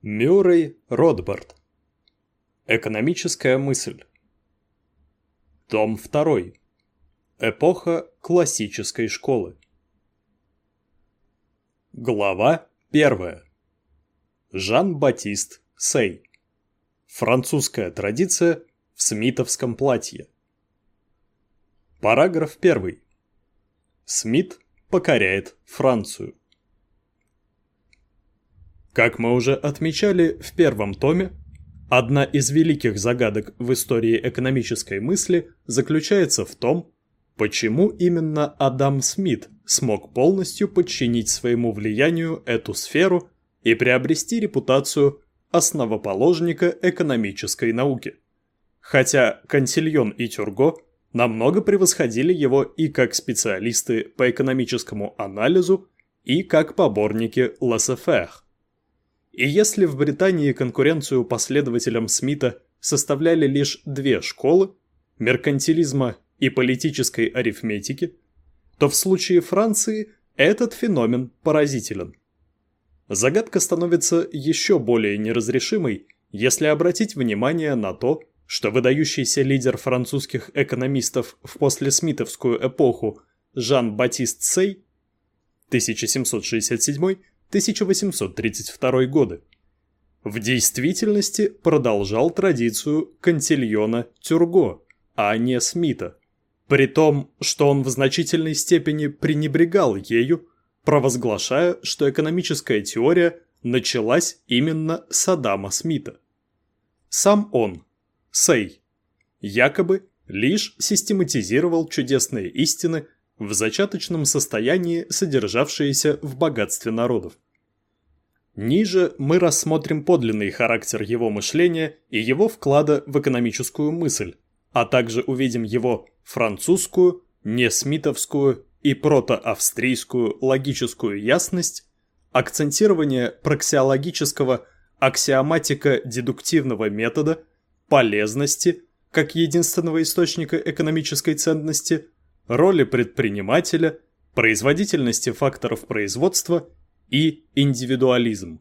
Мюррей Ротбард. Экономическая мысль. Том 2. Эпоха классической школы. Глава 1. Жан-Батист Сей. Французская традиция в смитовском платье. Параграф 1. Смит покоряет Францию. Как мы уже отмечали в первом томе, одна из великих загадок в истории экономической мысли заключается в том, почему именно Адам Смит смог полностью подчинить своему влиянию эту сферу и приобрести репутацию основоположника экономической науки. Хотя Кантильон и Тюрго намного превосходили его и как специалисты по экономическому анализу, и как поборники лассефер. И если в Британии конкуренцию последователям Смита составляли лишь две школы – меркантилизма и политической арифметики, то в случае Франции этот феномен поразителен. Загадка становится еще более неразрешимой, если обратить внимание на то, что выдающийся лидер французских экономистов в послесмитовскую эпоху Жан-Батист Сей 1767 1832 годы. В действительности продолжал традицию Кантильона Тюрго, а не Смита, при том, что он в значительной степени пренебрегал ею, провозглашая, что экономическая теория началась именно с Адама Смита. Сам он, Сей, якобы лишь систематизировал чудесные истины – в зачаточном состоянии содержавшиеся в богатстве народов. Ниже мы рассмотрим подлинный характер его мышления и его вклада в экономическую мысль, а также увидим его французскую, несмитовскую и протоавстрийскую логическую ясность, акцентирование проксиологического аксиоматико-дедуктивного метода, полезности, как единственного источника экономической ценности – роли предпринимателя, производительности факторов производства и индивидуализм.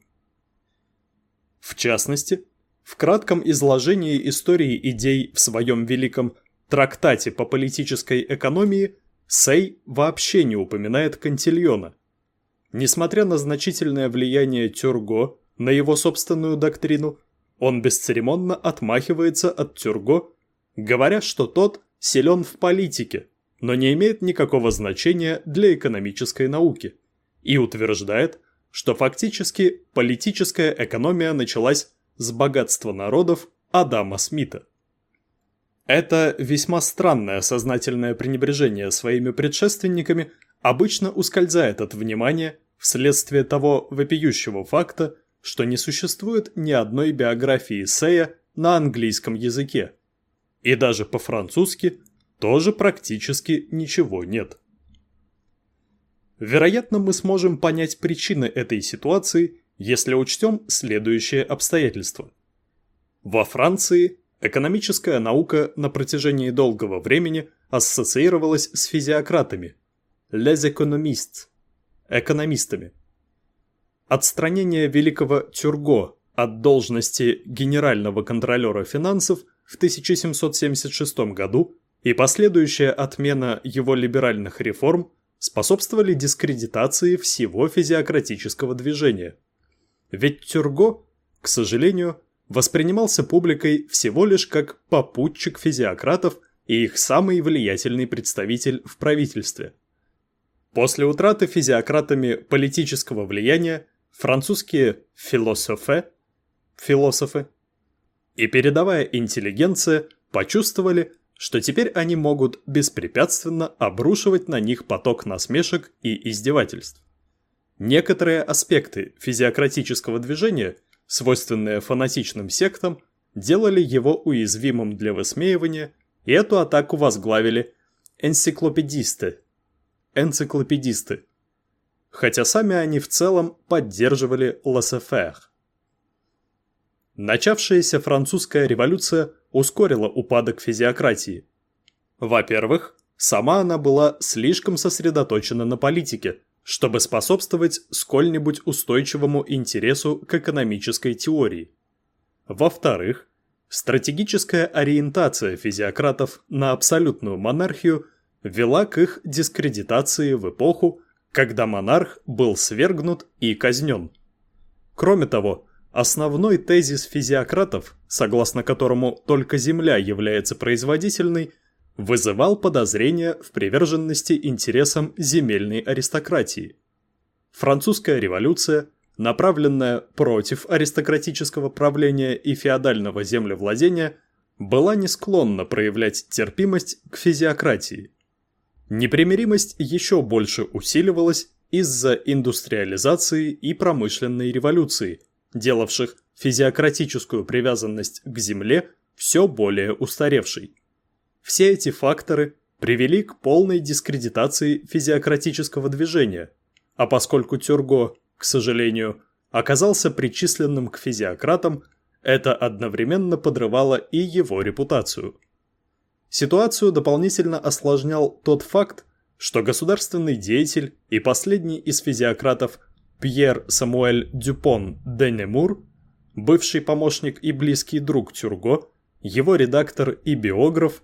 В частности, в кратком изложении истории идей в своем великом трактате по политической экономии Сей вообще не упоминает Кантильона. Несмотря на значительное влияние Тюрго на его собственную доктрину, он бесцеремонно отмахивается от Тюрго, говоря, что тот силен в политике, но не имеет никакого значения для экономической науки, и утверждает, что фактически политическая экономия началась с богатства народов Адама Смита. Это весьма странное сознательное пренебрежение своими предшественниками обычно ускользает от внимания вследствие того вопиющего факта, что не существует ни одной биографии Сея на английском языке. И даже по-французски тоже практически ничего нет. Вероятно, мы сможем понять причины этой ситуации, если учтем следующее обстоятельство. Во Франции экономическая наука на протяжении долгого времени ассоциировалась с физиократами – les économistes – экономистами. Отстранение великого Тюрго от должности генерального контролера финансов в 1776 году и последующая отмена его либеральных реформ способствовали дискредитации всего физиократического движения. Ведь Тюрго, к сожалению, воспринимался публикой всего лишь как попутчик физиократов и их самый влиятельный представитель в правительстве. После утраты физиократами политического влияния французские философы, философы и передовая интеллигенция почувствовали, что теперь они могут беспрепятственно обрушивать на них поток насмешек и издевательств. Некоторые аспекты физиократического движения, свойственные фанатичным сектам, делали его уязвимым для высмеивания, и эту атаку возглавили энциклопедисты. Энциклопедисты. Хотя сами они в целом поддерживали лассефер. Начавшаяся французская революция ускорила упадок физиократии. Во-первых, сама она была слишком сосредоточена на политике, чтобы способствовать сколь-нибудь устойчивому интересу к экономической теории. Во-вторых, стратегическая ориентация физиократов на абсолютную монархию вела к их дискредитации в эпоху, когда монарх был свергнут и казнен. Кроме того, основной тезис физиократов, согласно которому только Земля является производительной – вызывал подозрения в приверженности интересам земельной аристократии. Французская революция, направленная против аристократического правления и феодального землевладения, была не склонна проявлять терпимость к физиократии. Непримиримость еще больше усиливалась из-за индустриализации и промышленной революции, делавших физиократическую привязанность к земле все более устаревшей. Все эти факторы привели к полной дискредитации физиократического движения, а поскольку Тюрго, к сожалению, оказался причисленным к физиократам, это одновременно подрывало и его репутацию. Ситуацию дополнительно осложнял тот факт, что государственный деятель и последний из физиократов Пьер Самуэль Дюпон де Немур, бывший помощник и близкий друг Тюрго, его редактор и биограф,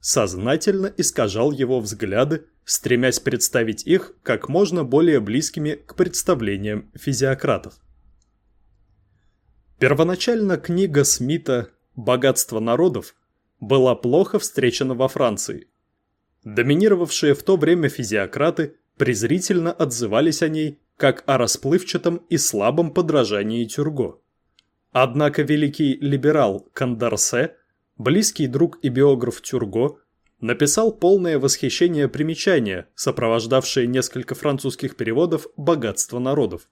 сознательно искажал его взгляды, стремясь представить их как можно более близкими к представлениям физиократов. Первоначально книга Смита «Богатство народов» была плохо встречена во Франции. Доминировавшие в то время физиократы презрительно отзывались о ней как о расплывчатом и слабом подражании Тюрго. Однако великий либерал Кандарсе близкий друг и биограф Тюрго, написал полное восхищение примечания, сопровождавшее несколько французских переводов «Богатство народов».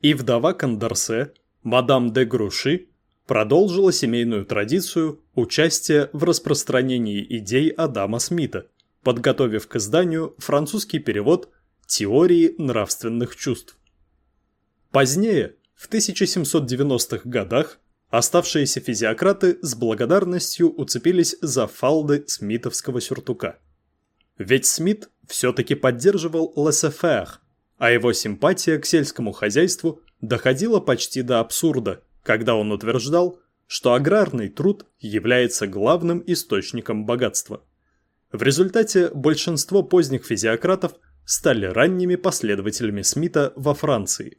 И вдова Кандарсе, мадам де Груши, продолжила семейную традицию участия в распространении идей Адама Смита, подготовив к изданию французский перевод «Теории нравственных чувств». Позднее, в 1790-х годах, Оставшиеся физиократы с благодарностью уцепились за фалды смитовского сюртука. Ведь Смит все-таки поддерживал лассефер, а его симпатия к сельскому хозяйству доходила почти до абсурда, когда он утверждал, что аграрный труд является главным источником богатства. В результате большинство поздних физиократов стали ранними последователями Смита во Франции.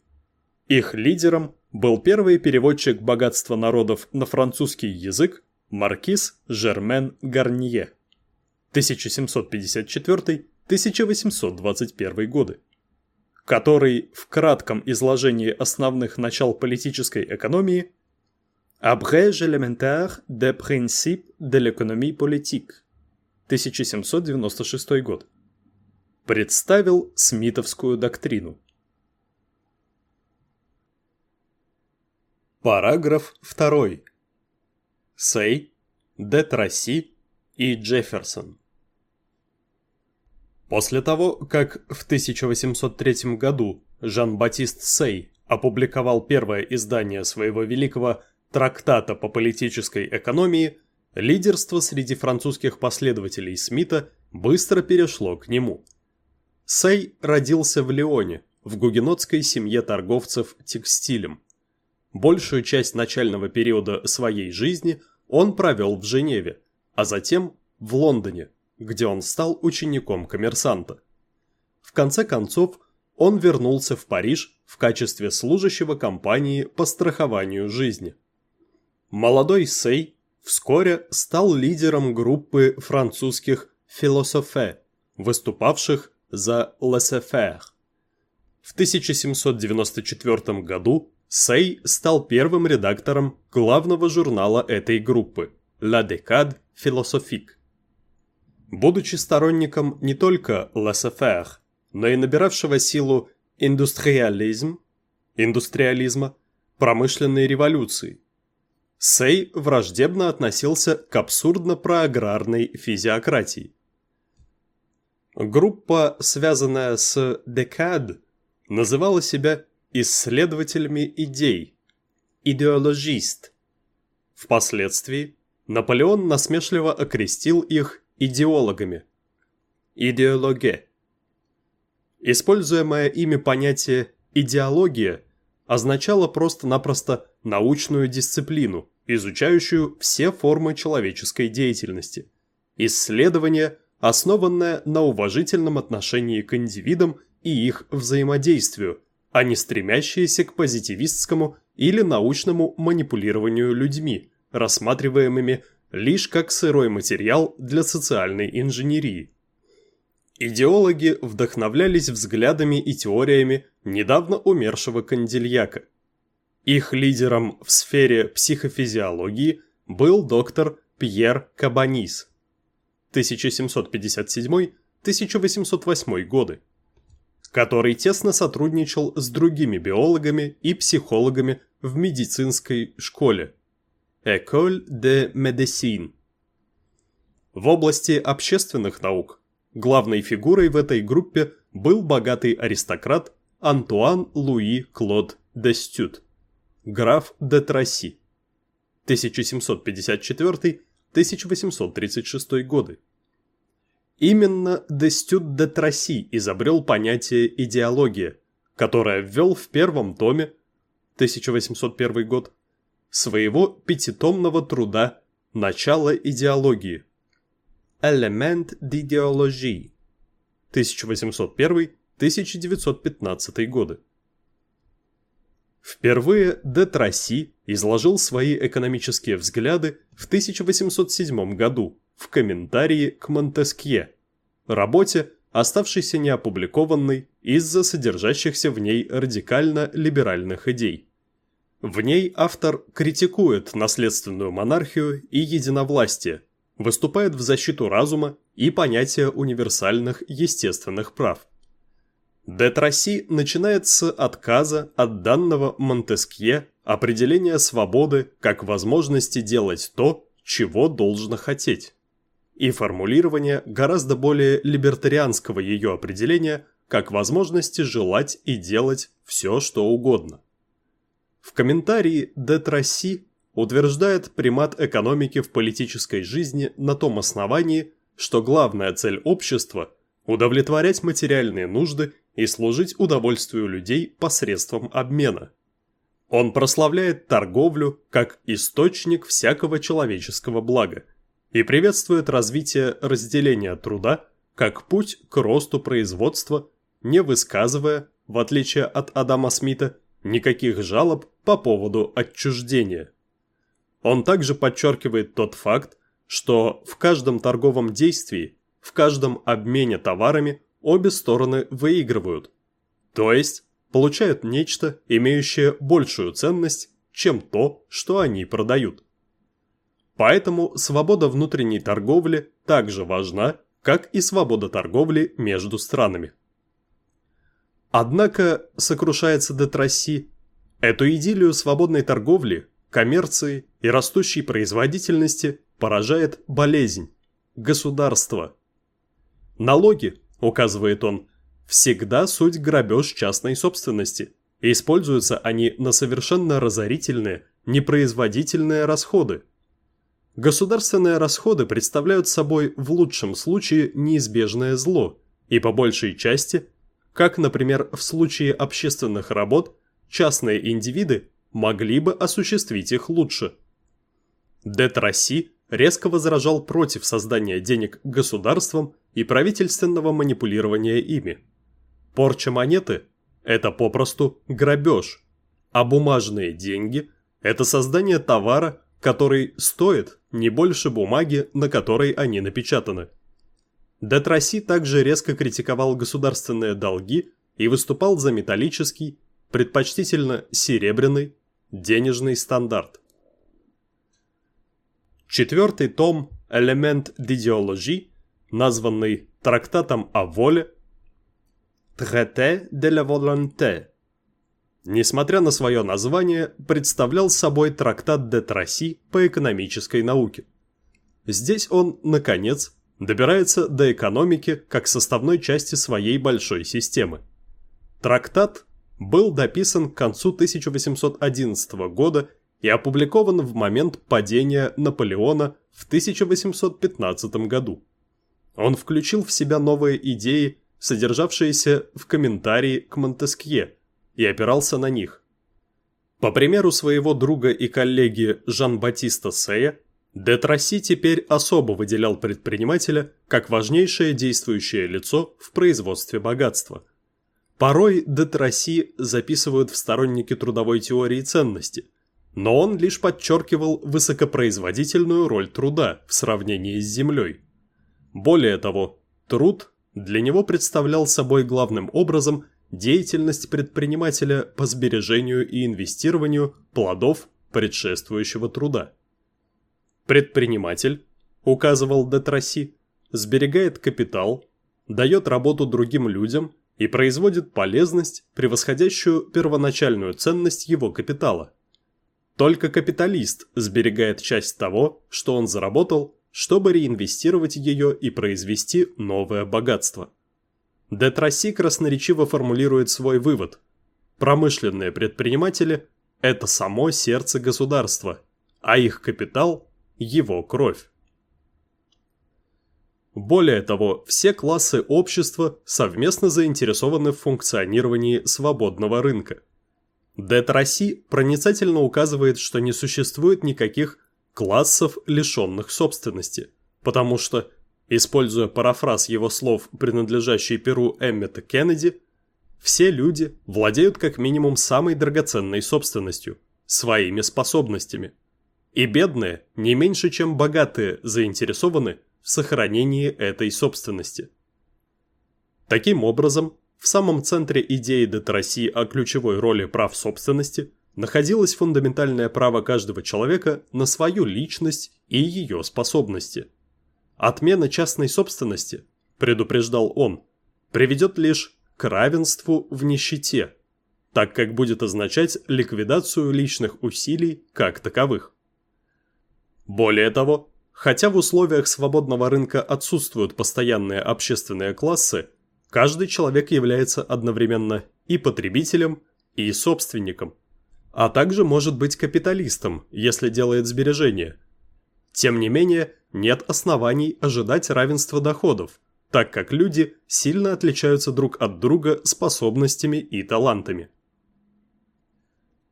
Их лидером был первый переводчик богатства народов на французский язык маркиз Жермен Гарнье. 1754-1821 годы, который в кратком изложении основных начал политической экономии Abrège élémentaire des principes de l'économie politique 1796 год представил Смитовскую доктрину. Параграф 2. Сей, де и Джефферсон. После того, как в 1803 году Жан-Батист Сей опубликовал первое издание своего великого трактата по политической экономии, лидерство среди французских последователей Смита быстро перешло к нему. Сей родился в Лионе, в гугенотской семье торговцев текстилем. Большую часть начального периода своей жизни он провел в Женеве, а затем в Лондоне, где он стал учеником коммерсанта. В конце концов, он вернулся в Париж в качестве служащего компании по страхованию жизни. Молодой Сей вскоре стал лидером группы французских «философе», выступавших за «laissez-faire». В 1794 году Сей стал первым редактором главного журнала этой группы «La Décade Philosophique». Будучи сторонником не только laissez-faire, но и набиравшего силу индустриализм, индустриализма, промышленной революции, Сей враждебно относился к абсурдно-проаграрной физиократии. Группа, связанная с «Декад», называла себя исследователями идей, идеологист. Впоследствии Наполеон насмешливо окрестил их идеологами, идеологе. Используемое ими понятие «идеология» означало просто-напросто научную дисциплину, изучающую все формы человеческой деятельности. Исследование, основанное на уважительном отношении к индивидам и их взаимодействию, а не стремящееся к позитивистскому или научному манипулированию людьми, рассматриваемыми лишь как сырой материал для социальной инженерии. Идеологи вдохновлялись взглядами и теориями недавно умершего Кандильяка. Их лидером в сфере психофизиологии был доктор Пьер Кабанис 1757-1808 годы, который тесно сотрудничал с другими биологами и психологами в медицинской школе École de Médecine. В области общественных наук главной фигурой в этой группе был богатый аристократ Антуан Луи Клод Дестют, граф де Тросси, 1754 1836 годы. Именно Дестюд де Тросси изобрел понятие «идеология», которое ввел в первом томе 1801 год своего пятитомного труда «Начало идеологии» «Элемент d'idéologie» 1801-1915 годы. Впервые де Трасси изложил свои экономические взгляды в 1807 году в комментарии к Монтескье, работе, оставшейся неопубликованной из-за содержащихся в ней радикально-либеральных идей. В ней автор критикует наследственную монархию и единовластие, выступает в защиту разума и понятия универсальных естественных прав. Де Тросси начинает с отказа от данного Монтескье определения свободы как возможности делать то, чего должно хотеть, и формулирования гораздо более либертарианского ее определения как возможности желать и делать все, что угодно. В комментарии Де Тросси утверждает примат экономики в политической жизни на том основании, что главная цель общества – удовлетворять материальные нужды и служить удовольствию людей посредством обмена. Он прославляет торговлю как источник всякого человеческого блага и приветствует развитие разделения труда как путь к росту производства, не высказывая, в отличие от Адама Смита, никаких жалоб по поводу отчуждения. Он также подчеркивает тот факт, что в каждом торговом действии, в каждом обмене товарами обе стороны выигрывают, то есть получают нечто, имеющее большую ценность, чем то, что они продают. Поэтому свобода внутренней торговли также важна, как и свобода торговли между странами. Однако, сокрушается Детрасси, эту идиллию свободной торговли коммерции и растущей производительности поражает болезнь – государство. Налоги, указывает он, всегда суть грабеж частной собственности, и используются они на совершенно разорительные, непроизводительные расходы. Государственные расходы представляют собой в лучшем случае неизбежное зло, и по большей части, как, например, в случае общественных работ, частные индивиды могли бы осуществить их лучше. Де Тросси резко возражал против создания денег государством и правительственного манипулирования ими. Порча монеты – это попросту грабеж, а бумажные деньги – это создание товара, который стоит не больше бумаги, на которой они напечатаны. Де Тросси также резко критиковал государственные долги и выступал за металлический, предпочтительно серебряный, Денежный стандарт. Четвертый том «Элемент d'idéologie», названный трактатом о воле, «Traité de la volonté», несмотря на свое название, представлял собой трактат де Тросси по экономической науке. Здесь он, наконец, добирается до экономики как составной части своей большой системы. Трактат был дописан к концу 1811 года и опубликован в момент падения Наполеона в 1815 году. Он включил в себя новые идеи, содержавшиеся в комментарии к Монтескье, и опирался на них. По примеру своего друга и коллеги Жан-Батиста Сея, де Тросси теперь особо выделял предпринимателя как важнейшее действующее лицо в производстве богатства. Порой де Тросси записывают в сторонники трудовой теории ценности, но он лишь подчеркивал высокопроизводительную роль труда в сравнении с землей. Более того, труд для него представлял собой главным образом деятельность предпринимателя по сбережению и инвестированию плодов предшествующего труда. Предприниматель, указывал Детрасси, сберегает капитал, дает работу другим людям и производит полезность, превосходящую первоначальную ценность его капитала. Только капиталист сберегает часть того, что он заработал, чтобы реинвестировать ее и произвести новое богатство. Детрасси красноречиво формулирует свой вывод. Промышленные предприниматели – это само сердце государства, а их капитал – его кровь. Более того, все классы общества совместно заинтересованы в функционировании свободного рынка. Детрасси проницательно указывает, что не существует никаких классов, лишенных собственности, потому что Используя парафраз его слов, принадлежащий перу Эммета Кеннеди, все люди владеют как минимум самой драгоценной собственностью – своими способностями. И бедные, не меньше чем богатые, заинтересованы в сохранении этой собственности. Таким образом, в самом центре идеи Детрасси о ключевой роли прав собственности находилось фундаментальное право каждого человека на свою личность и ее способности – Отмена частной собственности, предупреждал он, приведет лишь к равенству в нищете, так как будет означать ликвидацию личных усилий как таковых. Более того, хотя в условиях свободного рынка отсутствуют постоянные общественные классы, каждый человек является одновременно и потребителем, и собственником, а также может быть капиталистом, если делает сбережения. Тем не менее, нет оснований ожидать равенства доходов, так как люди сильно отличаются друг от друга способностями и талантами.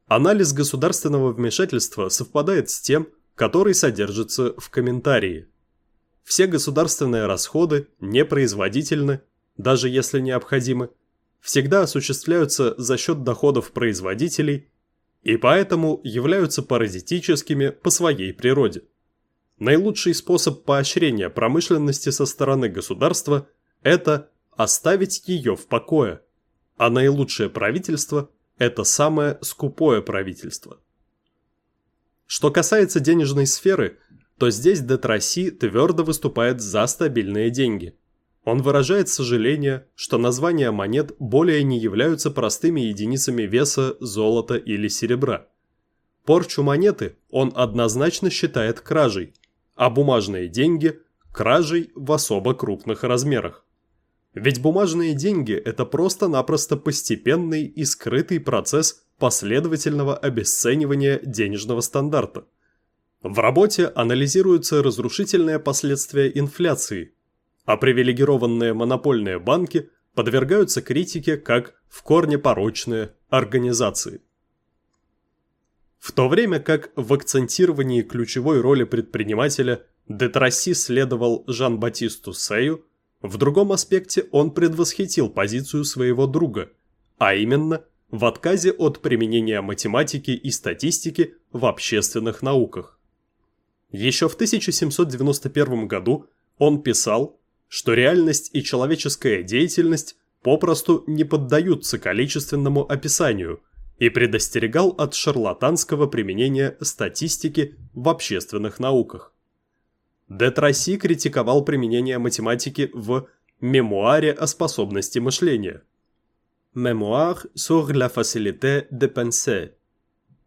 Анализ государственного вмешательства совпадает с тем, который содержится в комментарии. Все государственные расходы непроизводительны, даже если необходимы, всегда осуществляются за счет доходов производителей и поэтому являются паразитическими по своей природе. Наилучший способ поощрения промышленности со стороны государства – это оставить ее в покое, а наилучшее правительство – это самое скупое правительство. Что касается денежной сферы, то здесь Детрасси твердо выступает за стабильные деньги. Он выражает сожаление, что названия монет более не являются простыми единицами веса золота или серебра. Порчу монеты он однозначно считает кражей, а бумажные деньги – кражей в особо крупных размерах. Ведь бумажные деньги – это просто-напросто постепенный и скрытый процесс последовательного обесценивания денежного стандарта. В работе анализируются разрушительные последствия инфляции, а привилегированные монопольные банки подвергаются критике как в корне порочные организации. В то время как в акцентировании ключевой роли предпринимателя Детрасси следовал Жан-Батисту Сею, в другом аспекте он предвосхитил позицию своего друга, а именно в отказе от применения математики и статистики в общественных науках. Еще в 1791 году он писал, что реальность и человеческая деятельность попросту не поддаются количественному описанию – и предостерегал от шарлатанского применения статистики в общественных науках. Де Тросси критиковал применение математики в «Мемуаре о способности мышления» «Mémoire sur la facilité de penser»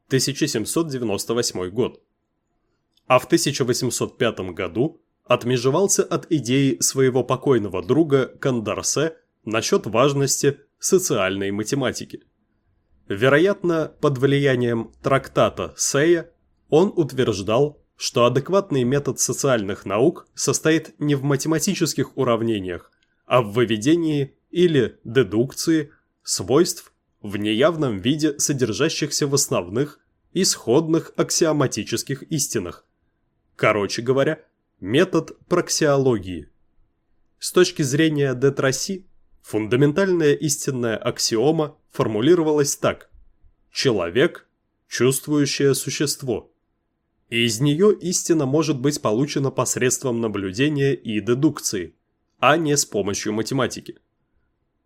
1798 год. А в 1805 году отмежевался от идеи своего покойного друга Кондарсе насчет важности социальной математики. Вероятно, под влиянием трактата Сея он утверждал, что адекватный метод социальных наук состоит не в математических уравнениях, а в выведении или дедукции свойств в неявном виде содержащихся в основных исходных аксиоматических истинах. Короче говоря, метод проксиологии. С точки зрения Детрасси, фундаментальная истинная аксиома формулировалась так. Человек – чувствующее существо. И из нее истина может быть получена посредством наблюдения и дедукции, а не с помощью математики.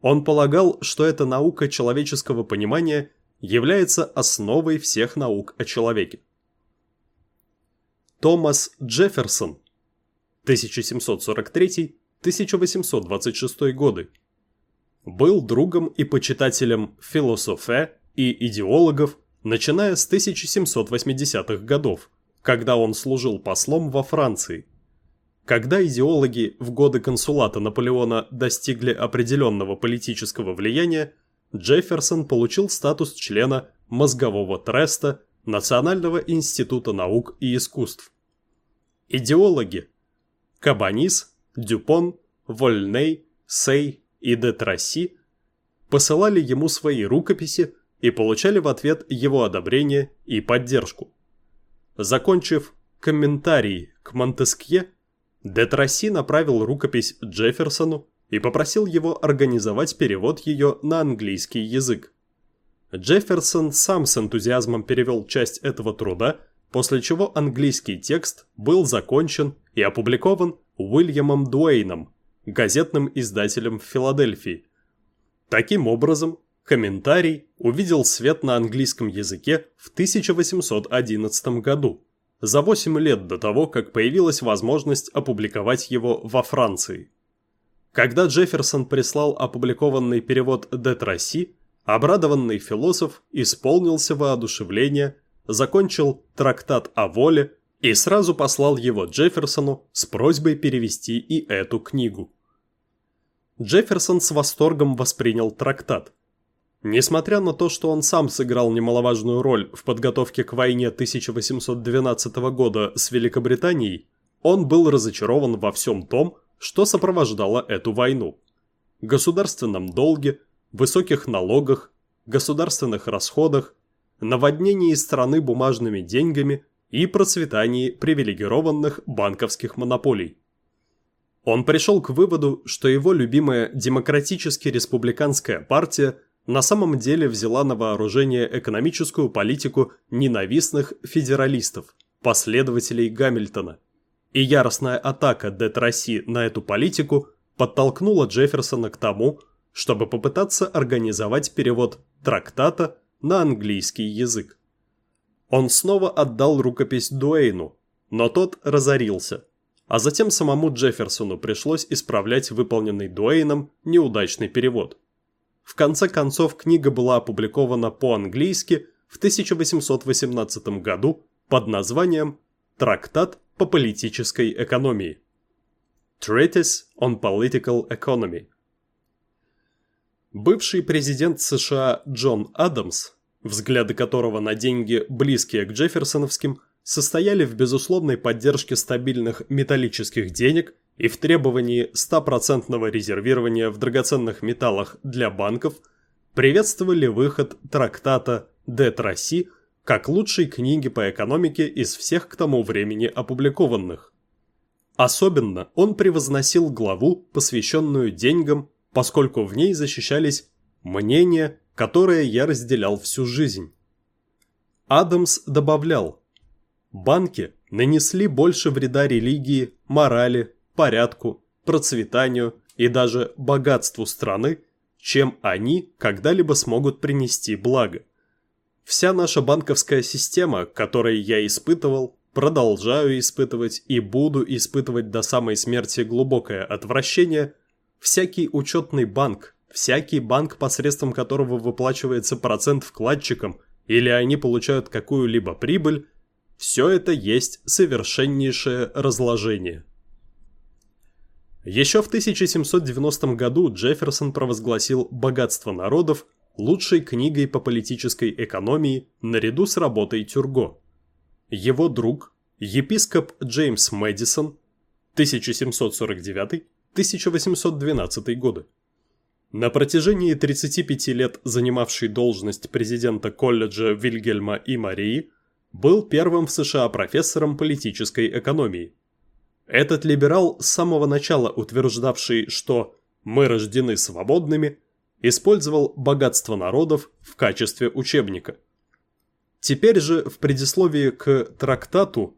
Он полагал, что эта наука человеческого понимания является основой всех наук о человеке. Томас Джефферсон 1743-1826 годы был другом и почитателем философе и идеологов, начиная с 1780-х годов, когда он служил послом во Франции. Когда идеологи в годы консулата Наполеона достигли определенного политического влияния, Джефферсон получил статус члена мозгового треста Национального института наук и искусств. Идеологи Кабанис, Дюпон, Вольней, Сей и де Трасси посылали ему свои рукописи и получали в ответ его одобрение и поддержку. Закончив комментарий к Монтескье, де Трасси направил рукопись Джефферсону и попросил его организовать перевод ее на английский язык. Джефферсон сам с энтузиазмом перевел часть этого труда, после чего английский текст был закончен и опубликован Уильямом Дуэйном, газетным издателем в Филадельфии. Таким образом, комментарий увидел свет на английском языке в 1811 году, за 8 лет до того, как появилась возможность опубликовать его во Франции. Когда Джефферсон прислал опубликованный перевод де Трасси, обрадованный философ исполнился воодушевления, закончил трактат о воле и сразу послал его Джефферсону с просьбой перевести и эту книгу. Джефферсон с восторгом воспринял трактат. Несмотря на то, что он сам сыграл немаловажную роль в подготовке к войне 1812 года с Великобританией, он был разочарован во всем том, что сопровождало эту войну. Государственном долге, высоких налогах, государственных расходах, наводнении страны бумажными деньгами и процветании привилегированных банковских монополий. Он пришел к выводу, что его любимая демократически-республиканская партия на самом деле взяла на вооружение экономическую политику ненавистных федералистов, последователей Гамильтона – и яростная атака Дет Росси на эту политику подтолкнула Джефферсона к тому, чтобы попытаться организовать перевод трактата на английский язык. Он снова отдал рукопись Дуэйну, но тот разорился, а затем самому Джефферсону пришлось исправлять выполненный Дуэйном неудачный перевод. В конце концов книга была опубликована по-английски в 1818 году под названием «Трактат по политической экономии. Treatise on Political Economy. Бывший президент США Джон Адамс, взгляды которого на деньги, близкие к джефферсоновским, состояли в безусловной поддержке стабильных металлических денег и в требовании 100% резервирования в драгоценных металлах для банков, приветствовали выход трактата «Де Трасси» как лучшей книги по экономике из всех к тому времени опубликованных. Особенно он превозносил главу, посвященную деньгам, поскольку в ней защищались мнения, которые я разделял всю жизнь. Адамс добавлял, банки нанесли больше вреда религии, морали, порядку, процветанию и даже богатству страны, чем они когда-либо смогут принести благо. Вся наша банковская система, которой я испытывал, продолжаю испытывать и буду испытывать до самой смерти глубокое отвращение, всякий учетный банк, всякий банк, посредством которого выплачивается процент вкладчикам или они получают какую-либо прибыль, все это есть совершеннейшее разложение. Еще в 1790 году Джефферсон провозгласил богатство народов лучшей книгой по политической экономии наряду с работой Тюрго. Его друг, епископ Джеймс Мэдисон, 1749-1812 годы, На протяжении 35 лет занимавший должность президента колледжа Вильгельма и Марии, был первым в США профессором политической экономии. Этот либерал с самого начала утверждавший, что «мы рождены свободными», использовал богатство народов в качестве учебника. Теперь же в предисловии к трактату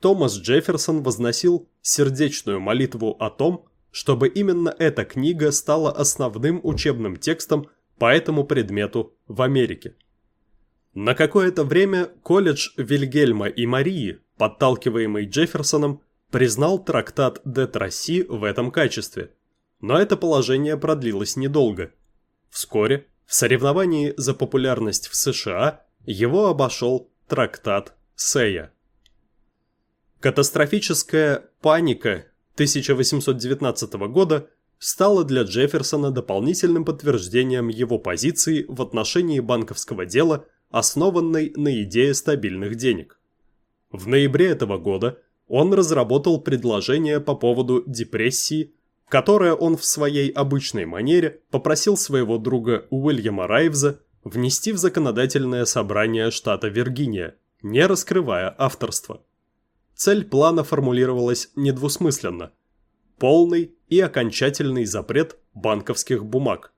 Томас Джефферсон возносил сердечную молитву о том, чтобы именно эта книга стала основным учебным текстом по этому предмету в Америке. На какое-то время колледж Вильгельма и Марии, подталкиваемый Джефферсоном, признал трактат де Тросси в этом качестве. Но это положение продлилось недолго. Вскоре, в соревновании за популярность в США, его обошел трактат Сея. Катастрофическая паника 1819 года стала для Джефферсона дополнительным подтверждением его позиции в отношении банковского дела, основанной на идее стабильных денег. В ноябре этого года он разработал предложение по поводу депрессии, которое он в своей обычной манере попросил своего друга Уильяма Райвза внести в законодательное собрание штата Виргиния, не раскрывая авторство. Цель плана формулировалась недвусмысленно. Полный и окончательный запрет банковских бумаг.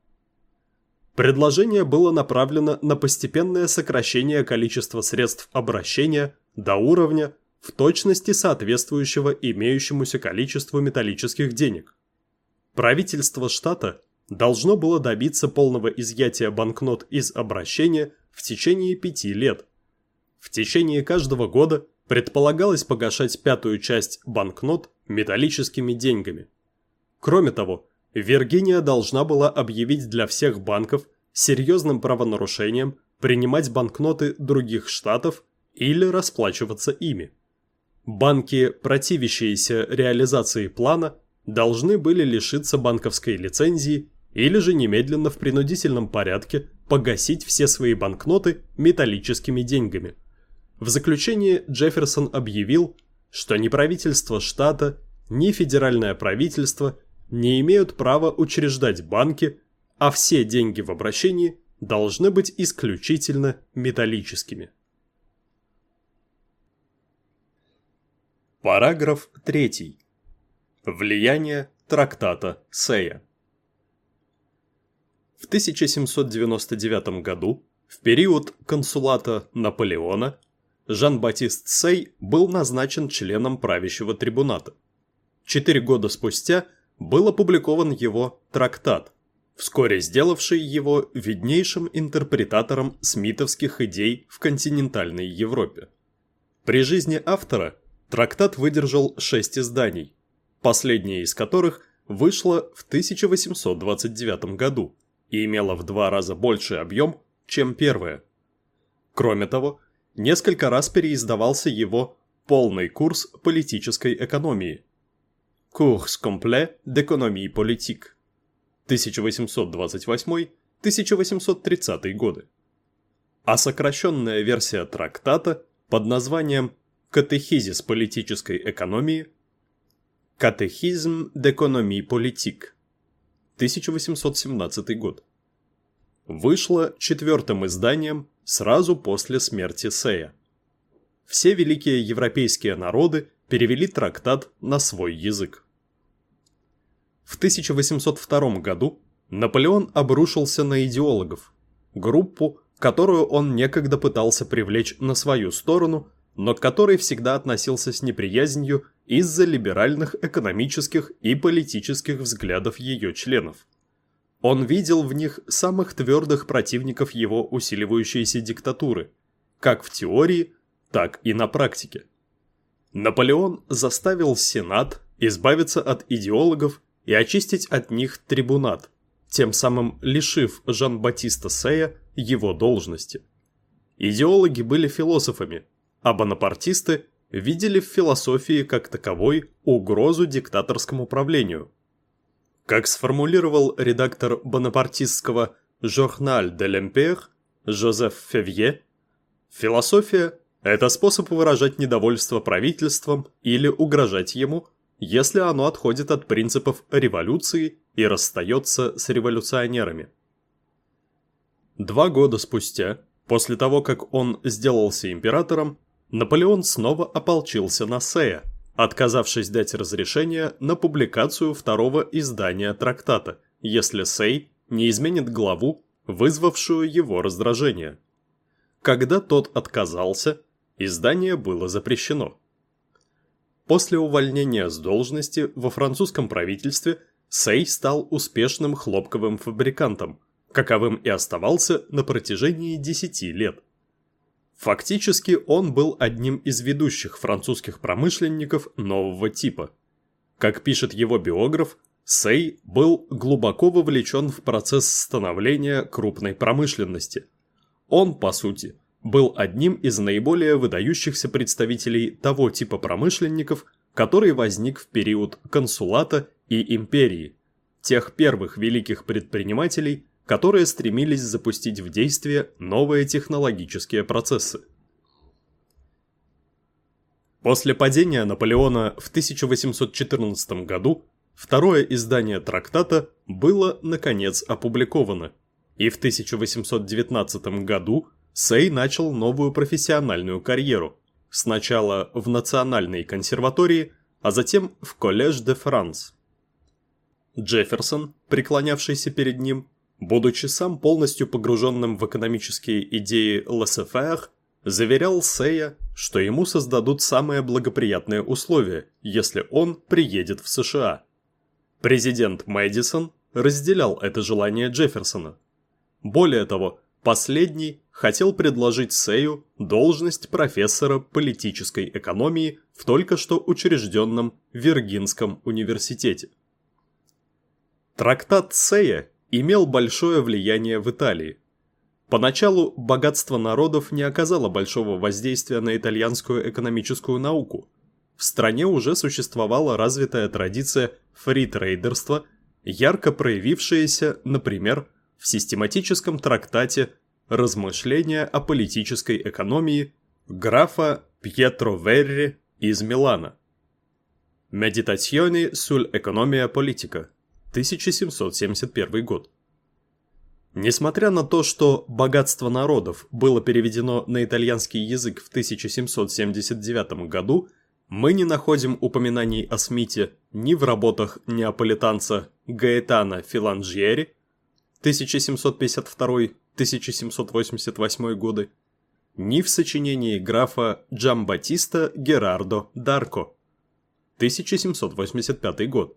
Предложение было направлено на постепенное сокращение количества средств обращения до уровня, в точности соответствующего имеющемуся количеству металлических денег. Правительство штата должно было добиться полного изъятия банкнот из обращения в течение пяти лет. В течение каждого года предполагалось погашать пятую часть банкнот металлическими деньгами. Кроме того, Виргиния должна была объявить для всех банков серьезным правонарушением принимать банкноты других штатов или расплачиваться ими. Банки, противящиеся реализации плана, должны были лишиться банковской лицензии или же немедленно в принудительном порядке погасить все свои банкноты металлическими деньгами. В заключение Джефферсон объявил, что ни правительство штата, ни федеральное правительство не имеют права учреждать банки, а все деньги в обращении должны быть исключительно металлическими. Параграф 3. Влияние трактата Сея. В 1799 году, в период консулата Наполеона, Жан-Батист Сей был назначен членом правящего трибуната. Четыре года спустя был опубликован его трактат, вскоре сделавший его виднейшим интерпретатором смитовских идей в континентальной Европе. При жизни автора трактат выдержал шесть изданий, последнее из которых вышло в 1829 году и имело в два раза больший объем, чем первое. Кроме того, несколько раз переиздавался его «Полный курс политической экономии» «Cours complet d'économie politique» 1828-1830 годы. А сокращенная версия трактата под названием «Катехизис политической экономии» «Катехизм d'économie politique» 1817 год. Вышла четвертым изданием сразу после смерти Сея. Все великие европейские народы перевели трактат на свой язык. В 1802 году Наполеон обрушился на идеологов, группу, которую он некогда пытался привлечь на свою сторону, но к которой всегда относился с неприязнью из-за либеральных экономических и политических взглядов ее членов. Он видел в них самых твердых противников его усиливающейся диктатуры, как в теории, так и на практике. Наполеон заставил Сенат избавиться от идеологов и очистить от них трибунат, тем самым лишив Жан-Батиста Сея его должности. Идеологи были философами, а бонапартисты видели в философии как таковой угрозу диктаторскому правлению – как сформулировал редактор бонапартистского «Journal de l'Empire» Жозеф Февье, философия – это способ выражать недовольство правительством или угрожать ему, если оно отходит от принципов революции и расстается с революционерами. Два года спустя, после того, как он сделался императором, Наполеон снова ополчился на Сея, отказавшись дать разрешение на публикацию второго издания трактата, если Сей не изменит главу, вызвавшую его раздражение. Когда тот отказался, издание было запрещено. После увольнения с должности во французском правительстве Сей стал успешным хлопковым фабрикантом, каковым и оставался на протяжении 10 лет. Фактически он был одним из ведущих французских промышленников нового типа. Как пишет его биограф, Сей был глубоко вовлечен в процесс становления крупной промышленности. Он, по сути, был одним из наиболее выдающихся представителей того типа промышленников, который возник в период консулата и империи, тех первых великих предпринимателей, которые стремились запустить в действие новые технологические процессы. После падения Наполеона в 1814 году второе издание трактата было, наконец, опубликовано, и в 1819 году Сей начал новую профессиональную карьеру, сначала в Национальной консерватории, а затем в Коллеж де Франс. Джефферсон, преклонявшийся перед ним, будучи сам полностью погруженным в экономические идеи Лассефер, заверял Сея, что ему создадут самые благоприятные условия, если он приедет в США. Президент Мэдисон разделял это желание Джефферсона. Более того, последний хотел предложить Сею должность профессора политической экономии в только что учрежденном Виргинском университете. Трактат Сея имел большое влияние в Италии. Поначалу богатство народов не оказало большого воздействия на итальянскую экономическую науку. В стране уже существовала развитая традиция фритрейдерства, ярко проявившаяся, например, в систематическом трактате «Размышления о политической экономии» графа Пьетро Верри из Милана. Meditazioni sul economia politica 1771 год. Несмотря на то, что «Богатство народов» было переведено на итальянский язык в 1779 году, мы не находим упоминаний о Смите ни в работах неаполитанца Гаэтана Филанджиери 1752-1788 годы, ни в сочинении графа Джамбатиста Герардо Дарко 1785 год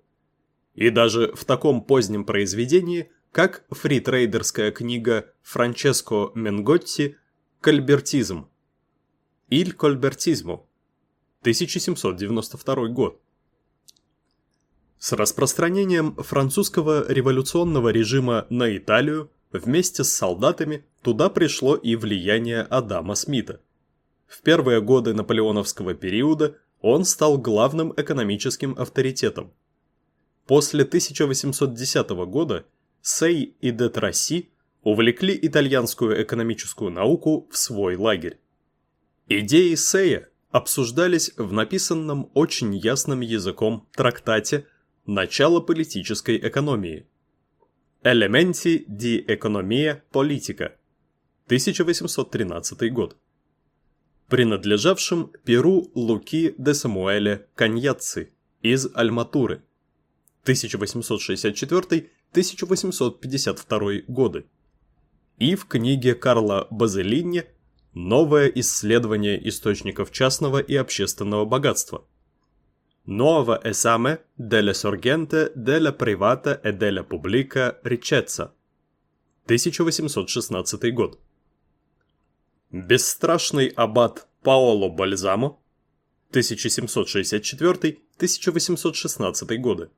и даже в таком позднем произведении, как фритрейдерская книга Франческо Менготти «Кольбертизм» «Иль Кольбертизмо» 1792 год. С распространением французского революционного режима на Италию вместе с солдатами туда пришло и влияние Адама Смита. В первые годы наполеоновского периода он стал главным экономическим авторитетом – После 1810 года Сей и де Тросси увлекли итальянскую экономическую науку в свой лагерь. Идеи Сея обсуждались в написанном очень ясным языком трактате «Начало политической экономии» «Elementi di economia politica» 1813 год, принадлежавшим Перу Луки де Самуэле Каньяцци из Альматуры – 1864-1852 годы. И в книге Карла Базелинни «Новое исследование источников частного и общественного богатства». Nuova esame delle sorgente della privata e della pubblica ricchezza. 1816 год. Бесстрашный аббат Паоло Бальзамо 1764-1816 годы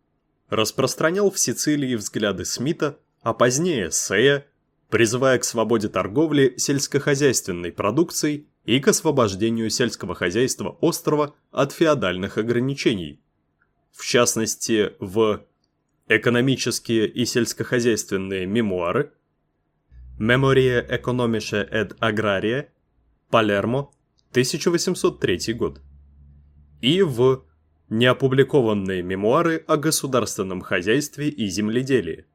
распространял в Сицилии взгляды Смита, а позднее Сея, призывая к свободе торговли сельскохозяйственной продукцией и к освобождению сельского хозяйства острова от феодальных ограничений. В частности, в «Экономические и сельскохозяйственные мемуары» Memoria Economica ed Agraria, Палермо, 1803 год, и в Неопубликованные мемуары о государственном хозяйстве и земледелии.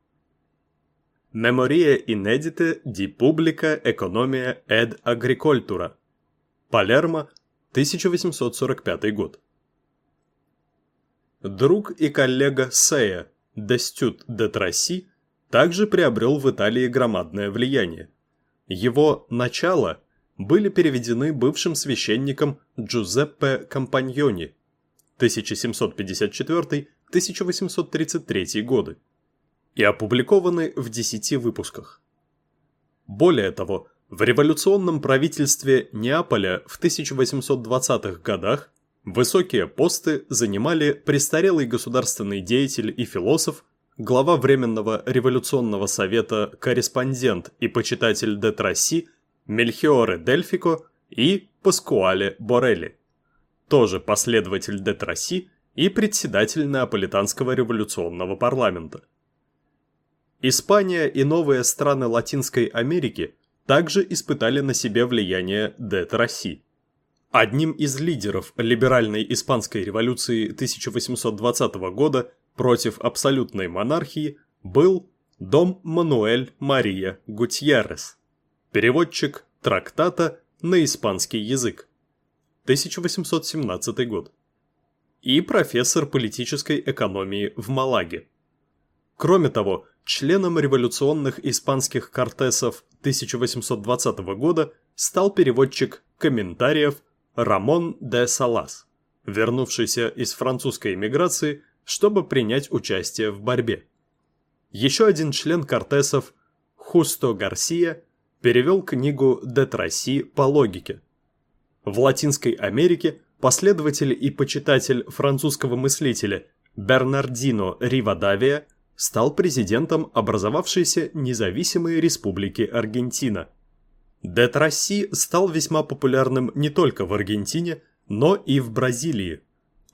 Memorie inedite di publica economia ed agricoltura. Палермо, 1845 год. Друг и коллега Сея, Дестют де Трасси, также приобрел в Италии громадное влияние. Его «начало» были переведены бывшим священником Джузеппе Кампаньони 1754-1833 годы и опубликованы в 10 выпусках. Более того, в революционном правительстве Неаполя в 1820-х годах высокие посты занимали престарелый государственный деятель и философ глава Временного революционного совета корреспондент и почитатель де Трасси Мельхиоре Дельфико и Паскуале Борелли, тоже последователь де Трасси и председатель Неаполитанского революционного парламента. Испания и новые страны Латинской Америки также испытали на себе влияние де Трасси. Одним из лидеров либеральной испанской революции 1820 года против абсолютной монархии был Дом Мануэль Мария Гутьеррес, переводчик трактата на испанский язык, 1817 год, и профессор политической экономии в Малаге. Кроме того, членом революционных испанских кортесов 1820 года стал переводчик комментариев Рамон де Салас, вернувшийся из французской эмиграции чтобы принять участие в борьбе. Еще один член Кортесов, Хусто Гарсия, перевел книгу «Де Трасси» по логике. В Латинской Америке последователь и почитатель французского мыслителя Бернардино Ривадавия стал президентом образовавшейся независимой республики Аргентина. Де Трасси стал весьма популярным не только в Аргентине, но и в Бразилии,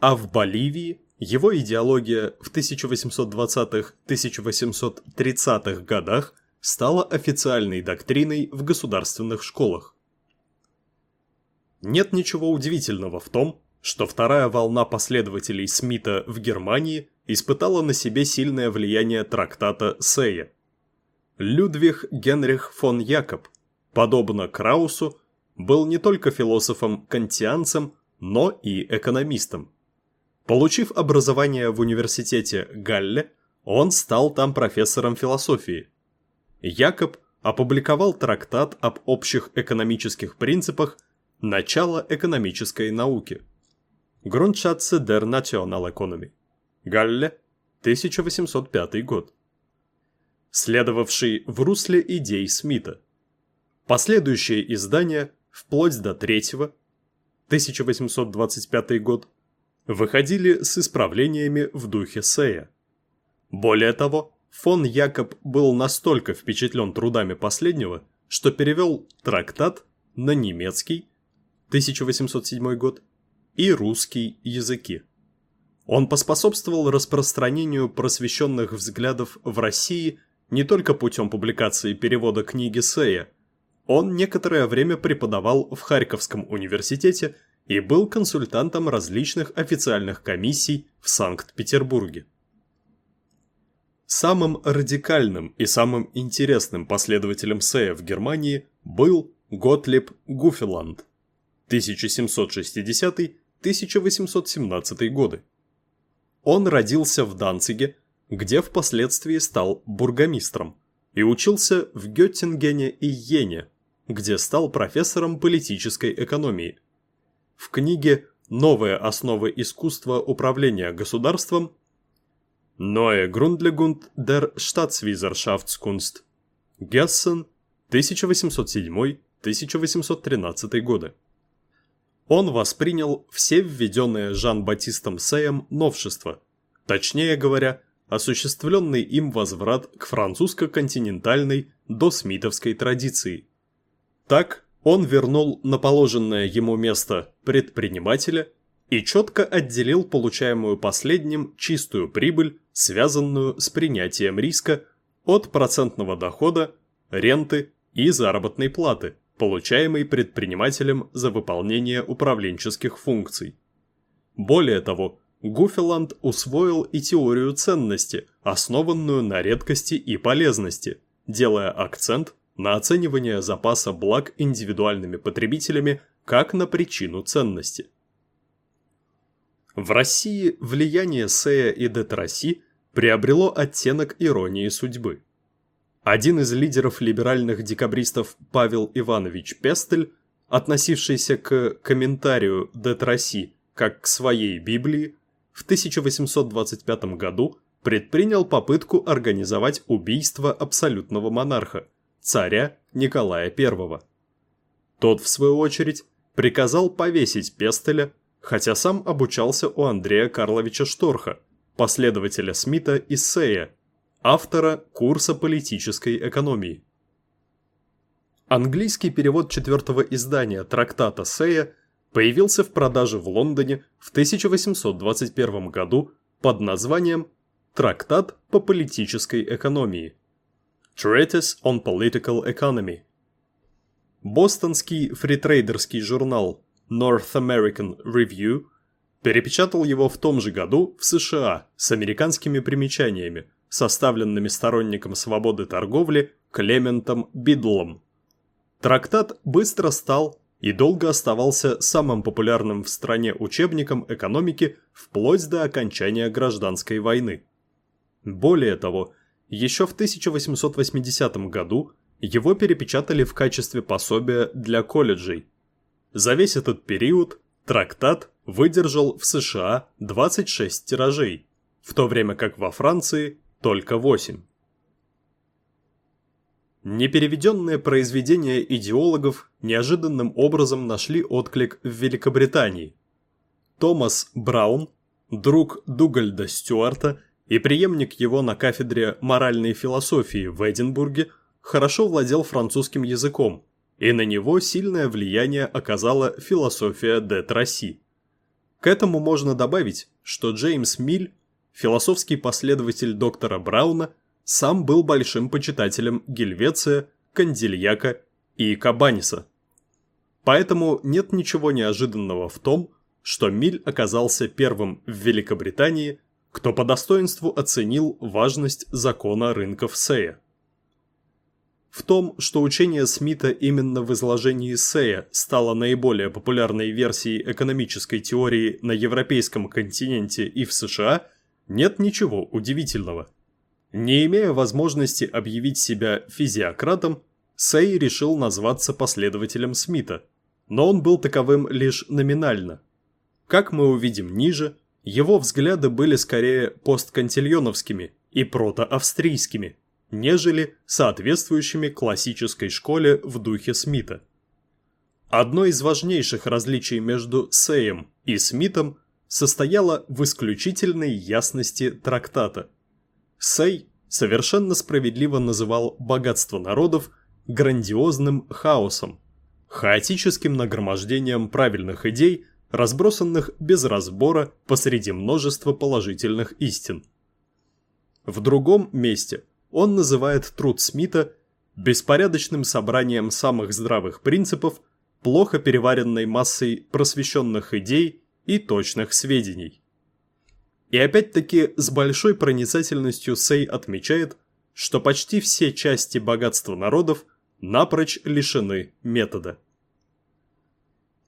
а в Боливии его идеология в 1820-1830-х годах стала официальной доктриной в государственных школах. Нет ничего удивительного в том, что вторая волна последователей Смита в Германии испытала на себе сильное влияние трактата Сея. Людвиг Генрих фон Якоб, подобно Краусу, был не только философом-кантианцем, но и экономистом. Получив образование в университете Галле, он стал там профессором философии. Якоб опубликовал трактат об общих экономических принципах «Начало экономической науки» Grundschatze der National. Галле, 1805 год. Следовавший в русле идей Смита. Последующие издания, вплоть до третьего, 1825 год, выходили с исправлениями в духе Сея. Более того, фон Якоб был настолько впечатлен трудами последнего, что перевел трактат на немецкий 1807 год и русский языки. Он поспособствовал распространению просвещенных взглядов в России не только путем публикации перевода книги Сея. Он некоторое время преподавал в Харьковском университете и был консультантом различных официальных комиссий в Санкт-Петербурге. Самым радикальным и самым интересным последователем Сея в Германии был Готлиб Гуфеланд 1760-1817 годы. Он родился в Данциге, где впоследствии стал бургомистром, и учился в Геттингене и Йене, где стал профессором политической экономии – в книге «Новые основы искусства управления государством» Neue Grundlegung der Staatswissenschaftkunst Гессен, 1807-1813 годы. Он воспринял все введенные Жан-Батистом Сеем новшества, точнее говоря, осуществленный им возврат к французско-континентальной досмитовской традиции. Так, он вернул на положенное ему место предпринимателя и четко отделил получаемую последним чистую прибыль, связанную с принятием риска, от процентного дохода, ренты и заработной платы, получаемой предпринимателем за выполнение управленческих функций. Более того, Гуфеланд усвоил и теорию ценности, основанную на редкости и полезности, делая акцент на оценивание запаса благ индивидуальными потребителями как на причину ценности. В России влияние Сея и Детраси приобрело оттенок иронии судьбы. Один из лидеров либеральных декабристов Павел Иванович Пестель, относившийся к комментарию Детраси как к своей Библии, в 1825 году предпринял попытку организовать убийство абсолютного монарха, царя Николая I. Тот, в свою очередь, приказал повесить Пестеля, хотя сам обучался у Андрея Карловича Шторха, последователя Смита и Сея, автора курса политической экономии. Английский перевод четвертого издания трактата Сея появился в продаже в Лондоне в 1821 году под названием «Трактат по политической экономии» Treatise on Political Economy. Бостонский фритрейдерский журнал North American Review перепечатал его в том же году в США с американскими примечаниями, составленными сторонником свободы торговли Клементом Бидлом. Трактат быстро стал и долго оставался самым популярным в стране учебником экономики вплоть до окончания гражданской войны. Более того, еще в 1880 году его перепечатали в качестве пособия для колледжей. За весь этот период трактат выдержал в США 26 тиражей, в то время как во Франции только 8. Непереведенные произведения идеологов неожиданным образом нашли отклик в Великобритании. Томас Браун, друг Дугальда Стюарта и преемник его на кафедре моральной философии в Эдинбурге, хорошо владел французским языком, и на него сильное влияние оказала философия де Тросси. К этому можно добавить, что Джеймс Миль, философский последователь доктора Брауна, сам был большим почитателем Гельвеция, Кандильяка и Кабаниса. Поэтому нет ничего неожиданного в том, что Миль оказался первым в Великобритании, кто по достоинству оценил важность закона рынков Сея. В том, что учение Смита именно в изложении Сея стало наиболее популярной версией экономической теории на европейском континенте и в США, нет ничего удивительного. Не имея возможности объявить себя физиократом, Сей решил назваться последователем Смита, но он был таковым лишь номинально. Как мы увидим ниже, его взгляды были скорее посткантильоновскими и протоавстрийскими, нежели соответствующими классической школе в духе Смита. Одно из важнейших различий между Сеем и Смитом состояло в исключительной ясности трактата – Сей совершенно справедливо называл богатство народов грандиозным хаосом, хаотическим нагромождением правильных идей, разбросанных без разбора посреди множества положительных истин. В другом месте он называет труд Смита беспорядочным собранием самых здравых принципов, плохо переваренной массой просвещенных идей и точных сведений. И опять-таки с большой проницательностью Сей отмечает, что почти все части богатства народов напрочь лишены метода.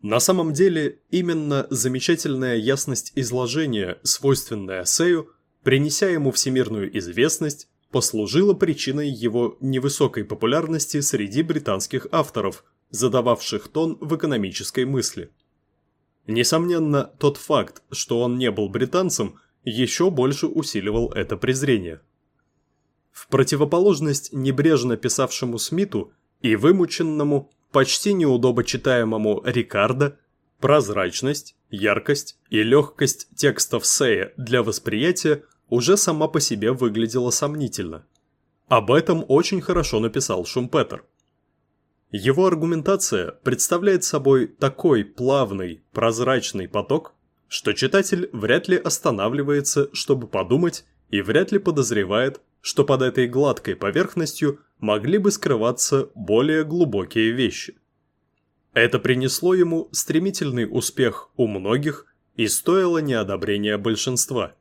На самом деле, именно замечательная ясность изложения, свойственная Сею, принеся ему всемирную известность, послужила причиной его невысокой популярности среди британских авторов, задававших тон в экономической мысли. Несомненно, тот факт, что он не был британцем – еще больше усиливал это презрение. В противоположность небрежно писавшему Смиту и вымученному, почти неудобочитаемому Рикардо, прозрачность, яркость и легкость текстов Сея для восприятия уже сама по себе выглядела сомнительно. Об этом очень хорошо написал Шумпетер. Его аргументация представляет собой такой плавный, прозрачный поток, что читатель вряд ли останавливается, чтобы подумать, и вряд ли подозревает, что под этой гладкой поверхностью могли бы скрываться более глубокие вещи. Это принесло ему стремительный успех у многих и стоило неодобрения большинства.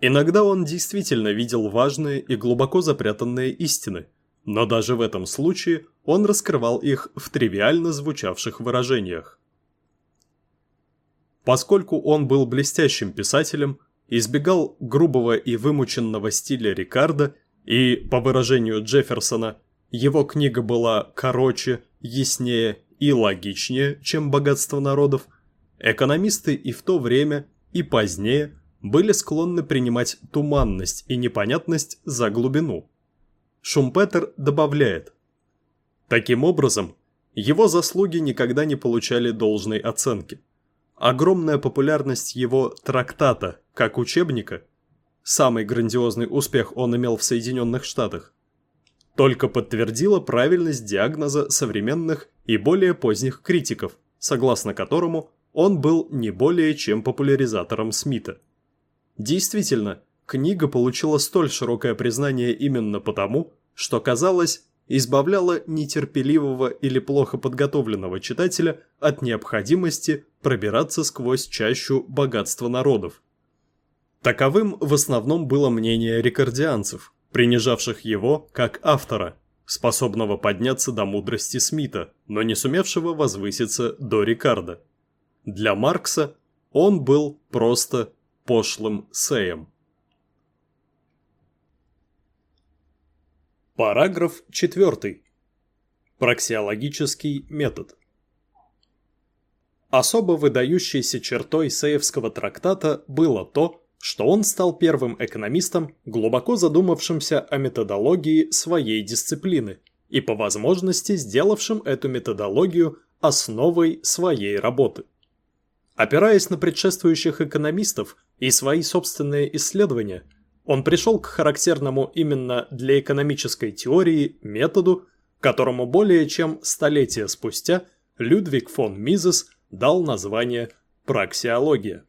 Иногда он действительно видел важные и глубоко запрятанные истины, но даже в этом случае он раскрывал их в тривиально звучавших выражениях. Поскольку он был блестящим писателем, избегал грубого и вымученного стиля Рикардо и, по выражению Джефферсона, его книга была короче, яснее и логичнее, чем «Богатство народов», экономисты и в то время, и позднее были склонны принимать туманность и непонятность за глубину. Шумпетер добавляет, Таким образом, его заслуги никогда не получали должной оценки. Огромная популярность его трактата как учебника, самый грандиозный успех он имел в Соединенных Штатах, только подтвердила правильность диагноза современных и более поздних критиков, согласно которому он был не более чем популяризатором Смита. Действительно, книга получила столь широкое признание именно потому, что, казалось, избавляла нетерпеливого или плохо подготовленного читателя от необходимости пробираться сквозь чащу богатства народов. Таковым в основном было мнение рекордианцев, принижавших его как автора, способного подняться до мудрости Смита, но не сумевшего возвыситься до Рикардо. Для Маркса он был просто пошлым сеем. Параграф 4. Проксиологический метод. Особо выдающейся чертой Сеевского трактата было то, что он стал первым экономистом, глубоко задумавшимся о методологии своей дисциплины и по возможности сделавшим эту методологию основой своей работы. Опираясь на предшествующих экономистов и свои собственные исследования, он пришел к характерному именно для экономической теории методу, которому более чем столетия спустя Людвиг фон Мизес дал название праксиология.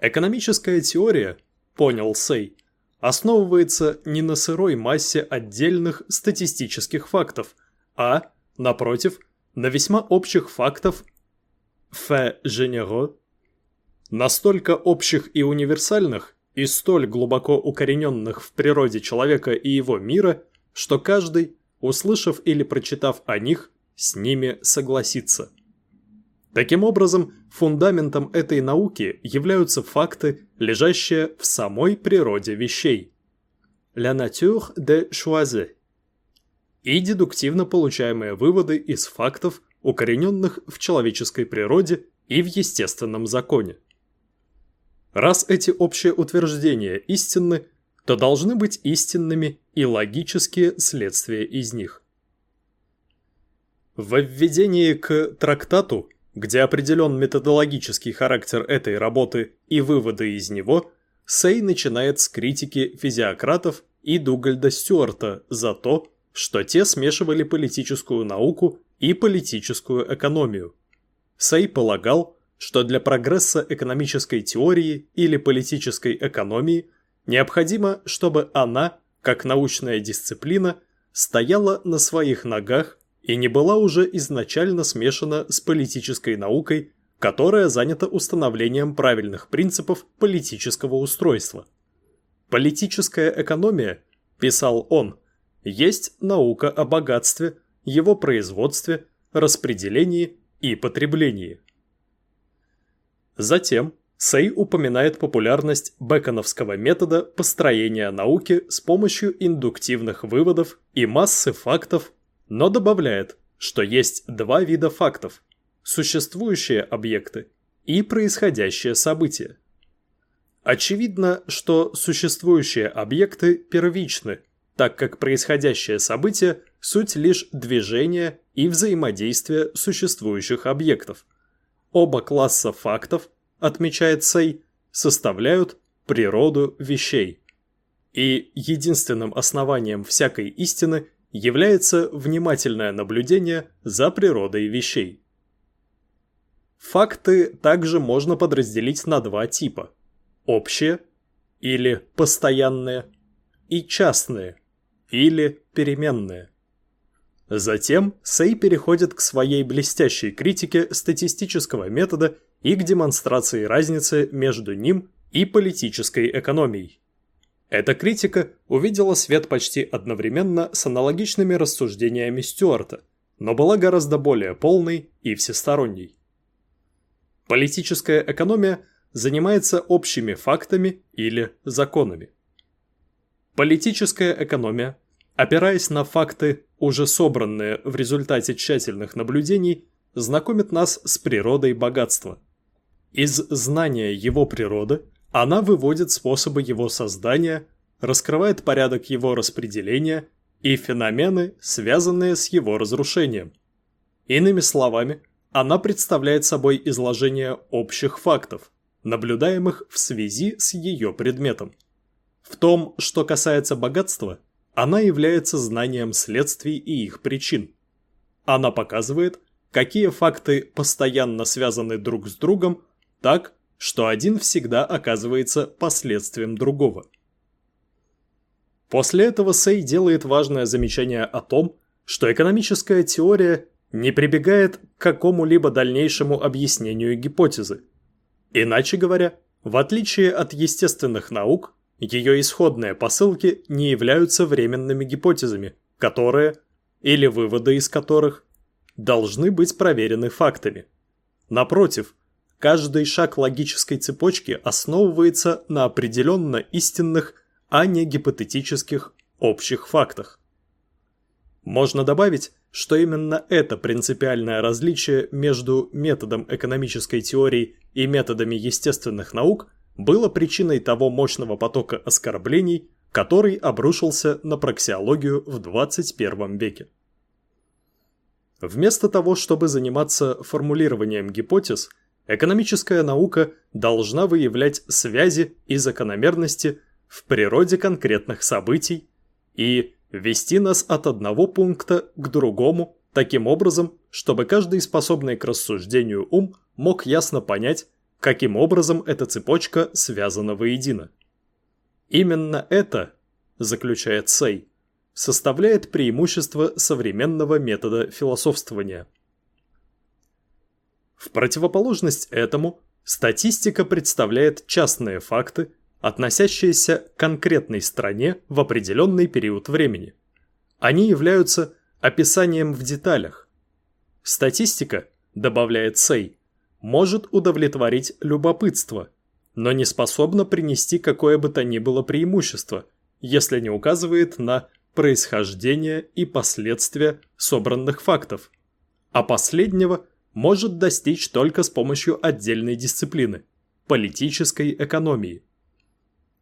Экономическая теория, понял Сей, основывается не на сырой массе отдельных статистических фактов, а, напротив, на весьма общих фактов «fait généraux», настолько общих и универсальных, и столь глубоко укорененных в природе человека и его мира, что каждый, услышав или прочитав о них, с ними согласится. Таким образом, фундаментом этой науки являются факты, лежащие в самой природе вещей. La nature de choise. И дедуктивно получаемые выводы из фактов, укорененных в человеческой природе и в естественном законе. Раз эти общие утверждения истинны, то должны быть истинными и логические следствия из них. В введении к трактату где определен методологический характер этой работы и выводы из него, Сей начинает с критики физиократов и Дугальда Стюарта за то, что те смешивали политическую науку и политическую экономию. Сей полагал, что для прогресса экономической теории или политической экономии необходимо, чтобы она, как научная дисциплина, стояла на своих ногах и не была уже изначально смешана с политической наукой, которая занята установлением правильных принципов политического устройства. Политическая экономия, писал он, есть наука о богатстве, его производстве, распределении и потреблении. Затем Сей упоминает популярность беконовского метода построения науки с помощью индуктивных выводов и массы фактов но добавляет, что есть два вида фактов – существующие объекты и происходящее событие. Очевидно, что существующие объекты первичны, так как происходящее событие – суть лишь движения и взаимодействия существующих объектов. Оба класса фактов, отмечает Сей, составляют природу вещей. И единственным основанием всякой истины является внимательное наблюдение за природой вещей. Факты также можно подразделить на два типа – общие или постоянные и частные или переменные. Затем Сей переходит к своей блестящей критике статистического метода и к демонстрации разницы между ним и политической экономией. Эта критика увидела свет почти одновременно с аналогичными рассуждениями Стюарта, но была гораздо более полной и всесторонней. Политическая экономия занимается общими фактами или законами. Политическая экономия, опираясь на факты, уже собранные в результате тщательных наблюдений, знакомит нас с природой богатства. Из знания его природы она выводит способы его создания, раскрывает порядок его распределения и феномены, связанные с его разрушением. Иными словами, она представляет собой изложение общих фактов, наблюдаемых в связи с ее предметом. В том, что касается богатства, она является знанием следствий и их причин. Она показывает, какие факты постоянно связаны друг с другом так, что один всегда оказывается последствием другого. После этого Сей делает важное замечание о том, что экономическая теория не прибегает к какому-либо дальнейшему объяснению гипотезы. Иначе говоря, в отличие от естественных наук, ее исходные посылки не являются временными гипотезами, которые, или выводы из которых, должны быть проверены фактами. Напротив, каждый шаг логической цепочки основывается на определенно истинных, а не гипотетических общих фактах. Можно добавить, что именно это принципиальное различие между методом экономической теории и методами естественных наук было причиной того мощного потока оскорблений, который обрушился на проксиологию в 21 веке. Вместо того, чтобы заниматься формулированием гипотез, экономическая наука должна выявлять связи и закономерности в природе конкретных событий и вести нас от одного пункта к другому таким образом, чтобы каждый способный к рассуждению ум мог ясно понять, каким образом эта цепочка связана воедино. Именно это, заключает Сей, составляет преимущество современного метода философствования. В противоположность этому, статистика представляет частные факты, относящиеся к конкретной стране в определенный период времени. Они являются описанием в деталях. Статистика, добавляет Сей, может удовлетворить любопытство, но не способна принести какое бы то ни было преимущество, если не указывает на происхождение и последствия собранных фактов, а последнего может достичь только с помощью отдельной дисциплины – политической экономии.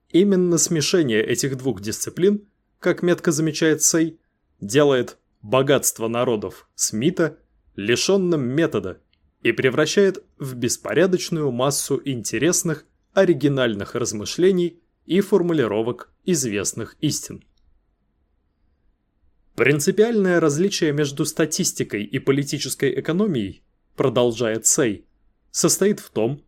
Именно смешение этих двух дисциплин, как метко замечает Сей, делает богатство народов Смита лишенным метода и превращает в беспорядочную массу интересных, оригинальных размышлений и формулировок известных истин. Принципиальное различие между статистикой и политической экономией, продолжает Сей, состоит в том,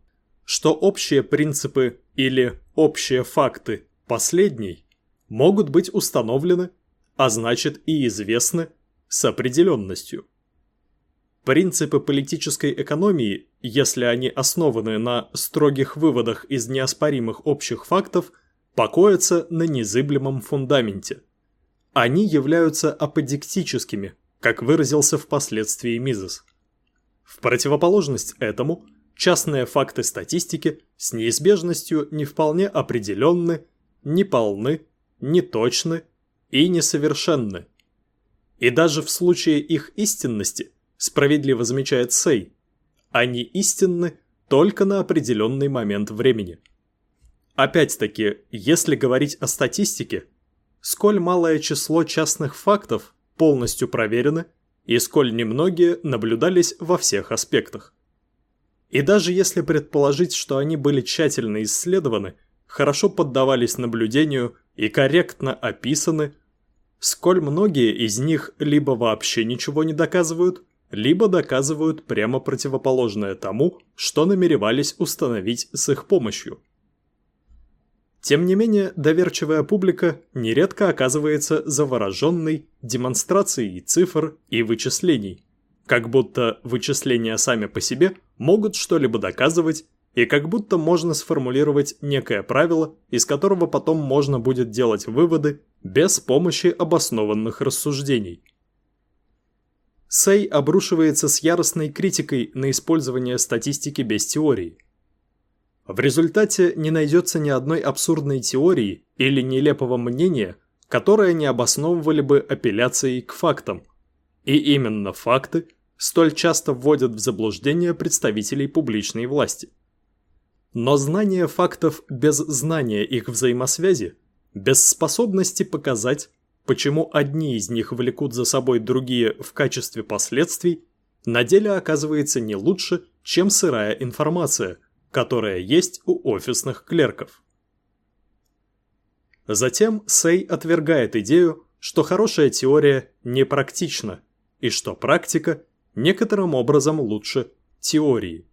что общие принципы или общие факты последней могут быть установлены, а значит и известны, с определенностью. Принципы политической экономии, если они основаны на строгих выводах из неоспоримых общих фактов, покоятся на незыблемом фундаменте. Они являются аподектическими, как выразился впоследствии Мизес. В противоположность этому, частные факты статистики с неизбежностью не вполне определенны, не полны, не точны и несовершенны. И даже в случае их истинности, справедливо замечает Сей, они истинны только на определенный момент времени. Опять-таки, если говорить о статистике, сколь малое число частных фактов полностью проверены и сколь немногие наблюдались во всех аспектах. И даже если предположить, что они были тщательно исследованы, хорошо поддавались наблюдению и корректно описаны, сколь многие из них либо вообще ничего не доказывают, либо доказывают прямо противоположное тому, что намеревались установить с их помощью. Тем не менее, доверчивая публика нередко оказывается завороженной демонстрацией цифр и вычислений, как будто вычисления сами по себе – могут что-либо доказывать, и как будто можно сформулировать некое правило, из которого потом можно будет делать выводы без помощи обоснованных рассуждений. Сей обрушивается с яростной критикой на использование статистики без теории. В результате не найдется ни одной абсурдной теории или нелепого мнения, которое не обосновывали бы апелляцией к фактам. И именно факты столь часто вводят в заблуждение представителей публичной власти. Но знание фактов без знания их взаимосвязи, без способности показать, почему одни из них влекут за собой другие в качестве последствий, на деле оказывается не лучше, чем сырая информация, которая есть у офисных клерков. Затем Сей отвергает идею, что хорошая теория непрактична, и что практика некоторым образом лучше теории.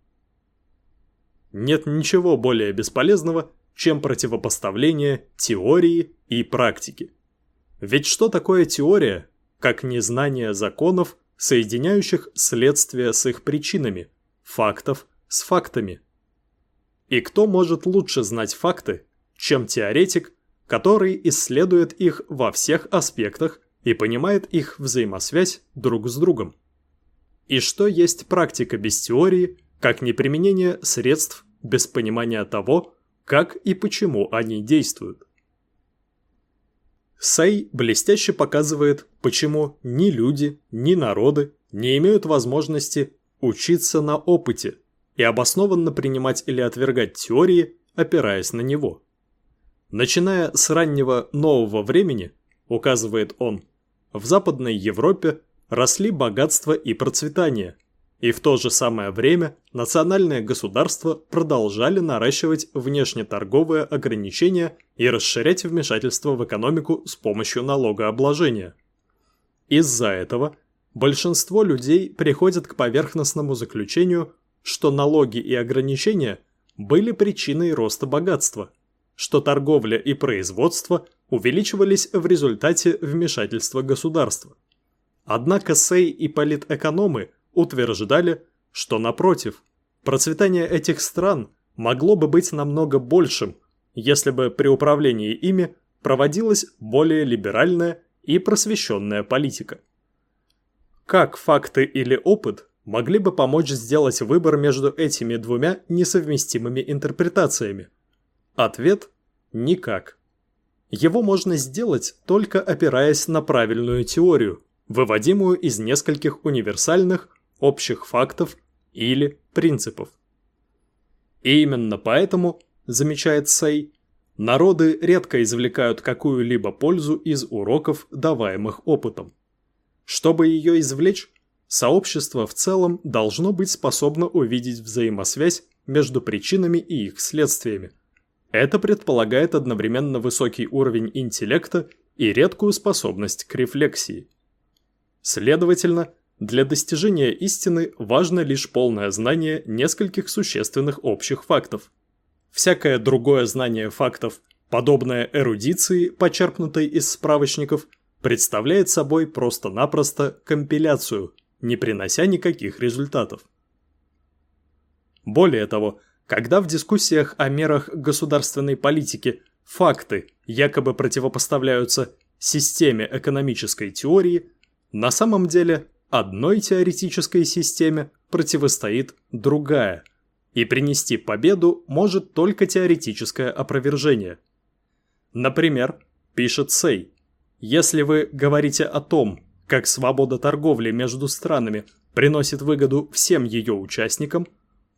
Нет ничего более бесполезного, чем противопоставление теории и практики. Ведь что такое теория, как незнание законов, соединяющих следствия с их причинами, фактов с фактами? И кто может лучше знать факты, чем теоретик, который исследует их во всех аспектах и понимает их взаимосвязь друг с другом? И что есть практика без теории, как неприменение средств без понимания того, как и почему они действуют? Сай блестяще показывает, почему ни люди, ни народы не имеют возможности учиться на опыте и обоснованно принимать или отвергать теории, опираясь на него. Начиная с раннего нового времени, указывает он, в Западной Европе росли богатство и процветание – и в то же самое время национальные государства продолжали наращивать внешнеторговые ограничения и расширять вмешательство в экономику с помощью налогообложения. Из-за этого большинство людей приходят к поверхностному заключению, что налоги и ограничения были причиной роста богатства, что торговля и производство увеличивались в результате вмешательства государства. Однако Сей и политэкономы – утверждали, что напротив, процветание этих стран могло бы быть намного большим, если бы при управлении ими проводилась более либеральная и просвещенная политика. Как факты или опыт могли бы помочь сделать выбор между этими двумя несовместимыми интерпретациями? Ответ – никак. Его можно сделать только опираясь на правильную теорию, выводимую из нескольких универсальных, общих фактов или принципов. И именно поэтому, замечает Сей, народы редко извлекают какую-либо пользу из уроков, даваемых опытом. Чтобы ее извлечь, сообщество в целом должно быть способно увидеть взаимосвязь между причинами и их следствиями. Это предполагает одновременно высокий уровень интеллекта и редкую способность к рефлексии. Следовательно, для достижения истины важно лишь полное знание нескольких существенных общих фактов. Всякое другое знание фактов, подобное эрудиции, почерпнутой из справочников, представляет собой просто-напросто компиляцию, не принося никаких результатов. Более того, когда в дискуссиях о мерах государственной политики факты якобы противопоставляются системе экономической теории, на самом деле Одной теоретической системе противостоит другая, и принести победу может только теоретическое опровержение. Например, пишет Сей, если вы говорите о том, как свобода торговли между странами приносит выгоду всем ее участникам,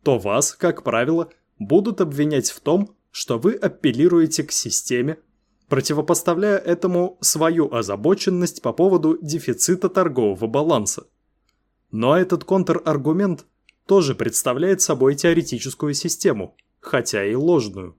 то вас, как правило, будут обвинять в том, что вы апеллируете к системе, противопоставляя этому свою озабоченность по поводу дефицита торгового баланса. Но этот контраргумент тоже представляет собой теоретическую систему, хотя и ложную.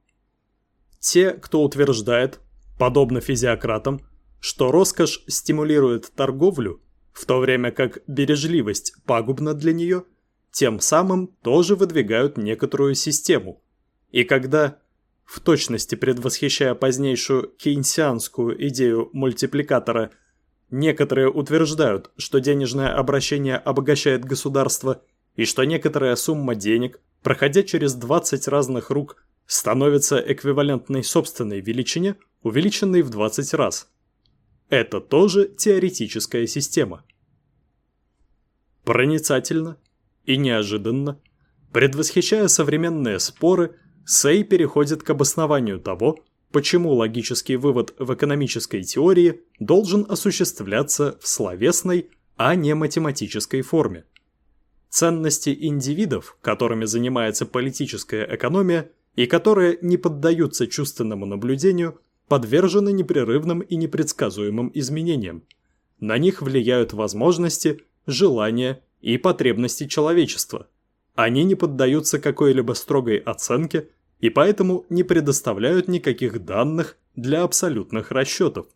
Те, кто утверждает, подобно физиократам, что роскошь стимулирует торговлю, в то время как бережливость пагубна для нее, тем самым тоже выдвигают некоторую систему. И когда в точности предвосхищая позднейшую кейнсианскую идею мультипликатора, некоторые утверждают, что денежное обращение обогащает государство и что некоторая сумма денег, проходя через 20 разных рук, становится эквивалентной собственной величине, увеличенной в 20 раз. Это тоже теоретическая система. Проницательно и неожиданно, предвосхищая современные споры, Сей переходит к обоснованию того, почему логический вывод в экономической теории должен осуществляться в словесной, а не математической форме. Ценности индивидов, которыми занимается политическая экономия и которые не поддаются чувственному наблюдению, подвержены непрерывным и непредсказуемым изменениям. На них влияют возможности, желания и потребности человечества. Они не поддаются какой-либо строгой оценке и поэтому не предоставляют никаких данных для абсолютных расчетов.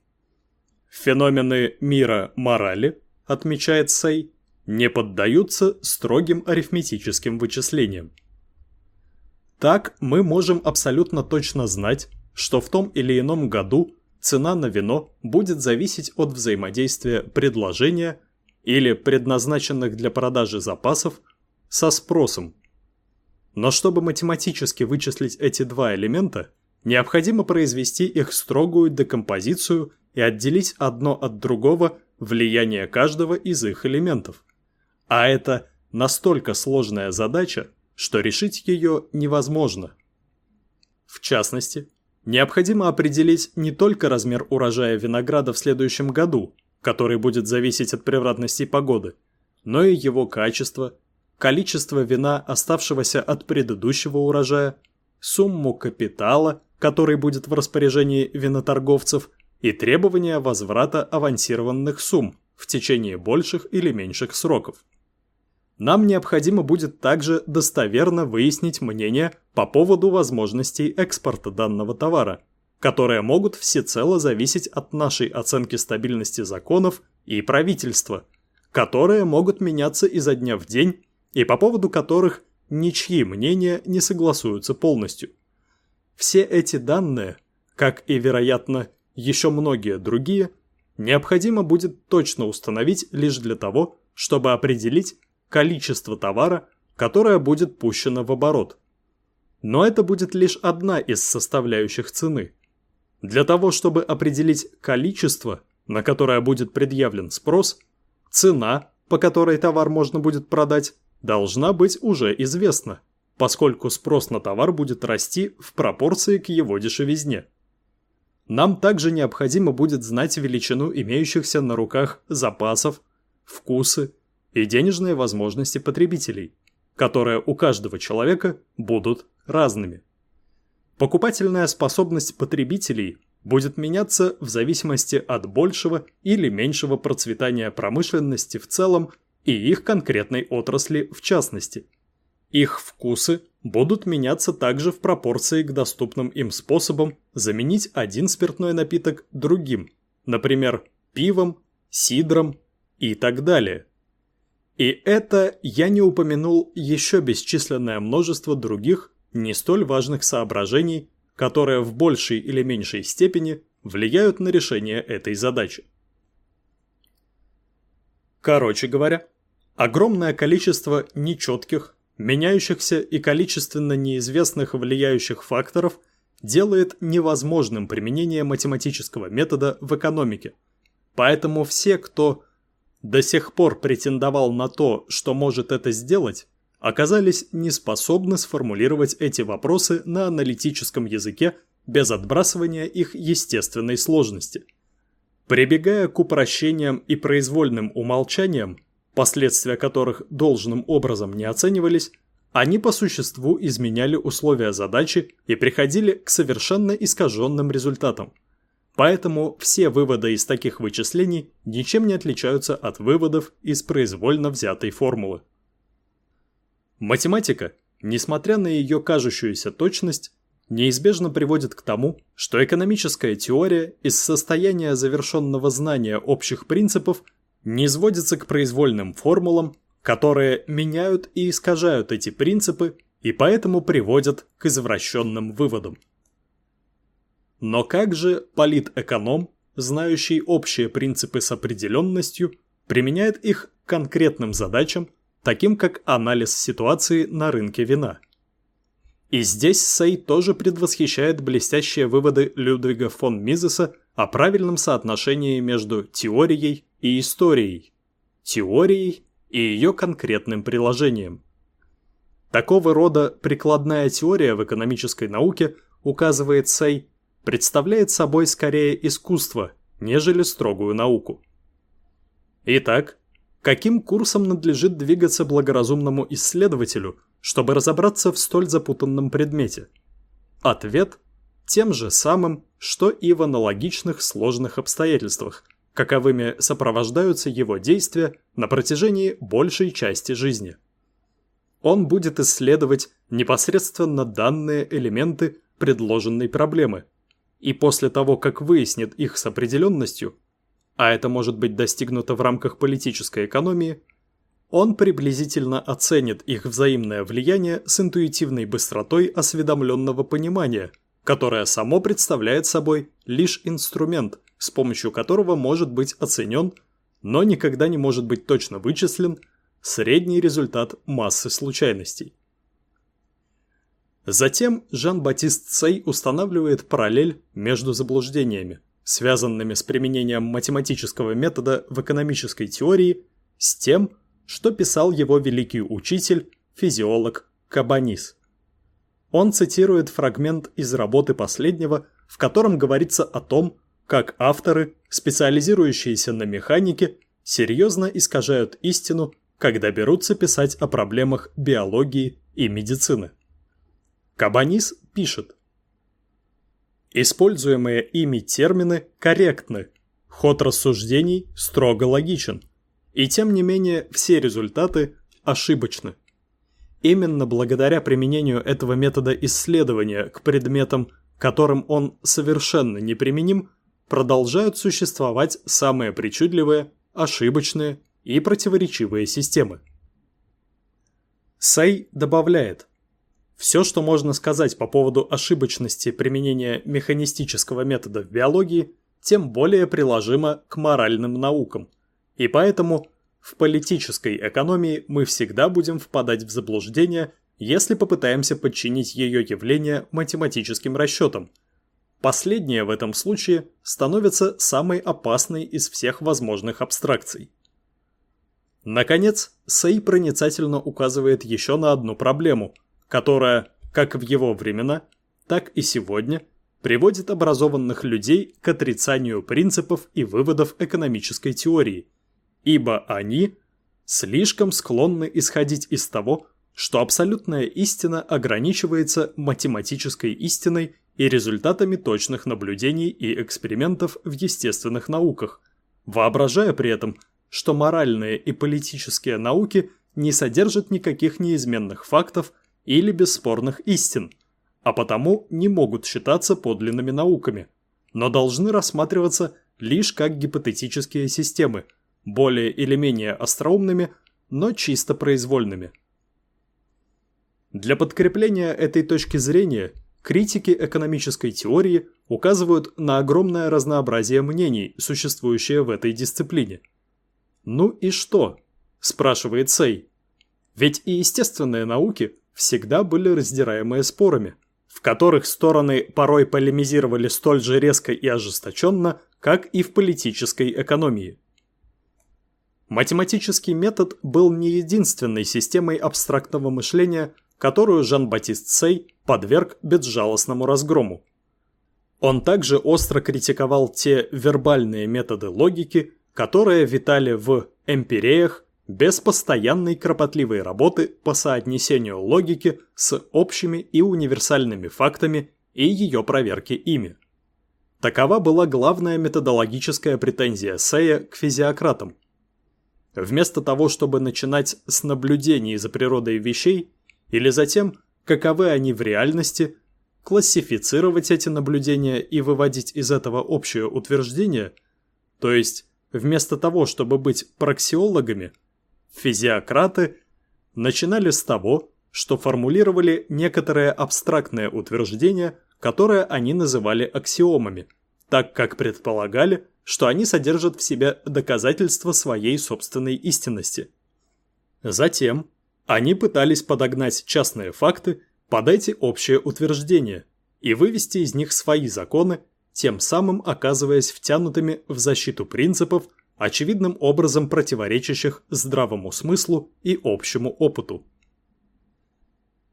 Феномены мира морали, отмечает Сей, не поддаются строгим арифметическим вычислениям. Так мы можем абсолютно точно знать, что в том или ином году цена на вино будет зависеть от взаимодействия предложения или предназначенных для продажи запасов со спросом. Но чтобы математически вычислить эти два элемента, необходимо произвести их строгую декомпозицию и отделить одно от другого влияние каждого из их элементов. А это настолько сложная задача, что решить ее невозможно. В частности, необходимо определить не только размер урожая винограда в следующем году, который будет зависеть от превратностей погоды, но и его качество, количество вина, оставшегося от предыдущего урожая, сумму капитала, который будет в распоряжении виноторговцев, и требования возврата авансированных сумм в течение больших или меньших сроков. Нам необходимо будет также достоверно выяснить мнение по поводу возможностей экспорта данного товара, которые могут всецело зависеть от нашей оценки стабильности законов и правительства, которые могут меняться изо дня в день и по поводу которых ничьи мнения не согласуются полностью. Все эти данные, как и, вероятно, еще многие другие, необходимо будет точно установить лишь для того, чтобы определить, количество товара, которое будет пущено в оборот. Но это будет лишь одна из составляющих цены. Для того, чтобы определить количество, на которое будет предъявлен спрос, цена, по которой товар можно будет продать, должна быть уже известна, поскольку спрос на товар будет расти в пропорции к его дешевизне. Нам также необходимо будет знать величину имеющихся на руках запасов, вкусы, и денежные возможности потребителей, которые у каждого человека будут разными. Покупательная способность потребителей будет меняться в зависимости от большего или меньшего процветания промышленности в целом и их конкретной отрасли в частности. Их вкусы будут меняться также в пропорции к доступным им способам заменить один спиртной напиток другим, например, пивом, сидром и так далее. И это я не упомянул еще бесчисленное множество других, не столь важных соображений, которые в большей или меньшей степени влияют на решение этой задачи. Короче говоря, огромное количество нечетких, меняющихся и количественно неизвестных влияющих факторов делает невозможным применение математического метода в экономике. Поэтому все, кто до сих пор претендовал на то, что может это сделать, оказались неспособны сформулировать эти вопросы на аналитическом языке без отбрасывания их естественной сложности. Прибегая к упрощениям и произвольным умолчаниям, последствия которых должным образом не оценивались, они по существу изменяли условия задачи и приходили к совершенно искаженным результатам – Поэтому все выводы из таких вычислений ничем не отличаются от выводов из произвольно взятой формулы. Математика, несмотря на ее кажущуюся точность, неизбежно приводит к тому, что экономическая теория из состояния завершенного знания общих принципов не сводится к произвольным формулам, которые меняют и искажают эти принципы и поэтому приводят к извращенным выводам. Но как же политэконом, знающий общие принципы с определенностью, применяет их к конкретным задачам, таким как анализ ситуации на рынке вина. И здесь Сей тоже предвосхищает блестящие выводы Людвига фон Мизеса о правильном соотношении между теорией и историей, теорией и ее конкретным приложением. Такого рода прикладная теория в экономической науке, указывает Сей, представляет собой скорее искусство, нежели строгую науку. Итак, каким курсом надлежит двигаться благоразумному исследователю, чтобы разобраться в столь запутанном предмете? Ответ – тем же самым, что и в аналогичных сложных обстоятельствах, каковыми сопровождаются его действия на протяжении большей части жизни. Он будет исследовать непосредственно данные элементы предложенной проблемы, и после того, как выяснит их с определенностью, а это может быть достигнуто в рамках политической экономии, он приблизительно оценит их взаимное влияние с интуитивной быстротой осведомленного понимания, которое само представляет собой лишь инструмент, с помощью которого может быть оценен, но никогда не может быть точно вычислен, средний результат массы случайностей. Затем Жан-Батист Цей устанавливает параллель между заблуждениями связанными с применением математического метода в экономической теории, с тем, что писал его великий учитель, физиолог Кабанис. Он цитирует фрагмент из работы последнего, в котором говорится о том, как авторы, специализирующиеся на механике, серьезно искажают истину, когда берутся писать о проблемах биологии и медицины. Кабанис пишет, Используемые ими термины корректны, ход рассуждений строго логичен, и тем не менее все результаты ошибочны. Именно благодаря применению этого метода исследования к предметам, которым он совершенно неприменим, продолжают существовать самые причудливые, ошибочные и противоречивые системы. Сей добавляет, все, что можно сказать по поводу ошибочности применения механистического метода в биологии, тем более приложимо к моральным наукам. И поэтому в политической экономии мы всегда будем впадать в заблуждение, если попытаемся подчинить ее явления математическим расчетам. Последнее в этом случае становится самой опасной из всех возможных абстракций. Наконец, Сей проницательно указывает еще на одну проблему – которая, как в его времена, так и сегодня, приводит образованных людей к отрицанию принципов и выводов экономической теории, ибо они слишком склонны исходить из того, что абсолютная истина ограничивается математической истиной и результатами точных наблюдений и экспериментов в естественных науках, воображая при этом, что моральные и политические науки не содержат никаких неизменных фактов или бесспорных истин, а потому не могут считаться подлинными науками, но должны рассматриваться лишь как гипотетические системы, более или менее остроумными, но чисто произвольными. Для подкрепления этой точки зрения критики экономической теории указывают на огромное разнообразие мнений, существующее в этой дисциплине. «Ну и что?» – спрашивает Сей. Ведь и естественные науки всегда были раздираемые спорами, в которых стороны порой полемизировали столь же резко и ожесточенно, как и в политической экономии. Математический метод был не единственной системой абстрактного мышления, которую Жан-Батист Сей подверг безжалостному разгрому. Он также остро критиковал те вербальные методы логики, которые витали в эмпиреях без постоянной кропотливой работы по соотнесению логики с общими и универсальными фактами и ее проверки ими. Такова была главная методологическая претензия Сея к физиократам. Вместо того, чтобы начинать с наблюдений за природой вещей или затем, каковы они в реальности, классифицировать эти наблюдения и выводить из этого общее утверждение, то есть вместо того, чтобы быть проксиологами – Физиократы начинали с того, что формулировали некоторые абстрактные утверждения, которые они называли аксиомами, так как предполагали, что они содержат в себе доказательства своей собственной истинности. Затем они пытались подогнать частные факты под эти общие утверждения и вывести из них свои законы, тем самым оказываясь втянутыми в защиту принципов, очевидным образом противоречащих здравому смыслу и общему опыту.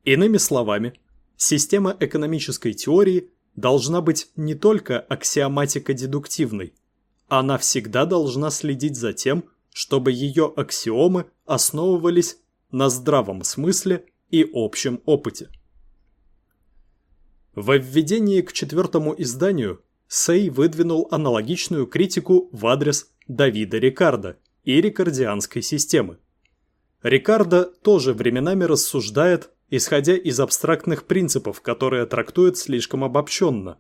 Иными словами, система экономической теории должна быть не только аксиоматико-дедуктивной, она всегда должна следить за тем, чтобы ее аксиомы основывались на здравом смысле и общем опыте. Во введении к четвертому изданию Сей выдвинул аналогичную критику в адрес Давида Рикардо и рикардианской системы. Рикардо тоже временами рассуждает, исходя из абстрактных принципов, которые трактует слишком обобщенно.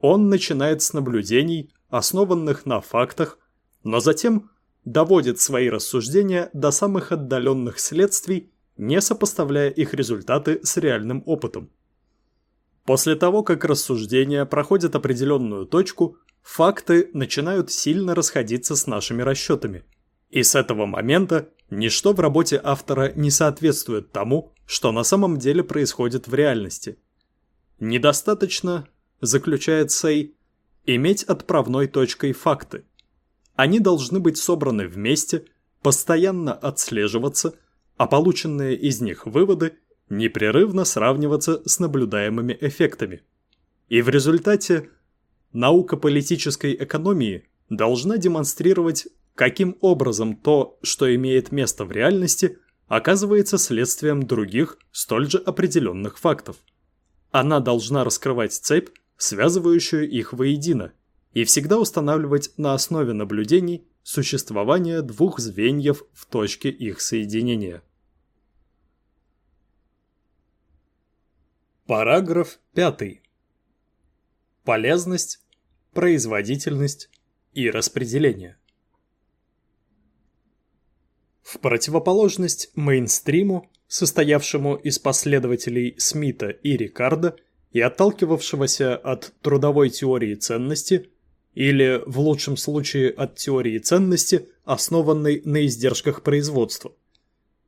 Он начинает с наблюдений, основанных на фактах, но затем доводит свои рассуждения до самых отдаленных следствий, не сопоставляя их результаты с реальным опытом. После того, как рассуждения проходят определенную точку, факты начинают сильно расходиться с нашими расчетами. И с этого момента ничто в работе автора не соответствует тому, что на самом деле происходит в реальности. Недостаточно, заключает Сей, иметь отправной точкой факты. Они должны быть собраны вместе, постоянно отслеживаться, а полученные из них выводы непрерывно сравниваться с наблюдаемыми эффектами. И в результате наука политической экономии должна демонстрировать, каким образом то, что имеет место в реальности, оказывается следствием других, столь же определенных фактов. Она должна раскрывать цепь, связывающую их воедино, и всегда устанавливать на основе наблюдений существование двух звеньев в точке их соединения. Параграф 5. Полезность, производительность и распределение. В противоположность мейнстриму, состоявшему из последователей Смита и Рикардо и отталкивавшегося от трудовой теории ценности, или, в лучшем случае, от теории ценности, основанной на издержках производства,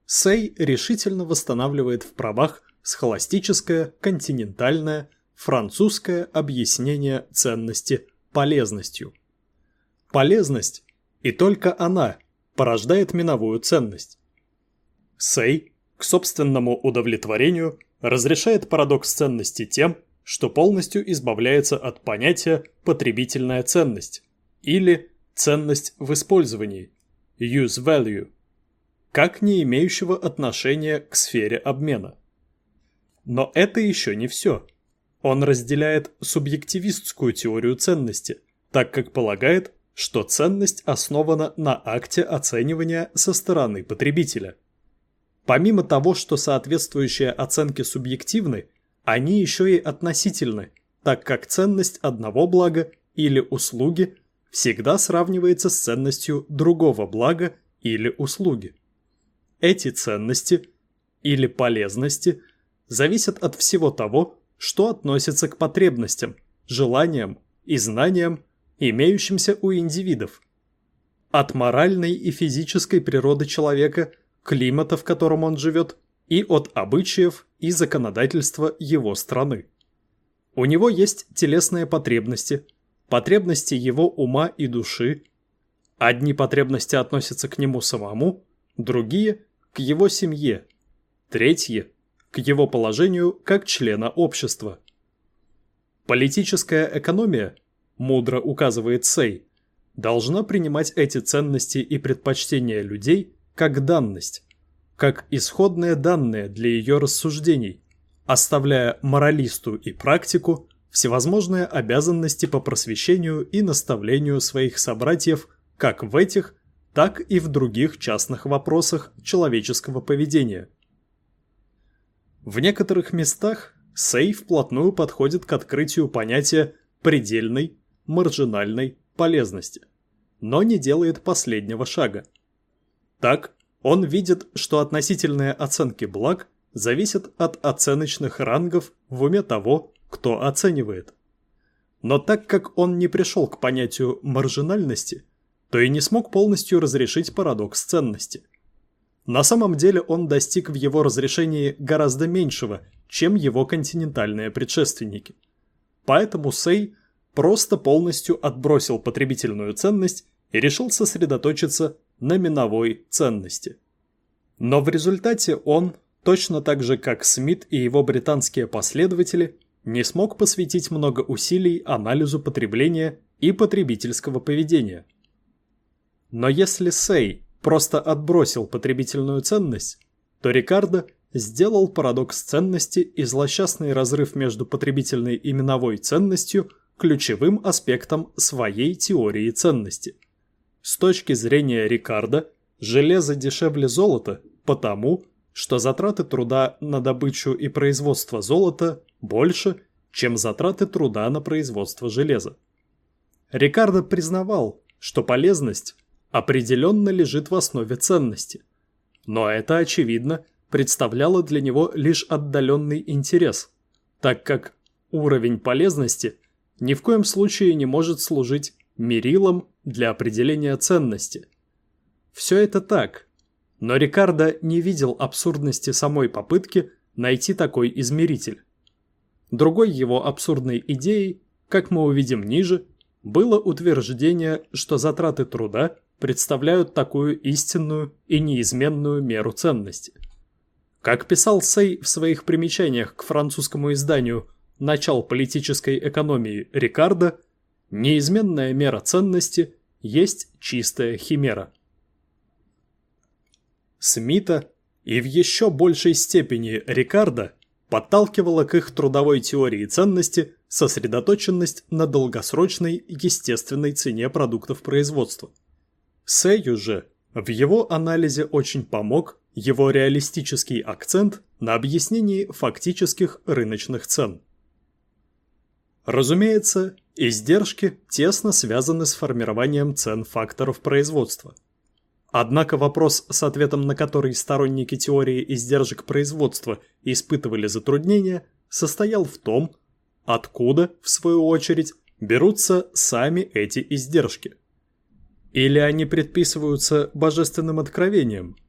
Сей решительно восстанавливает в правах схоластическое, континентальное, французское объяснение ценности полезностью. Полезность, и только она, порождает миновую ценность. Сей, к собственному удовлетворению, разрешает парадокс ценности тем, что полностью избавляется от понятия «потребительная ценность» или «ценность в использовании» use value, как не имеющего отношения к сфере обмена. Но это еще не все. Он разделяет субъективистскую теорию ценности, так как полагает, что ценность основана на акте оценивания со стороны потребителя. Помимо того, что соответствующие оценки субъективны, они еще и относительны, так как ценность одного блага или услуги всегда сравнивается с ценностью другого блага или услуги. Эти ценности или полезности – зависят от всего того, что относится к потребностям, желаниям и знаниям, имеющимся у индивидов. От моральной и физической природы человека, климата, в котором он живет, и от обычаев и законодательства его страны. У него есть телесные потребности, потребности его ума и души. Одни потребности относятся к нему самому, другие – к его семье, третьи к его положению как члена общества. Политическая экономия, мудро указывает Сей, должна принимать эти ценности и предпочтения людей как данность, как исходные данные для ее рассуждений, оставляя моралисту и практику всевозможные обязанности по просвещению и наставлению своих собратьев как в этих, так и в других частных вопросах человеческого поведения. В некоторых местах Сей вплотную подходит к открытию понятия предельной, маржинальной полезности, но не делает последнего шага. Так, он видит, что относительные оценки благ зависят от оценочных рангов в уме того, кто оценивает. Но так как он не пришел к понятию маржинальности, то и не смог полностью разрешить парадокс ценности. на самом деле он достиг в его разрешении гораздо меньшего, чем его континентальные предшественники. Поэтому Сей просто полностью отбросил потребительную ценность и решил сосредоточиться на миновой ценности. Но в результате он, точно так же как Смит и его британские последователи, не смог посвятить много усилий анализу потребления и потребительского поведения. Но если Сей просто отбросил потребительную ценность, то Рикардо сделал парадокс ценности и злосчастный разрыв между потребительной и миновой ценностью ключевым аспектом своей теории ценности. С точки зрения Рикардо, железо дешевле золота потому, что затраты труда на добычу и производство золота больше, чем затраты труда на производство железа. Рикардо признавал, что полезность определенно лежит в основе ценности. Но это, очевидно, представляло для него лишь отдаленный интерес, так как уровень полезности ни в коем случае не может служить мерилом для определения ценности. Все это так, но Рикардо не видел абсурдности самой попытки найти такой измеритель. Другой его абсурдной идеей, как мы увидим ниже, было утверждение, что затраты труда представляют такую истинную и неизменную меру ценности. Как писал Сей в своих примечаниях к французскому изданию «Начал политической экономии» Рикардо, неизменная мера ценности есть чистая химера. Смита и в еще большей степени Рикардо подталкивала к их трудовой теории ценности сосредоточенность на долгосрочной естественной цене продуктов производства. Сэю же в его анализе очень помог его реалистический акцент на объяснении фактических рыночных цен. Разумеется, издержки тесно связаны с формированием цен факторов производства. Однако вопрос, с ответом на который сторонники теории издержек производства испытывали затруднения, состоял в том, откуда, в свою очередь, берутся сами эти издержки. Или они предписываются божественным откровением –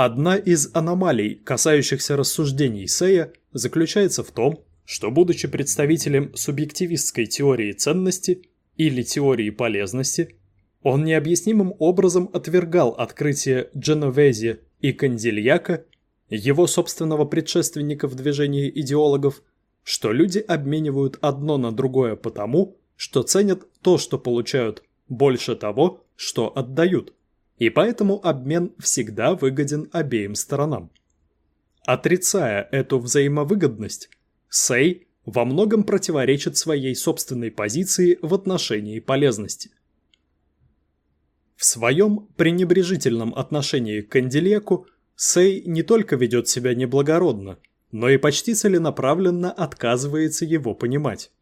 Одна из аномалий, касающихся рассуждений Сея, заключается в том, что, будучи представителем субъективистской теории ценности или теории полезности, он необъяснимым образом отвергал открытие Дженовези и Кандильяка, его собственного предшественника в движении идеологов, что люди обменивают одно на другое потому, что ценят то, что получают, больше того, что отдают и поэтому обмен всегда выгоден обеим сторонам. Отрицая эту взаимовыгодность, Сей во многом противоречит своей собственной позиции в отношении полезности. В своем пренебрежительном отношении к Кандилеку Сей не только ведет себя неблагородно, но и почти целенаправленно отказывается его понимать.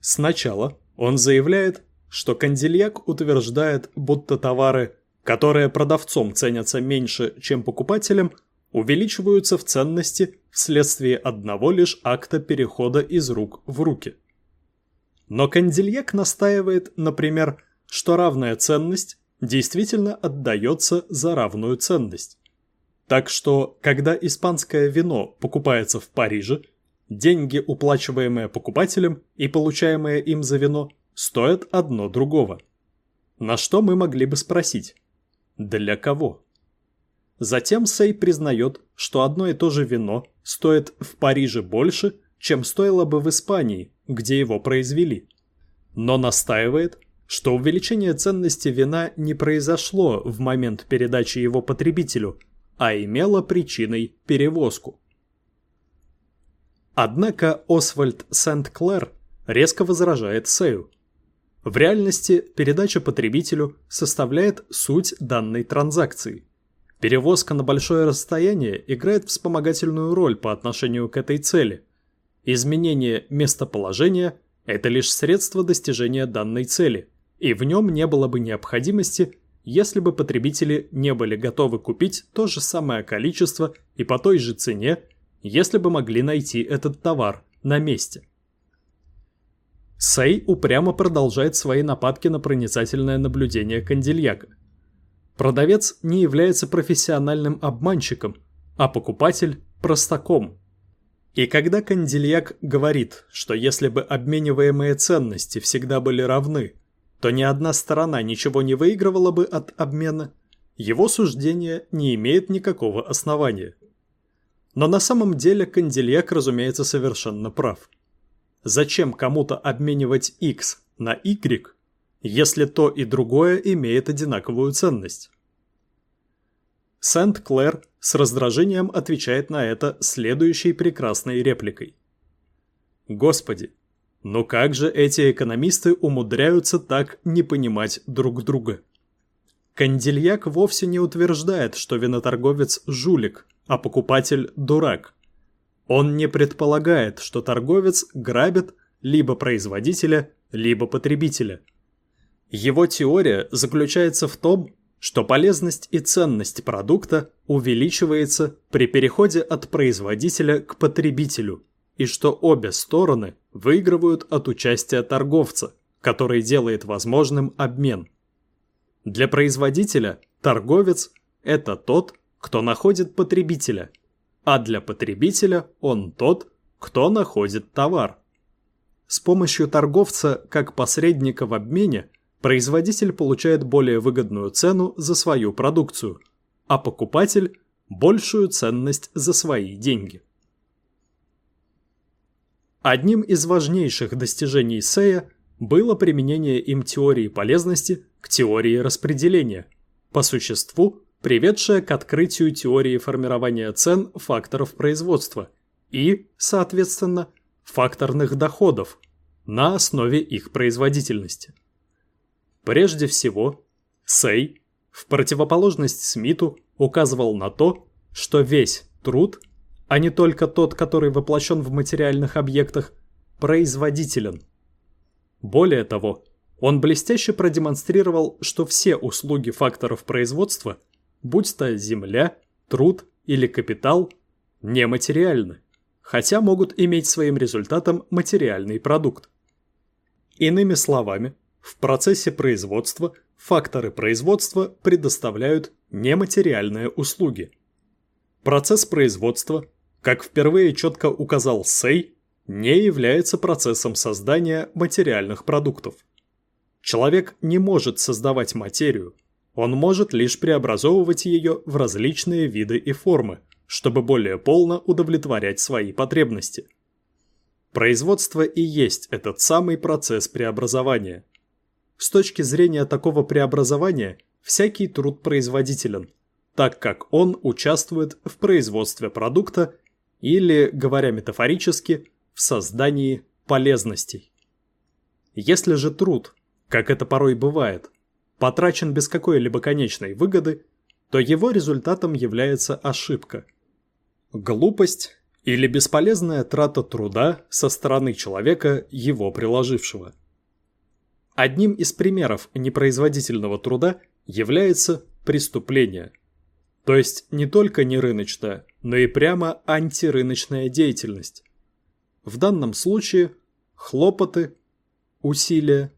Сначала он заявляет, что Кандильяк утверждает, будто товары которые продавцом ценятся меньше, чем покупателем, увеличиваются в ценности вследствие одного лишь акта перехода из рук в руки. Но Кандильяк настаивает, например, что равная ценность действительно отдается за равную ценность. Так что, когда испанское вино покупается в Париже, деньги, уплачиваемые покупателем и получаемые им за вино, стоят одно другого. На что мы могли бы спросить, для кого? Затем Сей признает, что одно и то же вино стоит в Париже больше, чем стоило бы в Испании, где его произвели. Но настаивает, что увеличение ценности вина не произошло в момент передачи его потребителю, а имело причиной перевозку. Однако Освальд Сент-Клэр резко возражает Сею. В реальности передача потребителю составляет суть данной транзакции. Перевозка на большое расстояние играет вспомогательную роль по отношению к этой цели. Изменение местоположения – это лишь средство достижения данной цели, и в нем не было бы необходимости, если бы потребители не были готовы купить то же самое количество и по той же цене, если бы могли найти этот товар на месте. Сей упрямо продолжает свои нападки на проницательное наблюдение Кандильяка. Продавец не является профессиональным обманщиком, а покупатель – простаком. И когда Кандильяк говорит, что если бы обмениваемые ценности всегда были равны, то ни одна сторона ничего не выигрывала бы от обмена, его суждение не имеет никакого основания. Но на самом деле Кандильяк, разумеется, совершенно прав. Зачем кому-то обменивать x на y, если то и другое имеет одинаковую ценность? Сент-Клэр с раздражением отвечает на это следующей прекрасной репликой. Господи, но как же эти экономисты умудряются так не понимать друг друга? Кандильяк вовсе не утверждает, что виноторговец – жулик, а покупатель – дурак. Он не предполагает, что торговец грабит либо производителя, либо потребителя. Его теория заключается в том, что полезность и ценность продукта увеличивается при переходе от производителя к потребителю, и что обе стороны выигрывают от участия торговца, который делает возможным обмен. Для производителя торговец – это тот, кто находит потребителя, а для потребителя он тот, кто находит товар. С помощью торговца как посредника в обмене производитель получает более выгодную цену за свою продукцию, а покупатель – большую ценность за свои деньги. Одним из важнейших достижений Сея было применение им теории полезности к теории распределения, по существу приведшее к открытию теории формирования цен факторов производства и, соответственно, факторных доходов на основе их производительности. Прежде всего, Сей, в противоположность Смиту, указывал на то, что весь труд, а не только тот, который воплощен в материальных объектах, производителен. Более того, он блестяще продемонстрировал, что все услуги факторов производства, будь то земля, труд или капитал, нематериальны, хотя могут иметь своим результатом материальный продукт. Иными словами, в процессе производства факторы производства предоставляют нематериальные услуги. Процесс производства, как впервые четко указал Сей, не является процессом создания материальных продуктов. Человек не может создавать материю, он может лишь преобразовывать ее в различные виды и формы, чтобы более полно удовлетворять свои потребности. Производство и есть этот самый процесс преобразования – с точки зрения такого преобразования, всякий труд производителен, так как он участвует в производстве продукта или, говоря метафорически, в создании полезностей. Если же труд, как это порой бывает, потрачен без какой-либо конечной выгоды, то его результатом является ошибка. Глупость или бесполезная трата труда со стороны человека, его приложившего. Одним из примеров непроизводительного труда является преступление. То есть не только нерыночная, но и прямо антирыночная деятельность. В данном случае хлопоты, усилия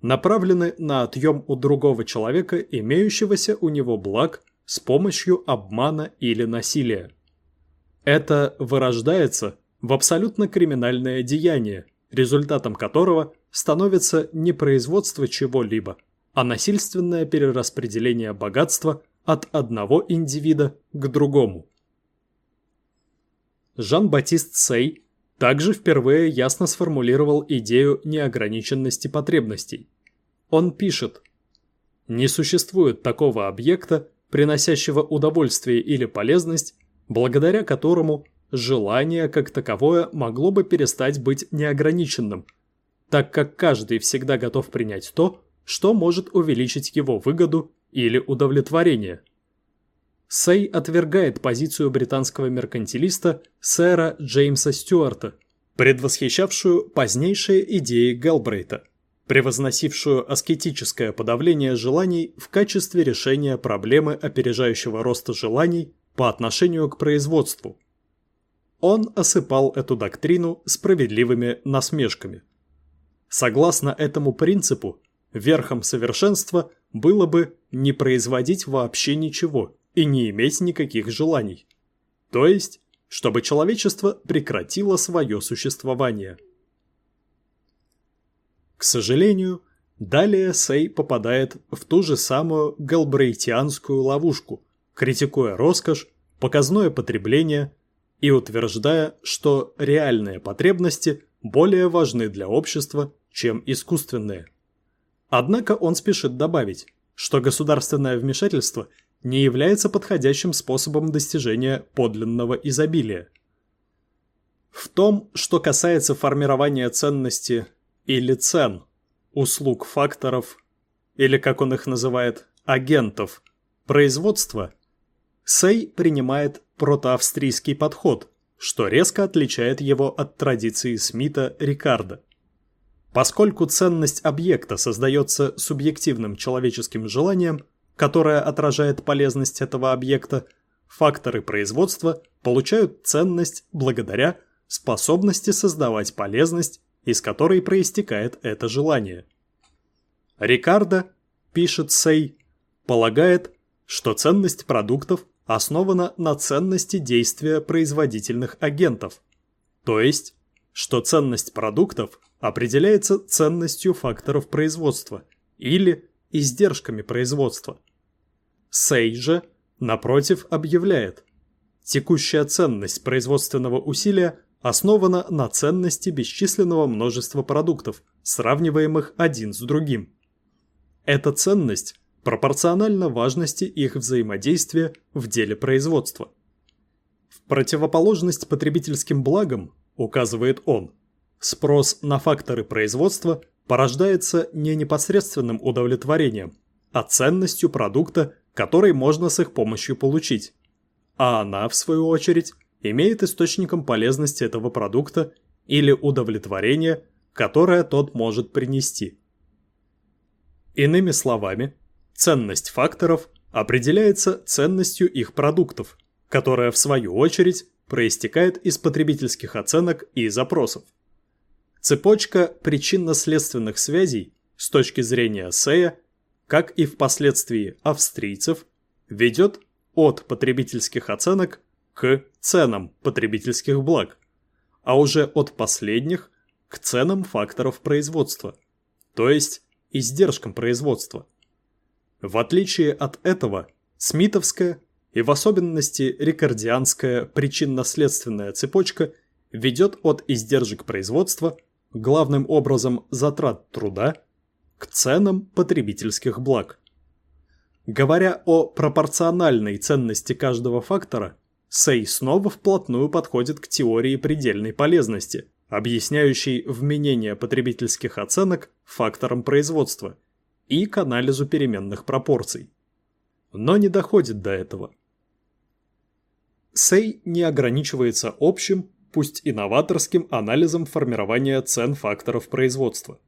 направлены на отъем у другого человека имеющегося у него благ с помощью обмана или насилия. Это вырождается в абсолютно криминальное деяние, результатом которого становится не производство чего-либо, а насильственное перераспределение богатства от одного индивида к другому. Жан-Батист Сей также впервые ясно сформулировал идею неограниченности потребностей. Он пишет, «Не существует такого объекта, приносящего удовольствие или полезность, благодаря которому желание как таковое могло бы перестать быть неограниченным – так как каждый всегда готов принять то, что может увеличить его выгоду или удовлетворение. Сей отвергает позицию британского меркантилиста сэра Джеймса Стюарта, предвосхищавшую позднейшие идеи Гэлбрейта, превозносившую аскетическое подавление желаний в качестве решения проблемы опережающего роста желаний по отношению к производству. Он осыпал эту доктрину справедливыми насмешками. Согласно этому принципу, верхом совершенства было бы не производить вообще ничего и не иметь никаких желаний. То есть, чтобы человечество прекратило свое существование. К сожалению, далее Сей попадает в ту же самую галбрейтианскую ловушку, критикуя роскошь, показное потребление и утверждая, что реальные потребности более важны для общества, чем искусственные. Однако он спешит добавить, что государственное вмешательство не является подходящим способом достижения подлинного изобилия. В том, что касается формирования ценности или цен, услуг факторов, или, как он их называет, агентов, производства, Сей принимает протоавстрийский подход, что резко отличает его от традиции Смита Рикардо. Поскольку ценность объекта создается субъективным человеческим желанием, которое отражает полезность этого объекта, факторы производства получают ценность благодаря способности создавать полезность, из которой проистекает это желание. Рикардо, пишет Сей, полагает, что ценность продуктов основана на ценности действия производительных агентов, то есть, что ценность продуктов определяется ценностью факторов производства или издержками производства. Сей же, напротив, объявляет, текущая ценность производственного усилия основана на ценности бесчисленного множества продуктов, сравниваемых один с другим. Эта ценность пропорционально важности их взаимодействия в деле производства. В противоположность потребительским благам, указывает он, спрос на факторы производства порождается не непосредственным удовлетворением, а ценностью продукта, который можно с их помощью получить. А она, в свою очередь, имеет источником полезности этого продукта или удовлетворения, которое тот может принести. Иными словами, Ценность факторов определяется ценностью их продуктов, которая в свою очередь проистекает из потребительских оценок и запросов. Цепочка причинно-следственных связей с точки зрения Сея, как и впоследствии австрийцев, ведет от потребительских оценок к ценам потребительских благ, а уже от последних к ценам факторов производства, то есть издержкам производства. В отличие от этого, смитовская и в особенности рикардианская причинно-следственная цепочка ведет от издержек производства, главным образом затрат труда, к ценам потребительских благ. Говоря о пропорциональной ценности каждого фактора, Сей снова вплотную подходит к теории предельной полезности, объясняющей вменение потребительских оценок факторам производства – и к анализу переменных пропорций. Но не доходит до этого. Сей не ограничивается общим, пусть и новаторским анализом формирования цен факторов производства.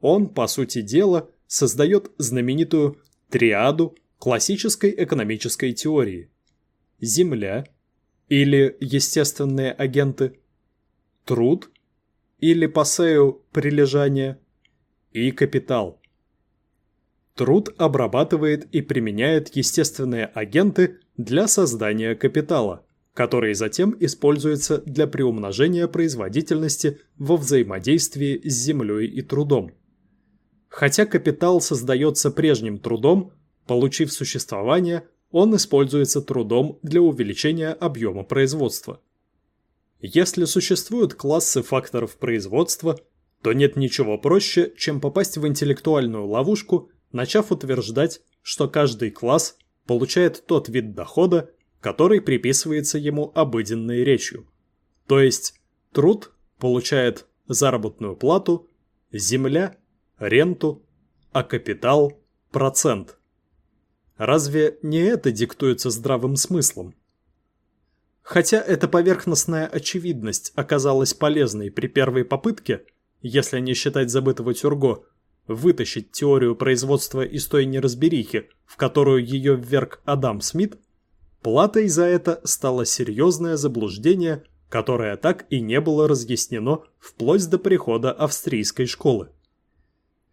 Он, по сути дела, создает знаменитую триаду классической экономической теории. Земля или естественные агенты, труд или по Сею прилежание и капитал. Труд обрабатывает и применяет естественные агенты для создания капитала, который затем используется для приумножения производительности во взаимодействии с землей и трудом. Хотя капитал создается прежним трудом, получив существование, он используется трудом для увеличения объема производства. Если существуют классы факторов производства, то нет ничего проще, чем попасть в интеллектуальную ловушку начав утверждать, что каждый класс получает тот вид дохода, который приписывается ему обыденной речью. То есть труд получает заработную плату, земля – ренту, а капитал – процент. Разве не это диктуется здравым смыслом? Хотя эта поверхностная очевидность оказалась полезной при первой попытке, если не считать забытого Тюрго, вытащить теорию производства из той неразберихи, в которую ее вверг Адам Смит, платой за это стало серьезное заблуждение, которое так и не было разъяснено вплоть до прихода австрийской школы.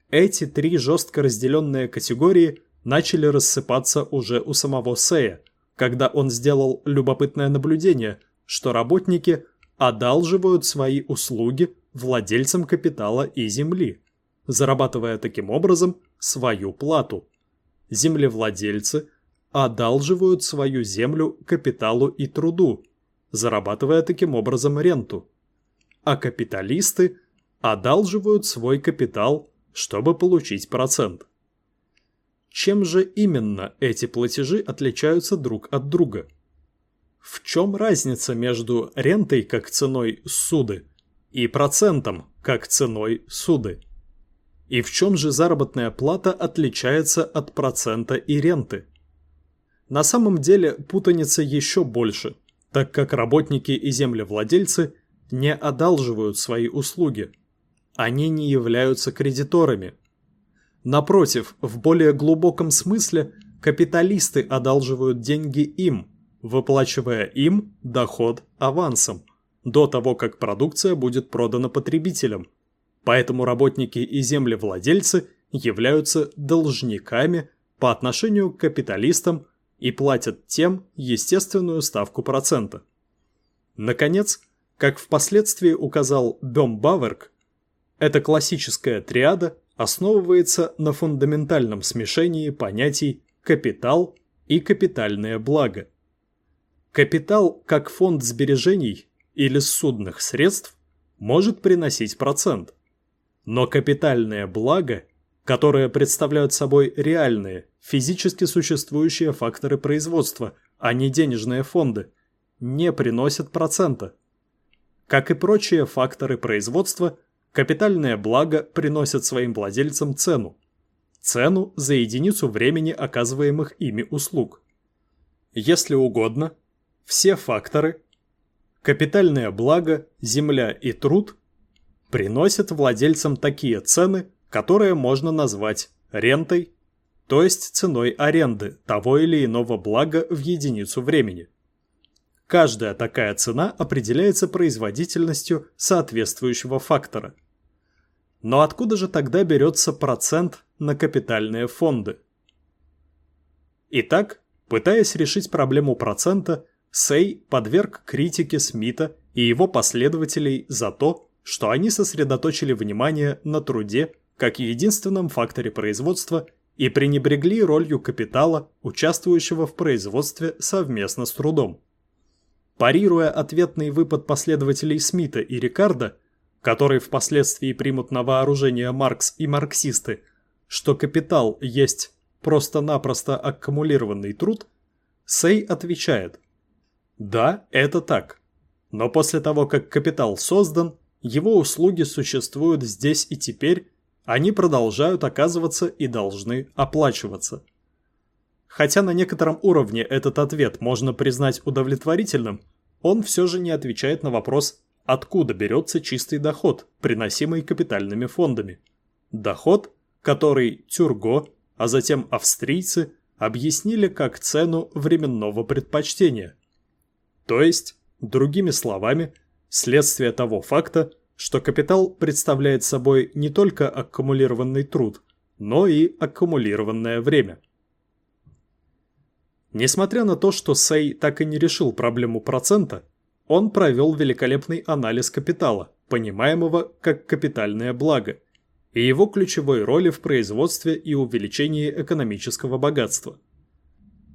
Эти три жестко разделенные категории начали рассыпаться уже у самого Сея, когда он сделал любопытное наблюдение, что работники одалживают свои услуги владельцам капитала и земли, зарабатывая таким образом свою плату. Землевладельцы одалживают свою землю капиталу и труду, зарабатывая таким образом ренту. А капиталисты одалживают свой капитал, чтобы получить процент. Чем же именно эти платежи отличаются друг от друга? В чем разница между рентой как ценой суды и процентом как ценой суды? И в чем же заработная плата отличается от процента и ренты? На самом деле путаница еще больше, так как работники и землевладельцы не одалживают свои услуги. Они не являются кредиторами. Напротив, в более глубоком смысле капиталисты одалживают деньги им, выплачивая им доход авансом, до того, как продукция будет продана потребителям. Поэтому работники и землевладельцы являются должниками по отношению к капиталистам и платят тем естественную ставку процента. Наконец, как впоследствии указал Бем Баверк, эта классическая триада основывается на фундаментальном смешении понятий «капитал» и «капитальное благо». Капитал, как фонд сбережений или судных средств, может приносить процент. Но капитальное благо – которые представляют собой реальные, физически существующие факторы производства, а не денежные фонды, не приносят процента. Как и прочие факторы производства, капитальное благо приносит своим владельцам цену. Цену за единицу времени оказываемых ими услуг. Если угодно, все факторы – капитальное благо, земля и труд – приносят владельцам такие цены, которое можно назвать рентой, то есть ценой аренды того или иного блага в единицу времени. Каждая такая цена определяется производительностью соответствующего фактора. Но откуда же тогда берется процент на капитальные фонды? Итак, пытаясь решить проблему процента, Сей подверг критике Смита и его последователей за то, что они сосредоточили внимание на труде как единственном факторе производства и пренебрегли ролью капитала, участвующего в производстве совместно с трудом. Парируя ответный выпад последователей Смита и Рикардо, который впоследствии примут на вооружение Маркс и марксисты, что капитал есть просто-напросто аккумулированный труд, Сей отвечает «Да, это так. Но после того, как капитал создан, его услуги существуют здесь и теперь они продолжают оказываться и должны оплачиваться. Хотя на некотором уровне этот ответ можно признать удовлетворительным, он все же не отвечает на вопрос, откуда берется чистый доход, приносимый капитальными фондами. Доход, который Тюрго, а затем австрийцы объяснили как цену временного предпочтения. То есть, другими словами, следствие того факта, что капитал представляет собой не только аккумулированный труд, но и аккумулированное время. Несмотря на то, что Сей так и не решил проблему процента, он провел великолепный анализ капитала, понимаемого как капитальное благо, и его ключевой роли в производстве и увеличении экономического богатства.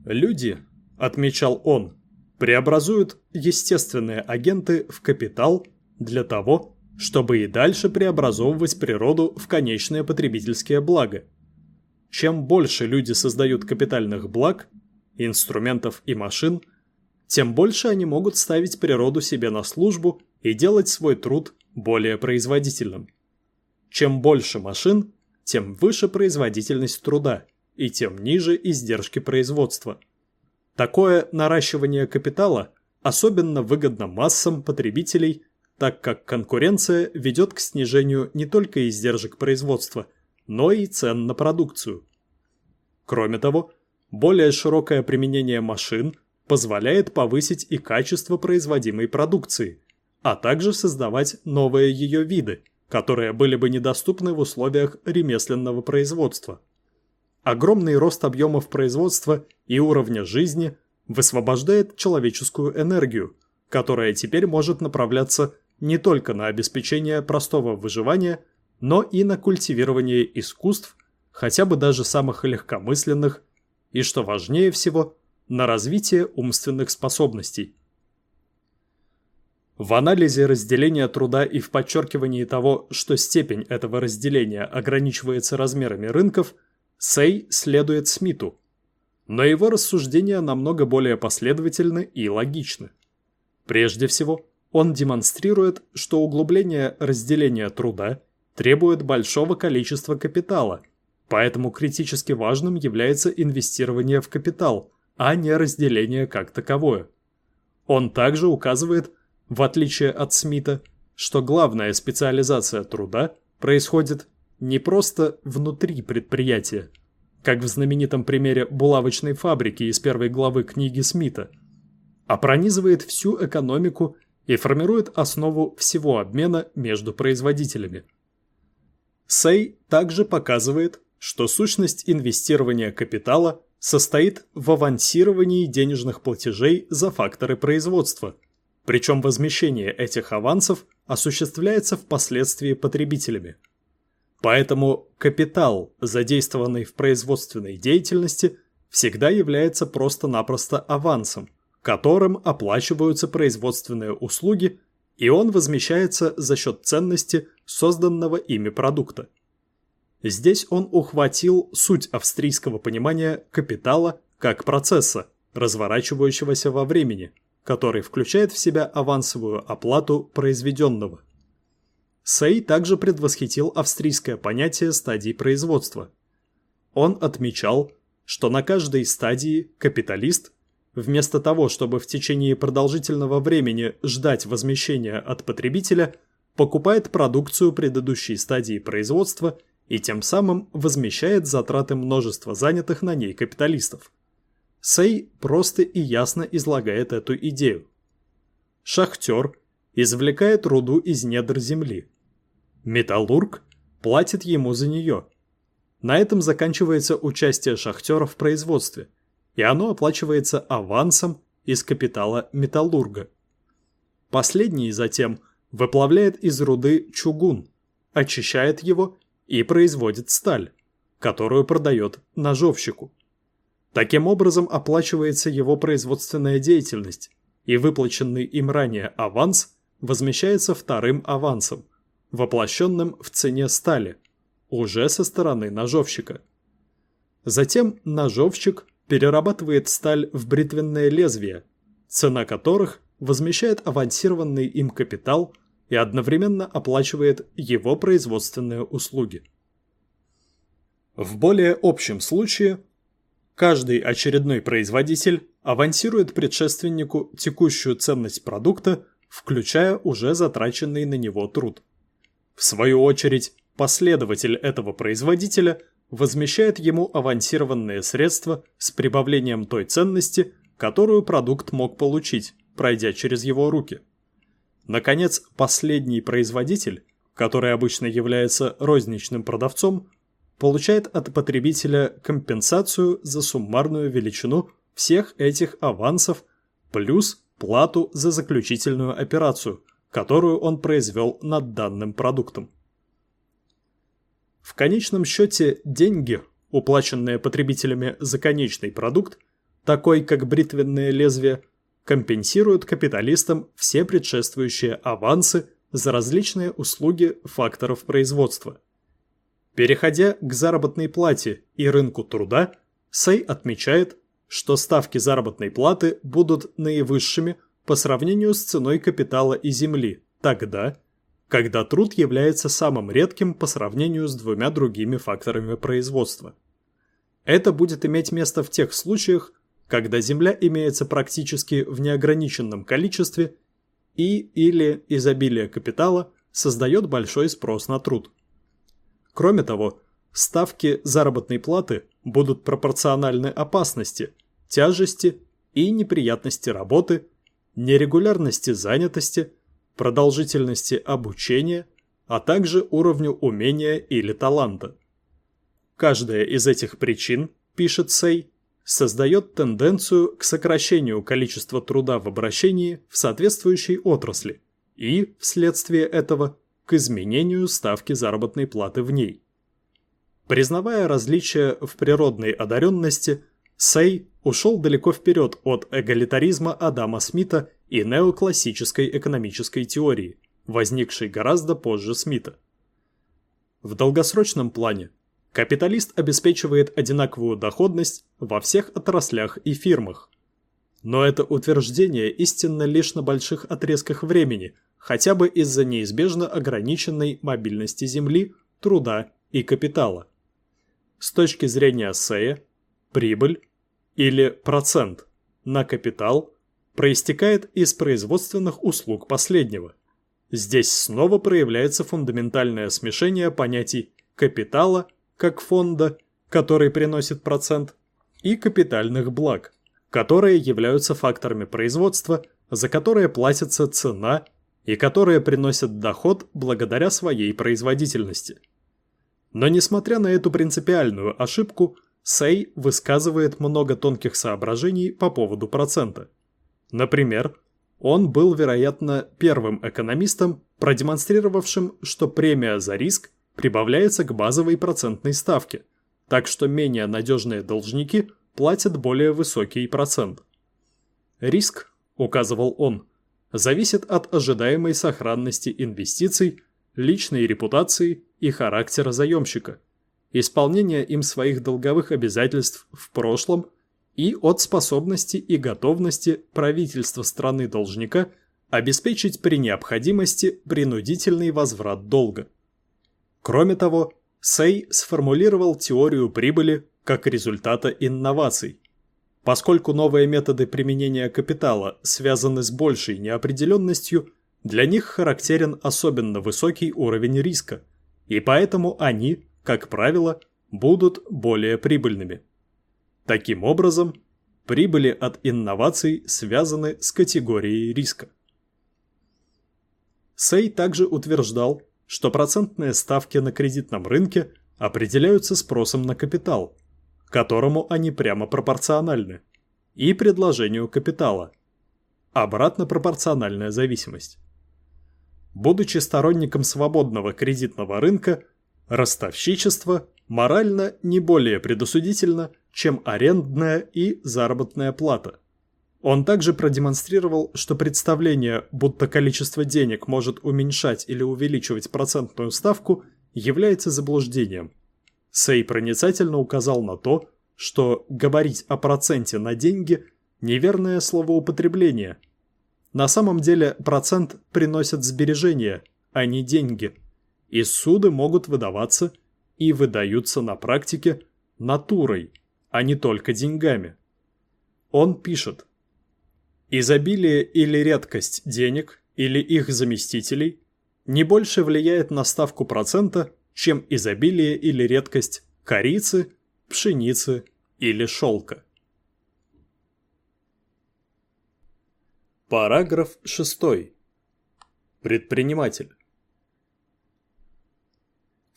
Люди, отмечал он, преобразуют естественные агенты в капитал для того, чтобы и дальше преобразовывать природу в конечное потребительское благо. Чем больше люди создают капитальных благ, инструментов и машин, тем больше они могут ставить природу себе на службу и делать свой труд более производительным. Чем больше машин, тем выше производительность труда и тем ниже издержки производства. Такое наращивание капитала особенно выгодно массам потребителей – так как конкуренция ведет к снижению не только издержек производства, но и цен на продукцию. Кроме того, более широкое применение машин позволяет повысить и качество производимой продукции, а также создавать новые ее виды, которые были бы недоступны в условиях ремесленного производства. огромный рост объемов производства и уровня жизни высвобождает человеческую энергию, которая теперь может направляться не только на обеспечение простого выживания, но и на культивирование искусств, хотя бы даже самых легкомысленных, и, что важнее всего, на развитие умственных способностей. В анализе разделения труда и в подчеркивании того, что степень этого разделения ограничивается размерами рынков, Сей следует Смиту. Но его рассуждения намного более последовательны и логичны. Прежде всего, он демонстрирует, что углубление разделения труда требует большого количества капитала, поэтому критически важным является инвестирование в капитал, а не разделение как таковое. Он также указывает, в отличие от Смита, что главная специализация труда происходит не просто внутри предприятия, как в знаменитом примере булавочной фабрики из первой главы книги Смита, а пронизывает всю экономику и формирует основу всего обмена между производителями. Сей также показывает, что сущность инвестирования капитала состоит в авансировании денежных платежей за факторы производства, причем возмещение этих авансов осуществляется впоследствии потребителями. Поэтому капитал, задействованный в производственной деятельности, всегда является просто-напросто авансом – которым оплачиваются производственные услуги, и он возмещается за счет ценности созданного ими продукта. Здесь он ухватил суть австрийского понимания капитала как процесса, разворачивающегося во времени, который включает в себя авансовую оплату произведенного. Сей также предвосхитил австрийское понятие стадий производства. Он отмечал, что на каждой стадии капиталист Вместо того, чтобы в течение продолжительного времени ждать возмещения от потребителя, покупает продукцию предыдущей стадии производства и тем самым возмещает затраты множества занятых на ней капиталистов. Сей просто и ясно излагает эту идею. Шахтер извлекает руду из недр земли. Металлург платит ему за нее. На этом заканчивается участие шахтера в производстве – и оно оплачивается авансом из капитала металлурга. Последний затем выплавляет из руды чугун, очищает его и производит сталь, которую продает ножовщику. Таким образом оплачивается его производственная деятельность, и выплаченный им ранее аванс возмещается вторым авансом, воплощенным в цене стали, уже со стороны ножовщика. Затем ножовщик перерабатывает сталь в бритвенное лезвие, цена которых возмещает авансированный им капитал и одновременно оплачивает его производственные услуги. В более общем случае, каждый очередной производитель авансирует предшественнику текущую ценность продукта, включая уже затраченный на него труд. В свою очередь, последователь этого производителя возмещает ему авансированные средства с прибавлением той ценности, которую продукт мог получить, пройдя через его руки. Наконец, последний производитель, который обычно является розничным продавцом, получает от потребителя компенсацию за суммарную величину всех этих авансов плюс плату за заключительную операцию, которую он произвел над данным продуктом. В конечном счете деньги, уплаченные потребителями за конечный продукт, такой как бритвенное лезвие, компенсируют капиталистам все предшествующие авансы за различные услуги факторов производства. Переходя к заработной плате и рынку труда, Сей отмечает, что ставки заработной платы будут наивысшими по сравнению с ценой капитала и земли тогда, когда труд является самым редким по сравнению с двумя другими факторами производства. Это будет иметь место в тех случаях, когда земля имеется практически в неограниченном количестве и или изобилие капитала создает большой спрос на труд. Кроме того, ставки заработной платы будут пропорциональны опасности, тяжести и неприятности работы, нерегулярности занятости – продолжительности обучения, а также уровню умения или таланта. Каждая из этих причин, пишет Сей, создает тенденцию к сокращению количества труда в обращении в соответствующей отрасли и, вследствие этого, к изменению ставки заработной платы в ней. Признавая различия в природной одаренности, Сей ушел далеко вперед от эгалитаризма Адама Смита и неоклассической экономической теории, возникшей гораздо позже Смита. В долгосрочном плане капиталист обеспечивает одинаковую доходность во всех отраслях и фирмах. Но это утверждение истинно лишь на больших отрезках времени, хотя бы из-за неизбежно ограниченной мобильности земли, труда и капитала. С точки зрения Сея, прибыль или процент на капитал проистекает из производственных услуг последнего. Здесь снова проявляется фундаментальное смешение понятий капитала как фонда, который приносит процент, и капитальных благ, которые являются факторами производства, за которые платится цена и которые приносят доход благодаря своей производительности. Но несмотря на эту принципиальную ошибку, Сей высказывает много тонких соображений по поводу процента. Например, он был, вероятно, первым экономистом, продемонстрировавшим, что премия за риск прибавляется к базовой процентной ставке, так что менее надежные должники платят более высокий процент. Риск, указывал он, зависит от ожидаемой сохранности инвестиций, личной репутации и характера заемщика, исполнения им своих долговых обязательств в прошлом и от способности и готовности правительства страны-должника обеспечить при необходимости принудительный возврат долга. Кроме того, Сей сформулировал теорию прибыли как результата инноваций, Поскольку новые методы применения капитала связаны с большей неопределенностью, для них характерен особенно высокий уровень риска, и поэтому они, как правило, будут более прибыльными. Таким образом, прибыли от инноваций связаны с категорией риска. Сей также утверждал, что процентные ставки на кредитном рынке определяются спросом на капитал, которому они прямо пропорциональны, и предложению капитала. Обратно пропорциональная зависимость. Будучи сторонником свободного кредитного рынка, ростовщичество морально не более предусудительно, чем арендная и заработная плата. Он также продемонстрировал, что представление, будто количество денег может уменьшать или увеличивать процентную ставку, является заблуждением – Сей проницательно указал на то, что говорить о проценте на деньги – неверное словоупотребление. На самом деле процент приносит сбережения, а не деньги. И суды могут выдаваться и выдаются на практике натурой, а не только деньгами. Он пишет, «Изобилие или редкость денег или их заместителей не больше влияет на ставку процента, чем изобилие или редкость корицы, пшеницы или шелка. Параграф 6. Предприниматель.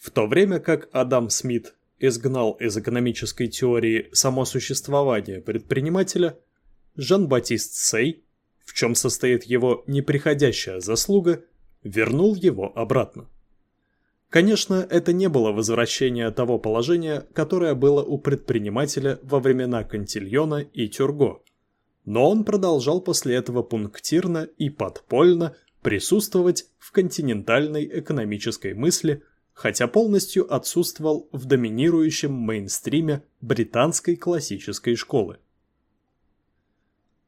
В то время как Адам Смит изгнал из экономической теории само существование предпринимателя, Жан-Батист Сей, в чем состоит его неприходящая заслуга, вернул его обратно. Конечно, это не было возвращение того положения, которое было у предпринимателя во времена Кантильона и Тюрго. Но он продолжал после этого пунктирно и подпольно присутствовать в континентальной экономической мысли, хотя полностью отсутствовал в доминирующем мейнстриме британской классической школы.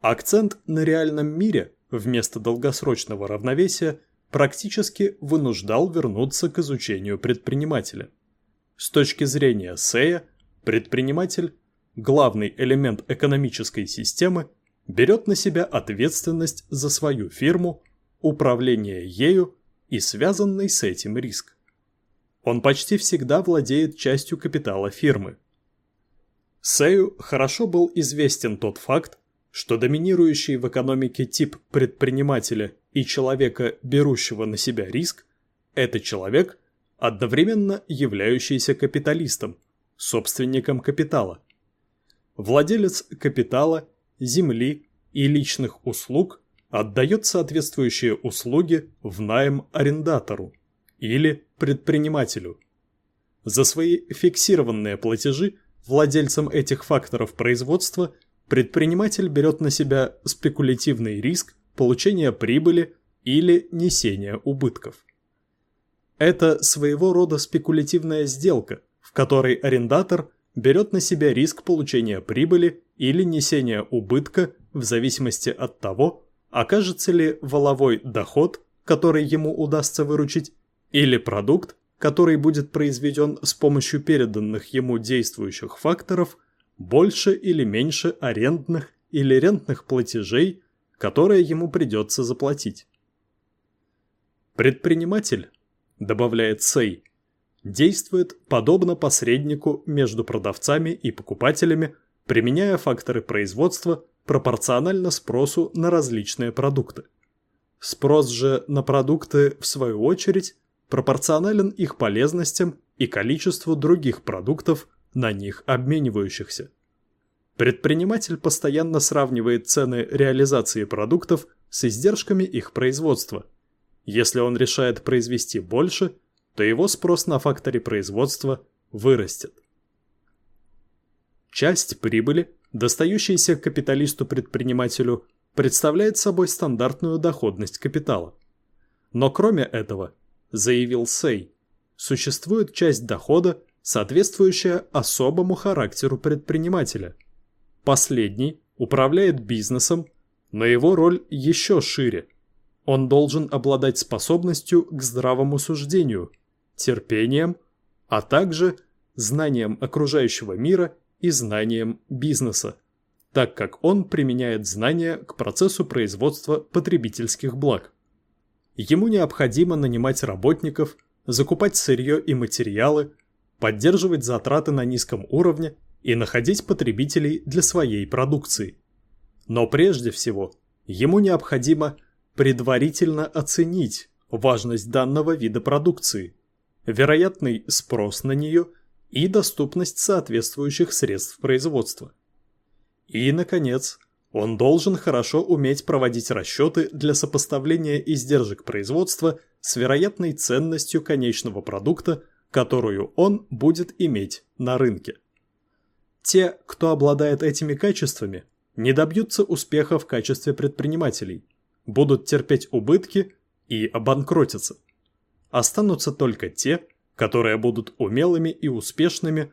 Акцент на реальном мире вместо долгосрочного равновесия практически вынуждал вернуться к изучению предпринимателя. С точки зрения Сея, предприниматель, главный элемент экономической системы, берет на себя ответственность за свою фирму, управление ею и связанный с этим риск. Он почти всегда владеет частью капитала фирмы. Сею хорошо был известен тот факт, что доминирующий в экономике тип предпринимателя и человека, берущего на себя риск, это человек, одновременно являющийся капиталистом, собственником капитала. Владелец капитала, земли и личных услуг отдает соответствующие услуги в найм арендатору или предпринимателю. За свои фиксированные платежи владельцам этих факторов производства предприниматель берет на себя спекулятивный риск получения прибыли или несения убытков. Это своего рода спекулятивная сделка, в которой арендатор берет на себя риск получения прибыли или несения убытка в зависимости от того, окажется ли воловой доход, который ему удастся выручить, или продукт, который будет произведен с помощью переданных ему действующих факторов, больше или меньше арендных или рентных платежей, которые ему придется заплатить. Предприниматель, добавляет Сей, действует подобно посреднику между продавцами и покупателями, применяя факторы производства пропорционально спросу на различные продукты. Спрос же на продукты, в свою очередь, пропорционален их полезностям и количеству других продуктов, на них обменивающихся. Предприниматель постоянно сравнивает цены реализации продуктов с издержками их производства. Если он решает произвести больше, то его спрос на факторе производства вырастет. Часть прибыли, достающаяся капиталисту-предпринимателю, представляет собой стандартную доходность капитала. Но кроме этого, заявил Сей, существует часть дохода, соответствующая особому характеру предпринимателя. Последний управляет бизнесом, но его роль еще шире. Он должен обладать способностью к здравому суждению, терпением, а также знанием окружающего мира и знанием бизнеса, так как он применяет знания к процессу производства потребительских благ. Ему необходимо нанимать работников, закупать сырье и материалы, поддерживать затраты на низком уровне и находить потребителей для своей продукции. Но прежде всего, ему необходимо предварительно оценить важность данного вида продукции, вероятный спрос на нее и доступность соответствующих средств производства. И, наконец, он должен хорошо уметь проводить расчеты для сопоставления издержек производства с вероятной ценностью конечного продукта, которую он будет иметь на рынке. Те, кто обладает этими качествами, не добьются успеха в качестве предпринимателей, будут терпеть убытки и обанкротятся. Останутся только те, которые будут умелыми и успешными,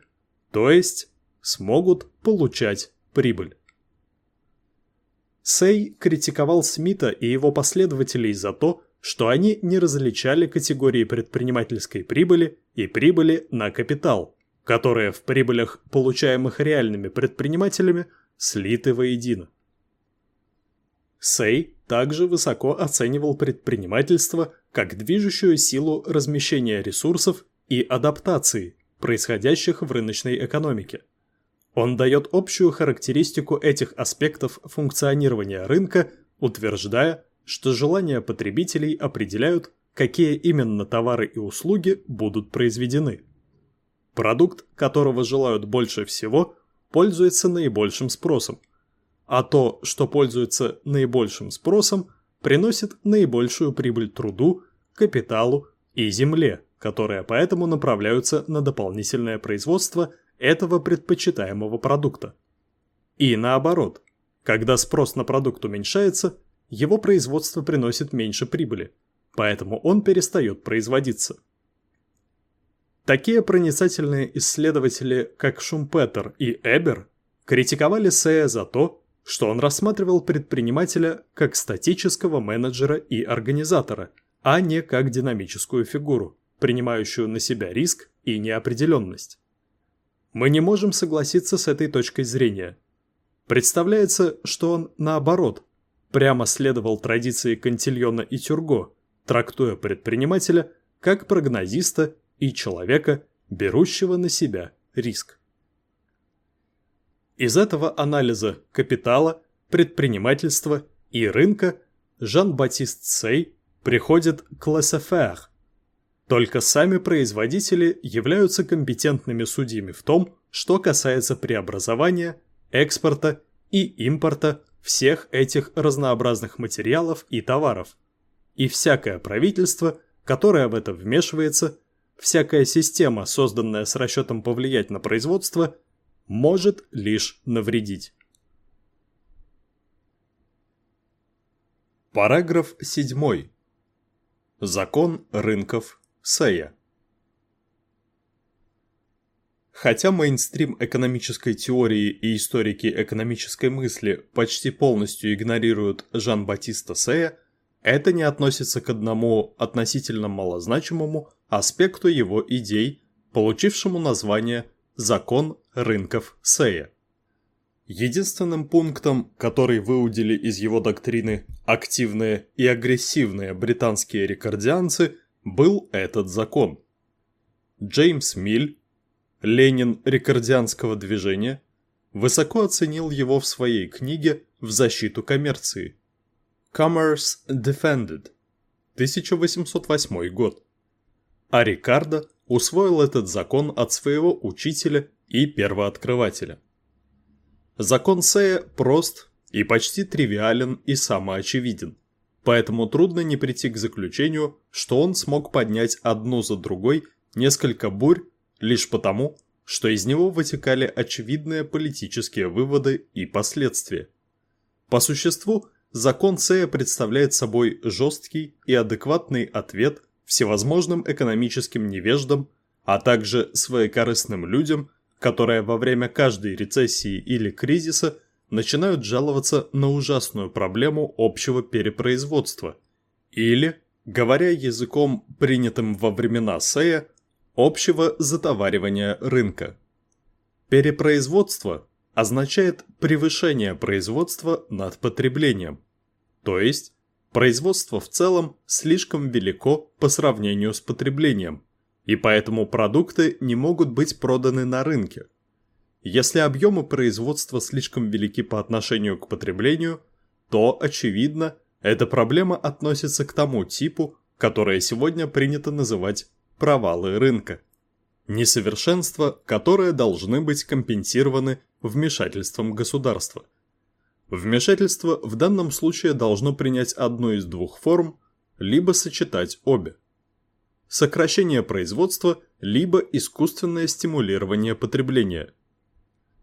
то есть смогут получать прибыль. Сей критиковал Смита и его последователей за то, что они не различали категории предпринимательской прибыли и прибыли на капитал, которые в прибылях, получаемых реальными предпринимателями, слиты воедино. Сей также высоко оценивал предпринимательство как движущую силу размещения ресурсов и адаптации, происходящих в рыночной экономике. Он дает общую характеристику этих аспектов функционирования рынка, утверждая, что желания потребителей определяют, какие именно товары и услуги будут произведены. Продукт, которого желают больше всего, пользуется наибольшим спросом, а то, что пользуется наибольшим спросом, приносит наибольшую прибыль труду, капиталу и земле, которые поэтому направляются на дополнительное производство – этого предпочитаемого продукта. И наоборот, когда спрос на продукт уменьшается, его производство приносит меньше прибыли, поэтому он перестает производиться. Такие проницательные исследователи, как Шумпетер и Эбер, критиковали Сея за то, что он рассматривал предпринимателя как статического менеджера и организатора, а не как динамическую фигуру, принимающую на себя риск и неопределенность. Мы не можем согласиться с этой точкой зрения. Представляется, что он, наоборот, прямо следовал традиции Кантильона и Тюрго, трактуя предпринимателя как прогнозиста и человека, берущего на себя риск. Из этого анализа капитала, предпринимательства и рынка Жан-Батист Сей приходит к laissez Только сами производители являются компетентными судьями в том, что касается преобразования, экспорта и импорта всех этих разнообразных материалов и товаров. И всякое правительство, которое в это вмешивается, всякая система, созданная с расчетом повлиять на производство, может лишь навредить. Параграф 7. Закон рынков Сея. Хотя мейнстрим экономической теории и историки экономической мысли почти полностью игнорируют Жан-Батиста Сея, это не относится к одному относительно малозначимому аспекту его идей, получившему название «Закон рынков Сея». Единственным пунктом, который выудили из его доктрины активные и агрессивные британские рекордианцы, был этот закон. Джеймс Миль, Ленин рекордианского движения, высоко оценил его в своей книге «В защиту коммерции» Commerce Defended, 1808 год. А Рикардо усвоил этот закон от своего учителя и первооткрывателя. Закон Сея прост и почти тривиален и самоочевиден, поэтому трудно не прийти к заключению, что он смог поднять одну за другой несколько бурь лишь потому, что из него вытекали очевидные политические выводы и последствия. По существу, закон Сея представляет собой жесткий и адекватный ответ всевозможным экономическим невеждам, а также своекорыстным людям, которые во время каждой рецессии или кризиса начинают жаловаться на ужасную проблему общего перепроизводства или, говоря языком, принятым во времена Сея, общего затоваривания рынка. Перепроизводство означает превышение производства над потреблением, то есть производство в целом слишком велико по сравнению с потреблением, и поэтому продукты не могут быть проданы на рынке. Если объемы производства слишком велики по отношению к потреблению, то, очевидно, эта проблема относится к тому типу, которое сегодня принято называть провалы рынка. Несовершенства, которые должны быть компенсированы вмешательством государства. Вмешательство в данном случае должно принять одну из двух форм, либо сочетать обе. Сокращение производства, либо искусственное стимулирование потребления –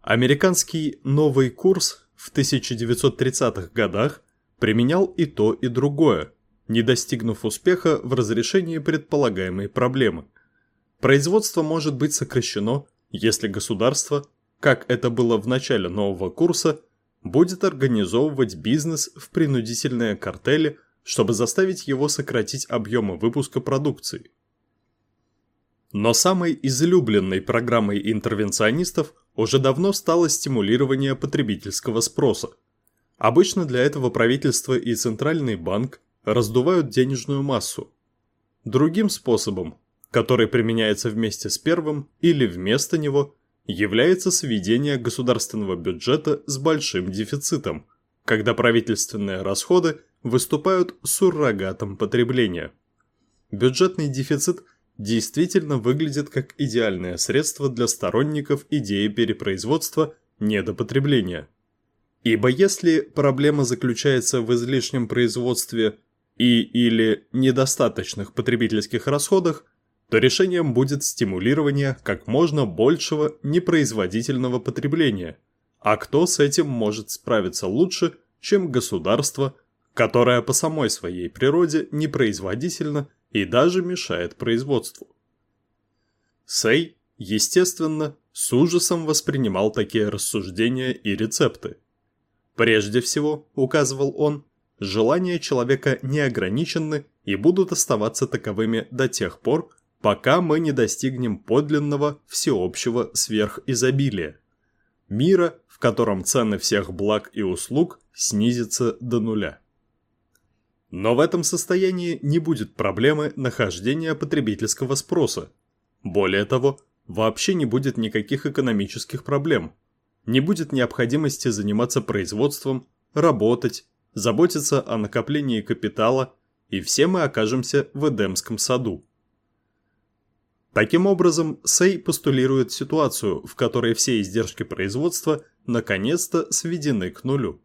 Американский новый курс в 1930-х годах применял и то, и другое, не достигнув успеха в разрешении предполагаемой проблемы. Производство может быть сокращено, если государство, как это было в начале нового курса, будет организовывать бизнес в принудительные картели, чтобы заставить его сократить объемы выпуска продукции. Но самой излюбленной программой интервенционистов уже давно стало стимулирование потребительского спроса. Обычно для этого правительство и Центральный банк раздувают денежную массу. Другим способом, который применяется вместе с первым или вместо него, является сведение государственного бюджета с большим дефицитом, когда правительственные расходы выступают суррогатом потребления. Бюджетный дефицит действительно выглядит как идеальное средство для сторонников идеи перепроизводства недопотребления. Ибо если проблема заключается в излишнем производстве и или недостаточных потребительских расходах, то решением будет стимулирование как можно большего непроизводительного потребления. А кто с этим может справиться лучше, чем государство, которое по самой своей природе непроизводительно и даже мешает производству. Сей, естественно, с ужасом воспринимал такие рассуждения и рецепты. Прежде всего, указывал он, желания человека не ограничены и будут оставаться таковыми до тех пор, пока мы не достигнем подлинного всеобщего сверхизобилия. Мира, в котором цены всех благ и услуг снизятся до нуля. Но в этом состоянии не будет проблемы нахождения потребительского спроса. Более того, вообще не будет никаких экономических проблем. Не будет необходимости заниматься производством, работать, заботиться о накоплении капитала, и все мы окажемся в Эдемском саду. Таким образом, Сей постулирует ситуацию, в которой все издержки производства наконец-то сведены к нулю.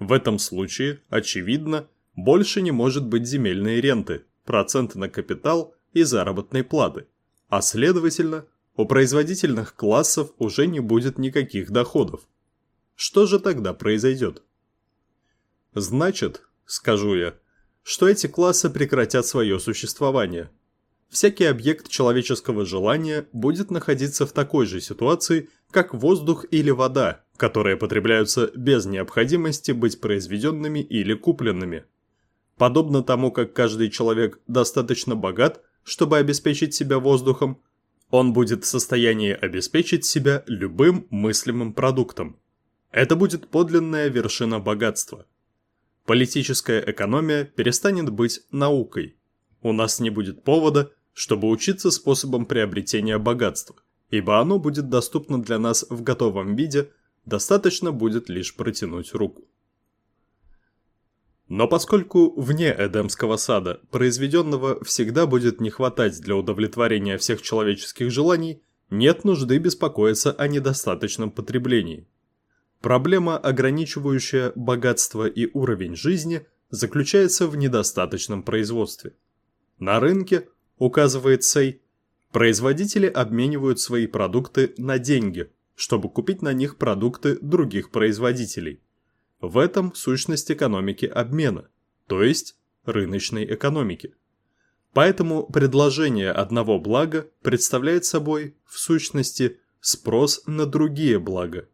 В этом случае, очевидно, больше не может быть земельной ренты, проценты на капитал и заработной платы, а следовательно, у производительных классов уже не будет никаких доходов. Что же тогда произойдет? Значит, скажу я, что эти классы прекратят свое существование – всякий объект человеческого желания будет находиться в такой же ситуации, как воздух или вода, которые потребляются без необходимости быть произведенными или купленными. Подобно тому, как каждый человек достаточно богат, чтобы обеспечить себя воздухом, он будет в состоянии обеспечить себя любым мыслимым продуктом. Это будет подлинная вершина богатства. Политическая экономия перестанет быть наукой. У нас не будет повода чтобы учиться способам приобретения богатства, ибо оно будет доступно для нас в готовом виде, достаточно будет лишь протянуть руку. Но поскольку вне Эдемского сада произведенного всегда будет не хватать для удовлетворения всех человеческих желаний, нет нужды беспокоиться о недостаточном потреблении. Проблема, ограничивающая богатство и уровень жизни, заключается в недостаточном производстве. На рынке указывает Сей, производители обменивают свои продукты на деньги, чтобы купить на них продукты других производителей. В этом сущность экономики обмена, то есть рыночной экономики. Поэтому предложение одного блага представляет собой, в сущности, спрос на другие блага.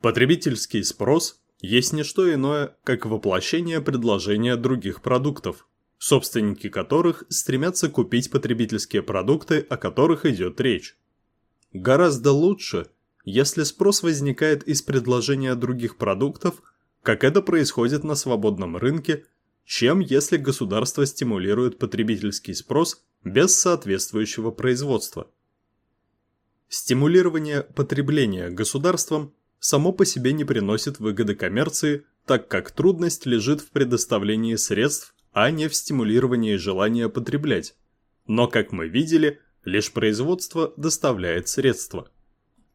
Потребительский спрос есть не что иное, как воплощение предложения других продуктов, собственники которых стремятся купить потребительские продукты, о которых идет речь. Гораздо лучше, если спрос возникает из предложения других продуктов, как это происходит на свободном рынке, чем если государство стимулирует потребительский спрос без соответствующего производства. Стимулирование потребления государством само по себе не приносит выгоды коммерции, так как трудность лежит в предоставлении средств а не в стимулировании желания потреблять. Но, как мы видели, лишь производство доставляет средства.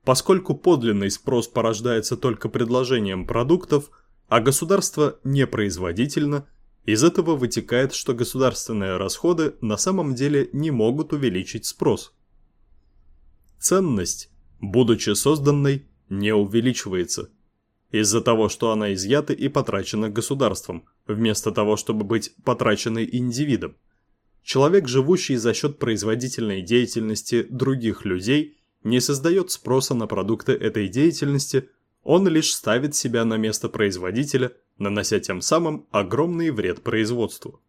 Поскольку подлинный спрос порождается только предложением продуктов, а государство не производительно, из этого вытекает, что государственные расходы на самом деле не могут увеличить спрос. Ценность, будучи созданной, не увеличивается – из-за того, что она изъята и потрачена государством, вместо того, чтобы быть потраченной индивидом. Человек, живущий за счет производительной деятельности других людей, не создает спроса на продукты этой деятельности, он лишь ставит себя на место производителя, нанося тем самым огромный вред производству.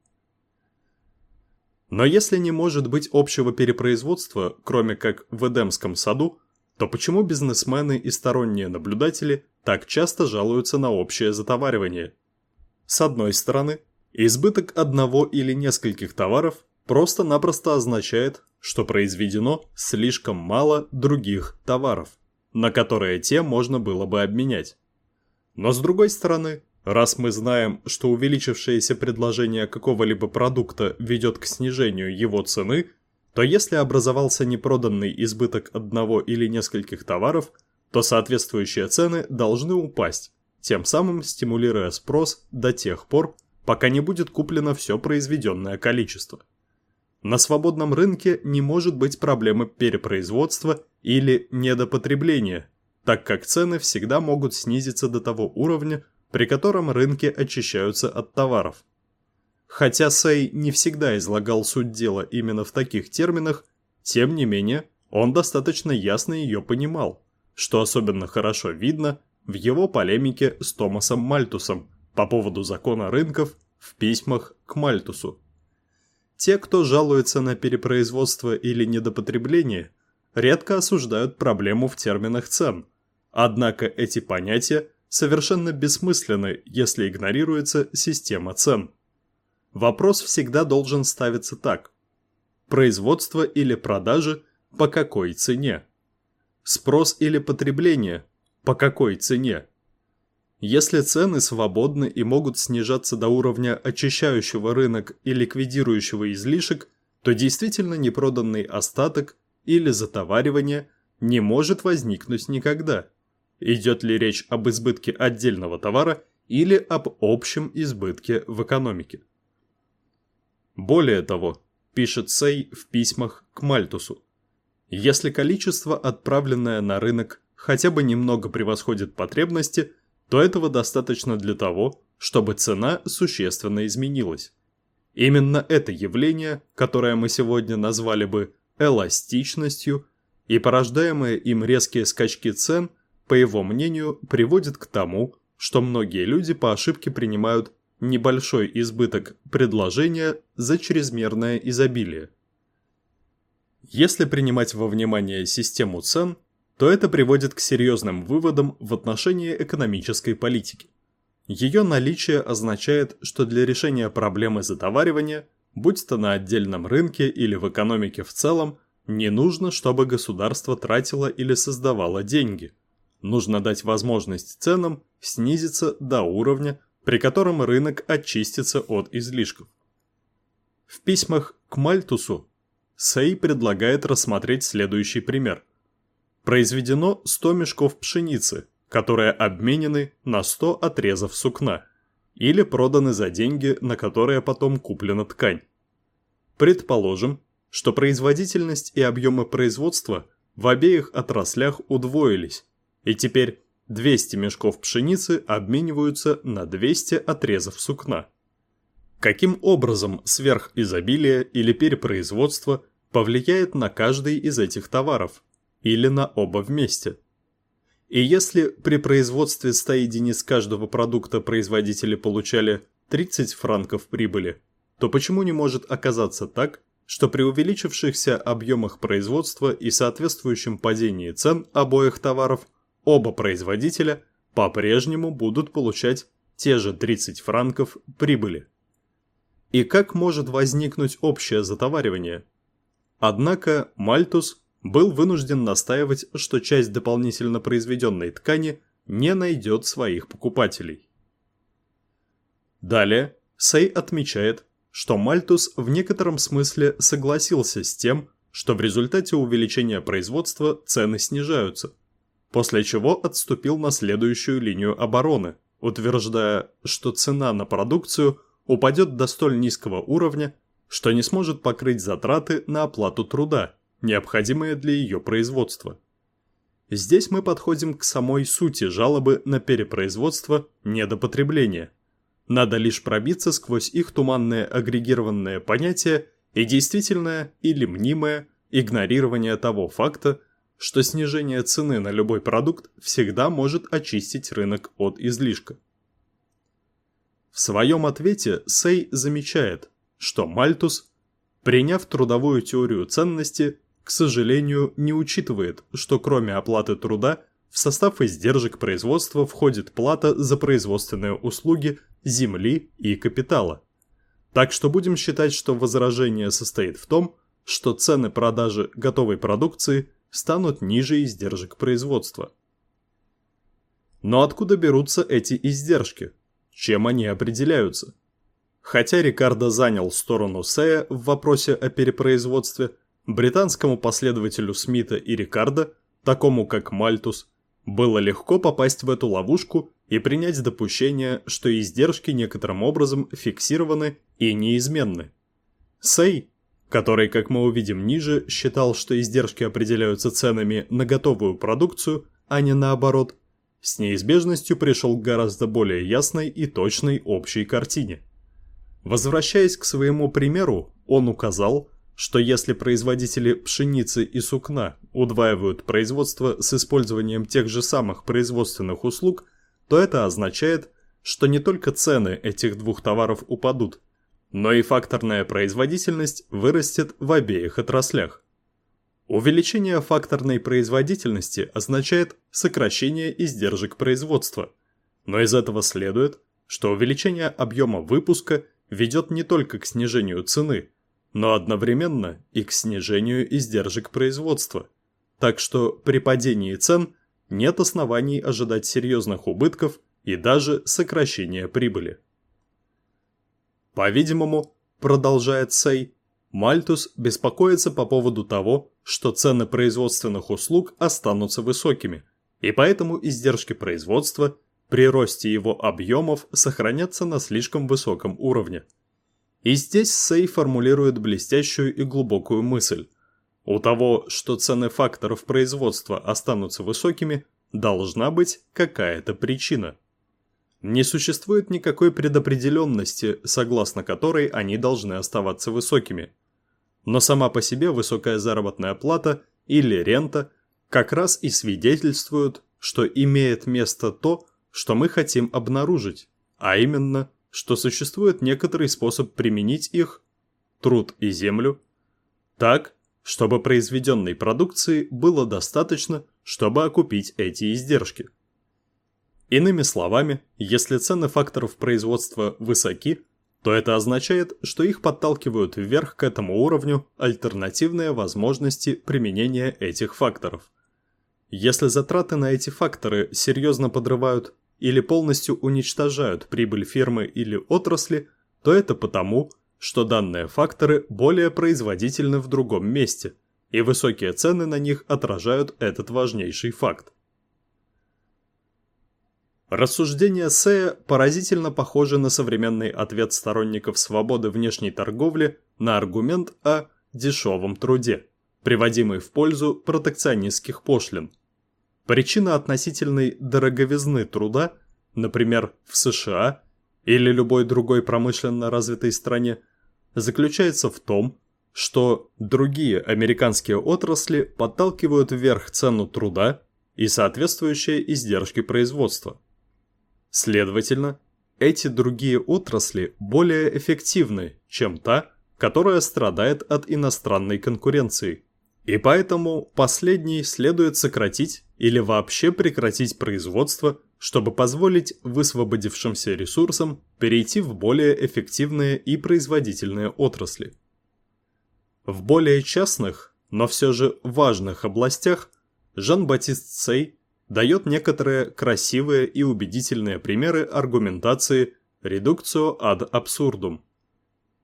Но если не может быть общего перепроизводства, кроме как в Эдемском саду, то почему бизнесмены и сторонние наблюдатели так часто жалуются на общее затоваривание? С одной стороны, избыток одного или нескольких товаров просто-напросто означает, что произведено слишком мало других товаров, на которые те можно было бы обменять. Но с другой стороны, раз мы знаем, что увеличившееся предложение какого-либо продукта ведет к снижению его цены – то если образовался непроданный избыток одного или нескольких товаров, то соответствующие цены должны упасть, тем самым стимулируя спрос до тех пор, пока не будет куплено все произведенное количество. На свободном рынке не может быть проблемы перепроизводства или недопотребления, так как цены всегда могут снизиться до того уровня, при котором рынки очищаются от товаров. Хотя Сэй не всегда излагал суть дела именно в таких терминах, тем не менее, он достаточно ясно ее понимал, что особенно хорошо видно в его полемике с Томасом Мальтусом по поводу закона рынков в письмах к Мальтусу. Те, кто жалуется на перепроизводство или недопотребление, редко осуждают проблему в терминах цен, однако эти понятия совершенно бессмысленны, если игнорируется система цен. Вопрос всегда должен ставиться так. Производство или продажи по какой цене? Спрос или потребление по какой цене? Если цены свободны и могут снижаться до уровня очищающего рынок и ликвидирующего излишек, то действительно непроданный остаток или затоваривание не может возникнуть никогда. Идет ли речь об избытке отдельного товара или об общем избытке в экономике. Более того, пишет Сей в письмах к Мальтусу, если количество, отправленное на рынок, хотя бы немного превосходит потребности, то этого достаточно для того, чтобы цена существенно изменилась. Именно это явление, которое мы сегодня назвали бы эластичностью, и порождаемые им резкие скачки цен, по его мнению, приводит к тому, что многие люди по ошибке принимают небольшой избыток предложения за чрезмерное изобилие. Если принимать во внимание систему цен, то это приводит к серьезным выводам в отношении экономической политики. Ее наличие означает, что для решения проблемы затоваривания, будь то на отдельном рынке или в экономике в целом, не нужно, чтобы государство тратило или создавало деньги. Нужно дать возможность ценам снизиться до уровня, при котором рынок очистится от излишков. В письмах к Мальтусу Сей предлагает рассмотреть следующий пример. Произведено 100 мешков пшеницы, которые обменены на 100 отрезов сукна или проданы за деньги, на которые потом куплена ткань. Предположим, что производительность и объемы производства в обеих отраслях удвоились, и теперь 200 мешков пшеницы обмениваются на 200 отрезов сукна. Каким образом сверхизобилие или перепроизводство повлияет на каждый из этих товаров или на оба вместе? И если при производстве 100 единиц каждого продукта производители получали 30 франков прибыли, то почему не может оказаться так, что при увеличившихся объемах производства и соответствующем падении цен обоих товаров оба производителя по-прежнему будут получать те же 30 франков прибыли? И как может возникнуть общее затоваривание? Однако Мальтус был вынужден настаивать, что часть дополнительно произведенной ткани не найдет своих покупателей. Далее Сей отмечает, что Мальтус в некотором смысле согласился с тем, что в результате увеличения производства цены снижаются, после чего отступил на следующую линию обороны, утверждая, что цена на продукцию упадет до столь низкого уровня, что не сможет покрыть затраты на оплату труда, необходимые для ее производства. Здесь мы подходим к самой сути жалобы на перепроизводство недопотребления. Надо лишь пробиться сквозь их туманное агрегированное понятие и действительное или мнимое игнорирование того факта, что снижение цены на любой продукт всегда может очистить рынок от излишка. В своем ответе Сей замечает, что Мальтус, приняв трудовую теорию ценности, к сожалению, не учитывает, что кроме оплаты труда в состав издержек производства входит плата за производственные услуги, земли и капитала. Так что будем считать, что возражение состоит в том, что цены продажи готовой продукции станут ниже издержек производства. Но откуда берутся эти издержки? Чем они определяются? Хотя Рикардо занял сторону Сея в вопросе о перепроизводстве, британскому последователю Смита и Рикардо, такому как Мальтус, было легко попасть в эту ловушку и принять допущение, что издержки некоторым образом фиксированы и неизменны. Сей, который, как мы увидим ниже, считал, что издержки определяются ценами на готовую продукцию, а не наоборот, с неизбежностью пришел к гораздо более ясной и точной общей картине. Возвращаясь к своему примеру, он указал, что если производители пшеницы и сукна удваивают производство с использованием тех же самых производственных услуг, то это означает, что не только цены этих двух товаров упадут, но и факторная производительность вырастет в обеих отраслях. Увеличение факторной производительности означает сокращение издержек производства, но из этого следует, что увеличение объема выпуска ведет не только к снижению цены, но одновременно и к снижению издержек производства. Так что при падении цен нет оснований ожидать серьезных убытков и даже сокращения прибыли. По-видимому, продолжает Сей, Мальтус беспокоится по поводу того, что цены производственных услуг останутся высокими, и поэтому издержки производства при росте его объемов сохранятся на слишком высоком уровне. И здесь Сей формулирует блестящую и глубокую мысль. У того, что цены факторов производства останутся высокими, должна быть какая-то причина. Не существует никакой предопределенности, согласно которой они должны оставаться высокими. Но сама по себе высокая заработная плата или рента как раз и свидетельствуют, что имеет место то, что мы хотим обнаружить, а именно, что существует некоторый способ применить их, труд и землю, так, чтобы произведенной продукции было достаточно, чтобы окупить эти издержки. Иными словами, если цены факторов производства высоки, то это означает, что их подталкивают вверх к этому уровню альтернативные возможности применения этих факторов. Если затраты на эти факторы серьезно подрывают или полностью уничтожают прибыль фирмы или отрасли, то это потому, что данные факторы более производительны в другом месте, и высокие цены на них отражают этот важнейший факт. Рассуждения Сея поразительно похожи на современный ответ сторонников свободы внешней торговли на аргумент о дешевом труде, приводимый в пользу протекционистских пошлин. Причина относительной дороговизны труда, например, в США или любой другой промышленно развитой стране, заключается в том, что другие американские отрасли подталкивают вверх цену труда и соответствующие издержки производства. Следовательно, эти другие отрасли более эффективны, чем та, которая страдает от иностранной конкуренции. И поэтому последней следует сократить или вообще прекратить производство, чтобы позволить высвободившимся ресурсам перейти в более эффективные и производительные отрасли. В более частных, но все же важных областях Жан-Батист Сей дает некоторые красивые и убедительные примеры аргументации «редукцио ad absurdum».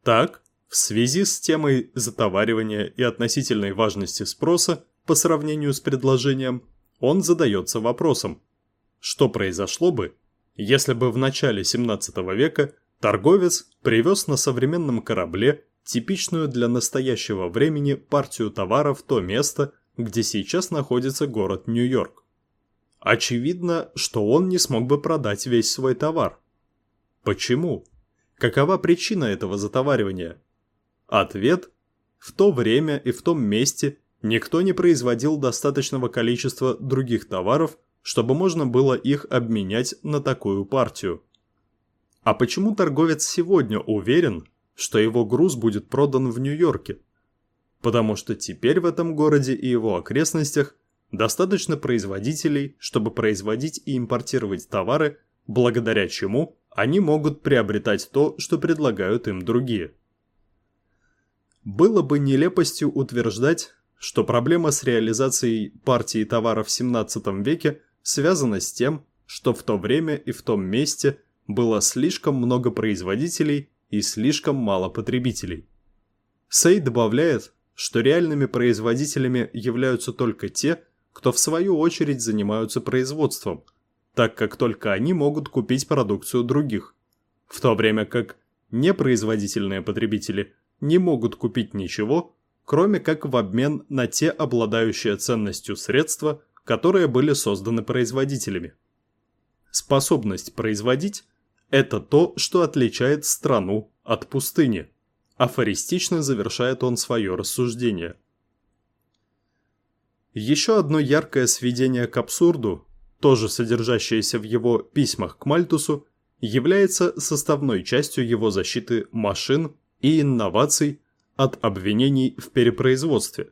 Так, в связи с темой затоваривания и относительной важности спроса по сравнению с предложением, он задается вопросом, что произошло бы, если бы в начале 17 века торговец привез на современном корабле типичную для настоящего времени партию товара в то место, где сейчас находится город Нью-Йорк. Очевидно, что он не смог бы продать весь свой товар. Почему? Какова причина этого затоваривания? Ответ – в то время и в том месте никто не производил достаточного количества других товаров, чтобы можно было их обменять на такую партию. А почему торговец сегодня уверен, что его груз будет продан в Нью-Йорке? Потому что теперь в этом городе и его окрестностях – Достаточно производителей, чтобы производить и импортировать товары, благодаря чему они могут приобретать то, что предлагают им другие. Было бы нелепостью утверждать, что проблема с реализацией партии товаров в 17 веке связана с тем, что в то время и в том месте было слишком много производителей и слишком мало потребителей. Сей добавляет, что реальными производителями являются только те, кто в свою очередь занимаются производством, так как только они могут купить продукцию других, в то время как непроизводительные потребители не могут купить ничего, кроме как в обмен на те обладающие ценностью средства, которые были созданы производителями. Способность производить – это то, что отличает страну от пустыни. Афористично завершает он свое рассуждение – еще одно яркое сведение к абсурду, тоже содержащееся в его письмах к Мальтусу, является составной частью его защиты машин и инноваций от обвинений в перепроизводстве.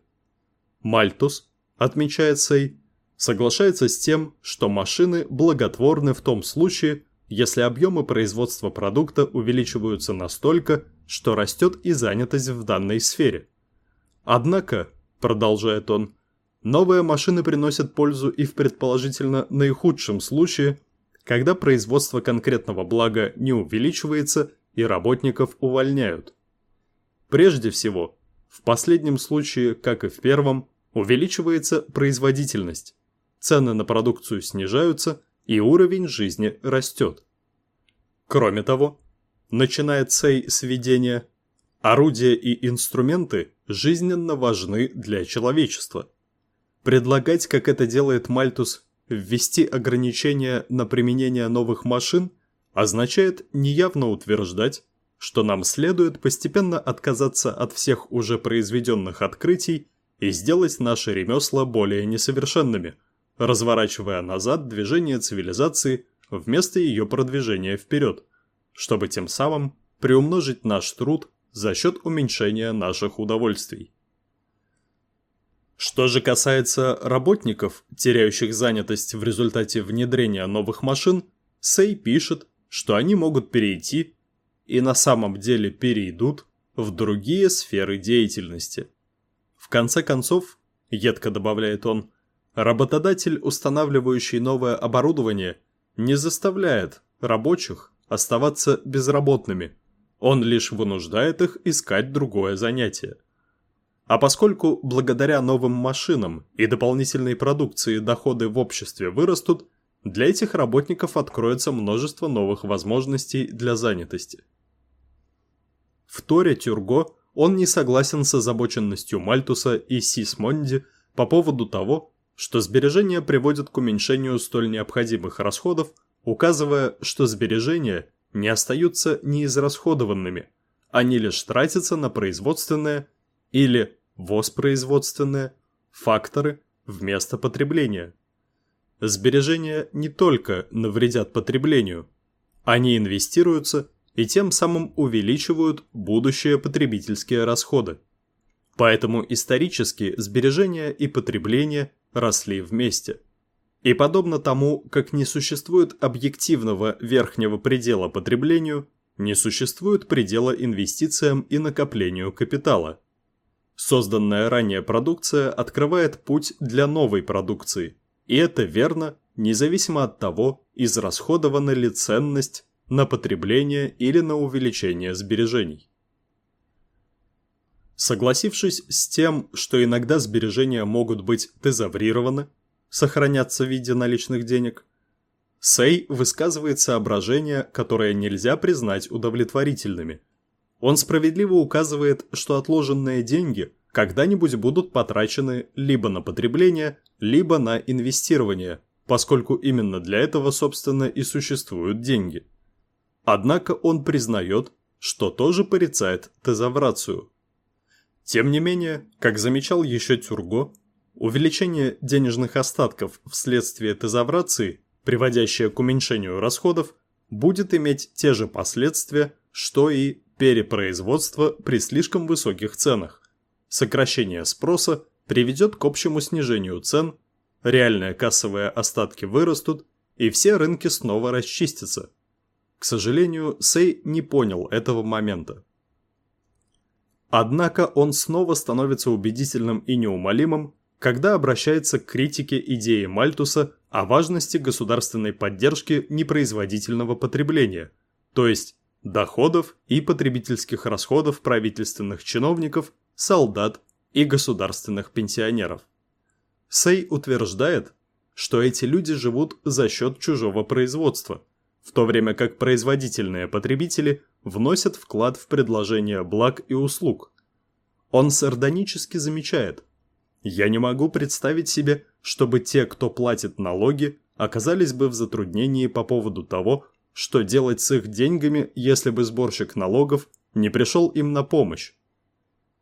Мальтус, отмечает Сей, соглашается с тем, что машины благотворны в том случае, если объемы производства продукта увеличиваются настолько, что растет и занятость в данной сфере. Однако, продолжает он, Новые машины приносят пользу и в предположительно наихудшем случае, когда производство конкретного блага не увеличивается и работников увольняют. Прежде всего, В последнем случае, как и в первом, увеличивается производительность, цены на продукцию снижаются и уровень жизни растет. Кроме того, начиная цей сведения, орудия и инструменты жизненно важны для человечества. Предлагать, как это делает Мальтус, ввести ограничения на применение новых машин означает неявно утверждать, что нам следует постепенно отказаться от всех уже произведенных открытий и сделать наши ремесла более несовершенными, разворачивая назад движение цивилизации вместо ее продвижения вперед, чтобы тем самым приумножить наш труд за счет уменьшения наших удовольствий. Что же касается работников, теряющих занятость в результате внедрения новых машин, Сей пишет, что они могут перейти и на самом деле перейдут в другие сферы деятельности. В конце концов, едко добавляет он, работодатель, устанавливающий новое оборудование, не заставляет рабочих оставаться безработными, он лишь вынуждает их искать другое занятие. А поскольку благодаря новым машинам и дополнительной продукции доходы в обществе вырастут, для этих работников откроется множество новых возможностей для занятости. В Торе Тюрго он не согласен с озабоченностью Мальтуса и Сисмонди по поводу того, что сбережения приводят к уменьшению столь необходимых расходов, указывая, что сбережения не остаются неизрасходованными, они лишь тратятся на производственные или воспроизводственные факторы вместо потребления. Сбережения не только навредят потреблению, они инвестируются и тем самым увеличивают будущие потребительские расходы. Поэтому исторически сбережения и потребление росли вместе. И подобно тому, как не существует объективного верхнего предела потреблению, не существует предела инвестициям и накоплению капитала. Созданная ранее продукция открывает путь для новой продукции, и это верно, независимо от того, израсходована ли ценность на потребление или на увеличение сбережений. Согласившись с тем, что иногда сбережения могут быть тезаврированы, сохраняться в виде наличных денег, Сей высказывает соображения, которые нельзя признать удовлетворительными. Он справедливо указывает, что отложенные деньги когда-нибудь будут потрачены либо на потребление, либо на инвестирование, поскольку именно для этого, собственно, и существуют деньги – Однако он признает, что тоже порицает тезаврацию. Тем не менее, как замечал еще Тюрго, увеличение денежных остатков вследствие тезаврации, приводящее к уменьшению расходов, будет иметь те же последствия, что и перепроизводство при слишком высоких ценах. Сокращение спроса приведет к общему снижению цен, реальные кассовые остатки вырастут, и все рынки снова расчистятся – к сожалению, Сей не понял этого момента. Однако он снова становится убедительным и неумолимым, когда обращается к критике идеи Мальтуса о важности государственной поддержки непроизводительного потребления, то есть доходов и потребительских расходов правительственных чиновников, солдат и государственных пенсионеров. Сей утверждает, что эти люди живут за счет чужого производства – в то время как производительные потребители вносят вклад в предложение благ и услуг. Он сардонически замечает, «Я не могу представить себе, чтобы те, кто платит налоги, оказались бы в затруднении по поводу того, что делать с их деньгами, если бы сборщик налогов не пришел им на помощь.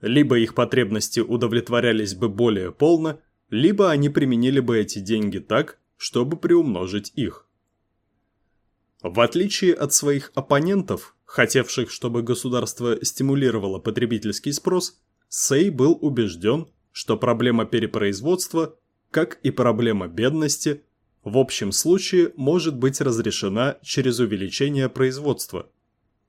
Либо их потребности удовлетворялись бы более полно, либо они применили бы эти деньги так, чтобы приумножить их. В отличие от своих оппонентов, хотевших, чтобы государство стимулировало потребительский спрос, Сей был убежден, что проблема перепроизводства, как и проблема бедности, в общем случае может быть разрешена через увеличение производства.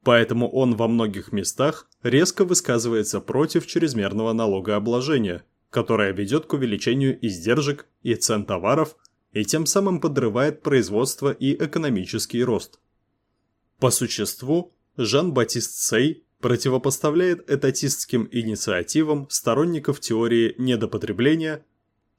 Поэтому он во многих местах резко высказывается против чрезмерного налогообложения, которое ведет к увеличению издержек и цен товаров – и тем самым подрывает производство и экономический рост. По существу, Жан-Батист Сей противопоставляет этатистским инициативам сторонников теории недопотребления,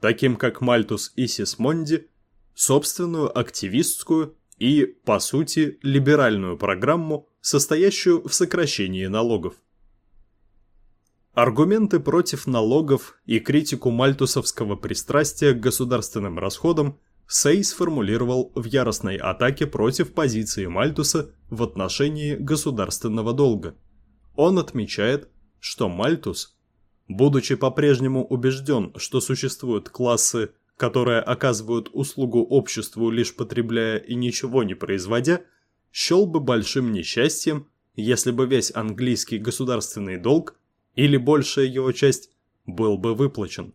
таким как Мальтус и Сисмонди, собственную активистскую и, по сути, либеральную программу, состоящую в сокращении налогов. Аргументы против налогов и критику мальтусовского пристрастия к государственным расходам Сей сформулировал в яростной атаке против позиции Мальтуса в отношении государственного долга. Он отмечает, что Мальтус, будучи по-прежнему убежден, что существуют классы, которые оказывают услугу обществу лишь потребляя и ничего не производя, счел бы большим несчастьем, если бы весь английский государственный долг или большая его часть был бы выплачен.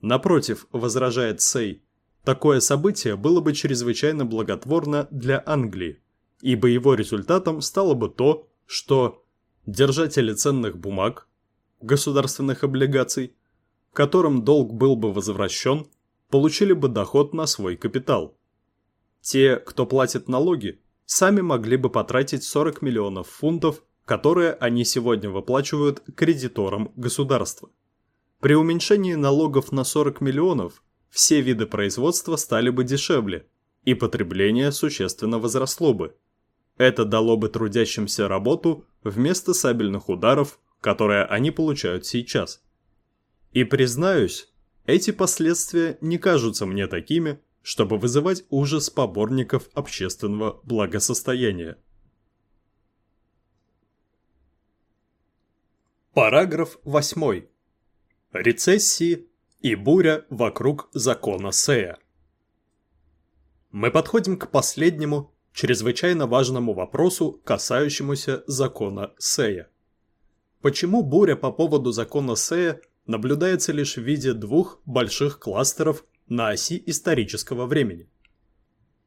Напротив, возражает Сей, такое событие было бы чрезвычайно благотворно для Англии, ибо его результатом стало бы то, что держатели ценных бумаг, государственных облигаций, которым долг был бы возвращен, получили бы доход на свой капитал. Те, кто платит налоги, сами могли бы потратить 40 миллионов фунтов, которые они сегодня выплачивают кредиторам государства. При уменьшении налогов на 40 миллионов все виды производства стали бы дешевле, и потребление существенно возросло бы. Это дало бы трудящимся работу вместо сабельных ударов, которые они получают сейчас. И признаюсь, эти последствия не кажутся мне такими, чтобы вызывать ужас поборников общественного благосостояния. Параграф 8. Рецессии и буря вокруг закона Сея. Мы подходим к последнему, чрезвычайно важному вопросу, касающемуся закона Сея. Почему буря по поводу закона Сея наблюдается лишь в виде двух больших кластеров на оси исторического времени.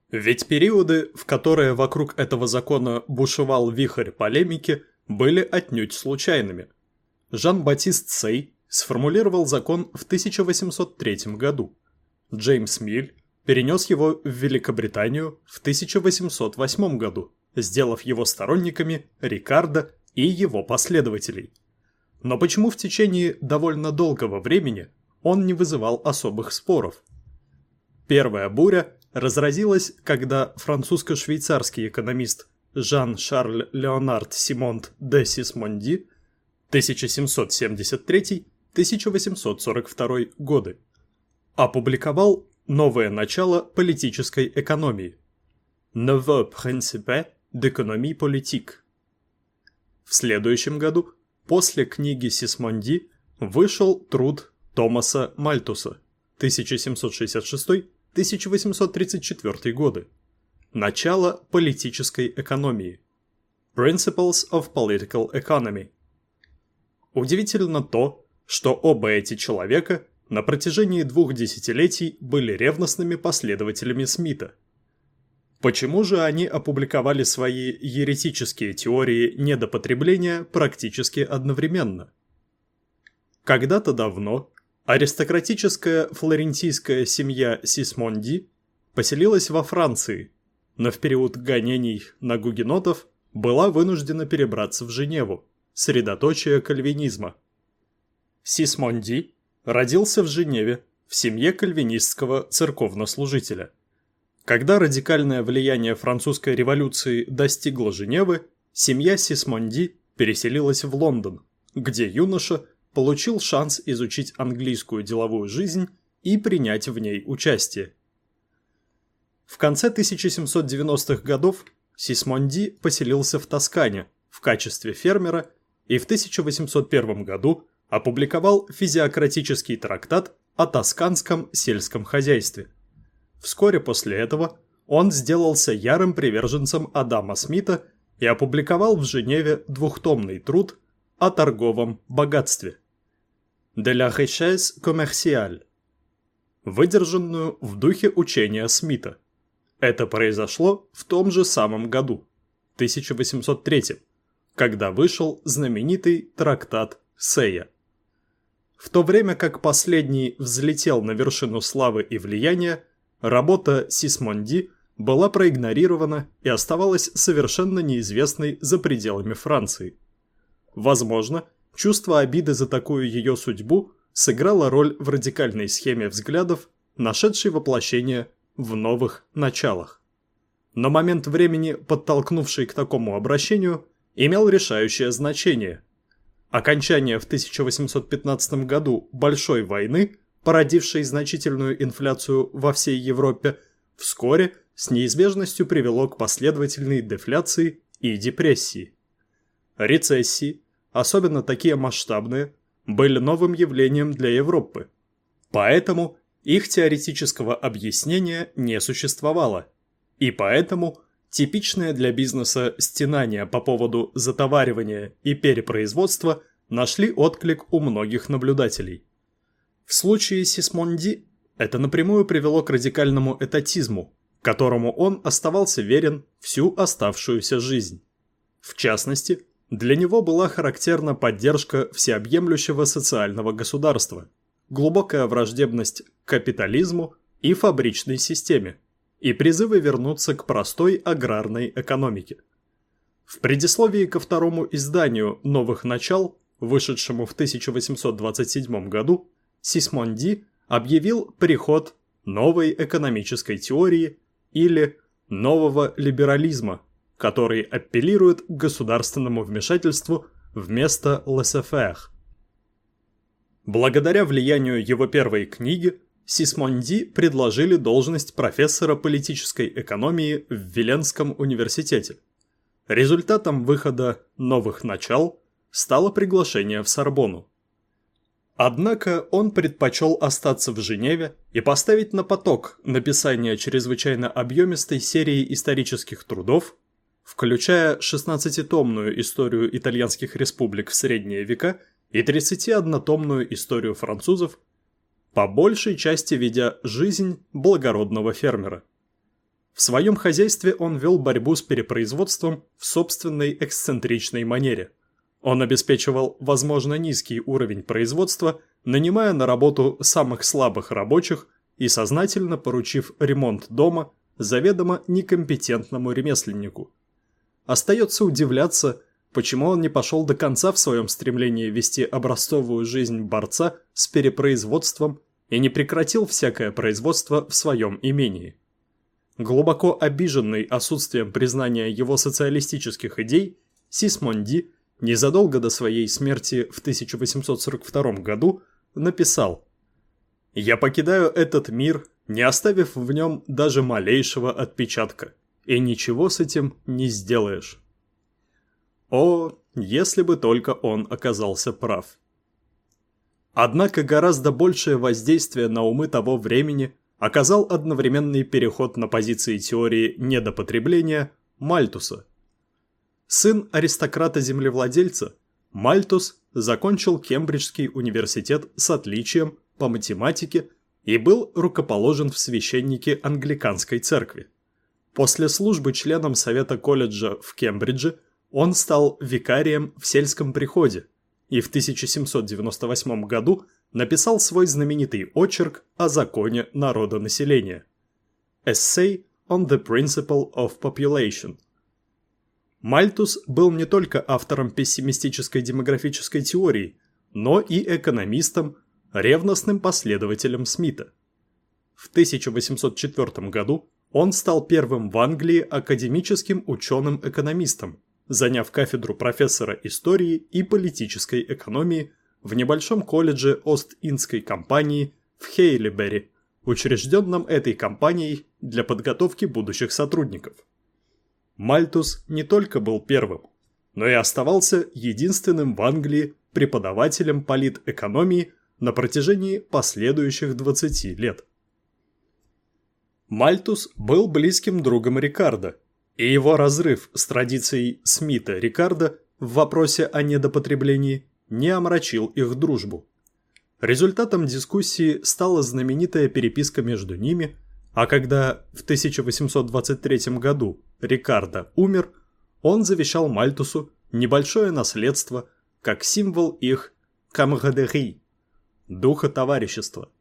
Ведь периоды, в которые вокруг этого закона бушевал вихрь полемики, были отнюдь случайными. Жан-Батист Сей сформулировал закон в 1803 году. Джеймс Миль перенес его в Великобританию в 1808 году, сделав его сторонниками Рикардо и его последователей. Но почему в течение довольно долгого времени он не вызывал особых споров? Первая буря разразилась, когда французско-швейцарский экономист Жан-Шарль Леонард Симонт де Сисмонди 1773-1842 годы опубликовал новое начало политической экономии Nouveau principe d'économie politique. В следующем году, после книги Сисмонди, вышел труд Томаса Мальтуса 1766 1834 годы. Начало политической экономии. Principles of Political Economy. Удивительно то, что оба эти человека на протяжении двух десятилетий были ревностными последователями Смита. Почему же они опубликовали свои еретические теории недопотребления практически одновременно? Когда-то давно Аристократическая флорентийская семья Сисмонди поселилась во Франции, но в период гонений на гугенотов была вынуждена перебраться в Женеву, средоточие кальвинизма. Сисмонди родился в Женеве в семье кальвинистского церковнослужителя. Когда радикальное влияние французской революции достигло Женевы, семья Сисмонди переселилась в Лондон, где юноша – получил шанс изучить английскую деловую жизнь и принять в ней участие. В конце 1790-х годов Сисмонди поселился в Тоскане в качестве фермера и в 1801 году опубликовал физиократический трактат о тосканском сельском хозяйстве. Вскоре после этого он сделался ярым приверженцем Адама Смита и опубликовал в Женеве двухтомный труд о торговом богатстве – de la richesse commerciale, выдержанную в духе учения Смита. Это произошло в том же самом году, 1803, когда вышел знаменитый трактат Сея. В то время как последний взлетел на вершину славы и влияния, работа Сисмонди была проигнорирована и оставалась совершенно неизвестной за пределами Франции. Возможно, чувство обиды за такую ее судьбу сыграло роль в радикальной схеме взглядов, нашедшей воплощение в новых началах. Но момент времени, подтолкнувший к такому обращению, имел решающее значение. Окончание в 1815 году Большой войны, породившей значительную инфляцию во всей Европе, вскоре с неизбежностью привело к последовательной дефляции и депрессии. Рецессии, особенно такие масштабные, были новым явлением для Европы. Поэтому их теоретического объяснения не существовало. И поэтому типичное для бизнеса стенание по поводу затоваривания и перепроизводства нашли отклик у многих наблюдателей. В случае Сисмонди это напрямую привело к радикальному этатизму, которому он оставался верен всю оставшуюся жизнь. В частности, для него была характерна поддержка всеобъемлющего социального государства, глубокая враждебность к капитализму и фабричной системе, и призывы вернуться к простой аграрной экономике. В предисловии ко второму изданию «Новых начал», вышедшему в 1827 году, Сисмонди объявил приход новой экономической теории или нового либерализма, который апеллирует к государственному вмешательству вместо laissez-faire. Благодаря влиянию его первой книги, Сисмонди предложили должность профессора политической экономии в Виленском университете. Результатом выхода «Новых начал» стало приглашение в Сорбону. Однако он предпочел остаться в Женеве и поставить на поток написание чрезвычайно объемистой серии исторических трудов, включая 16-томную историю итальянских республик в средние века и 31-томную историю французов, по большей части ведя жизнь благородного фермера. В своем хозяйстве он вел борьбу с перепроизводством в собственной эксцентричной манере – он обеспечивал возможно низкий уровень производства, нанимая на работу самых слабых рабочих и сознательно поручив ремонт дома заведомо некомпетентному ремесленнику. Остается удивляться, почему он не пошел до конца в своем стремлении вести образцовую жизнь борца с перепроизводством и не прекратил всякое производство в своем имении. Глубоко обиженный отсутствием признания его социалистических идей, Сисмонди незадолго до своей смерти в 1842 году написал «Я покидаю этот мир, не оставив в нем даже малейшего отпечатка, и ничего с этим не сделаешь». О, если бы только он оказался прав. Однако гораздо большее воздействие на умы того времени оказал одновременный переход на позиции теории недопотребления Мальтуса – Сын аристократа-землевладельца, Мальтус закончил Кембриджский университет с отличием по математике и был рукоположен в священнике англиканской церкви. После службы членом Совета колледжа в Кембридже он стал викарием в сельском приходе и в 1798 году написал свой знаменитый очерк о законе народонаселения «Essay on the Principle of Population», Мальтус был не только автором пессимистической демографической теории, но и экономистом, ревностным последователем Смита. В 1804 году он стал первым в Англии академическим ученым-экономистом, заняв кафедру профессора истории и политической экономии в небольшом колледже Ост-Индской компании в Хейлибери, учрежденном этой компанией для подготовки будущих сотрудников. Мальтус не только был первым, но и оставался единственным в Англии преподавателем политэкономии на протяжении последующих 20 лет. Мальтус был близким другом Рикардо, и его разрыв с традицией Смита-Рикардо в вопросе о недопотреблении не омрачил их дружбу. Результатом дискуссии стала знаменитая переписка между ними, а когда в 1823 году Рикардо умер, он завещал Мальтусу небольшое наследство как символ их камрадери – духа товарищества.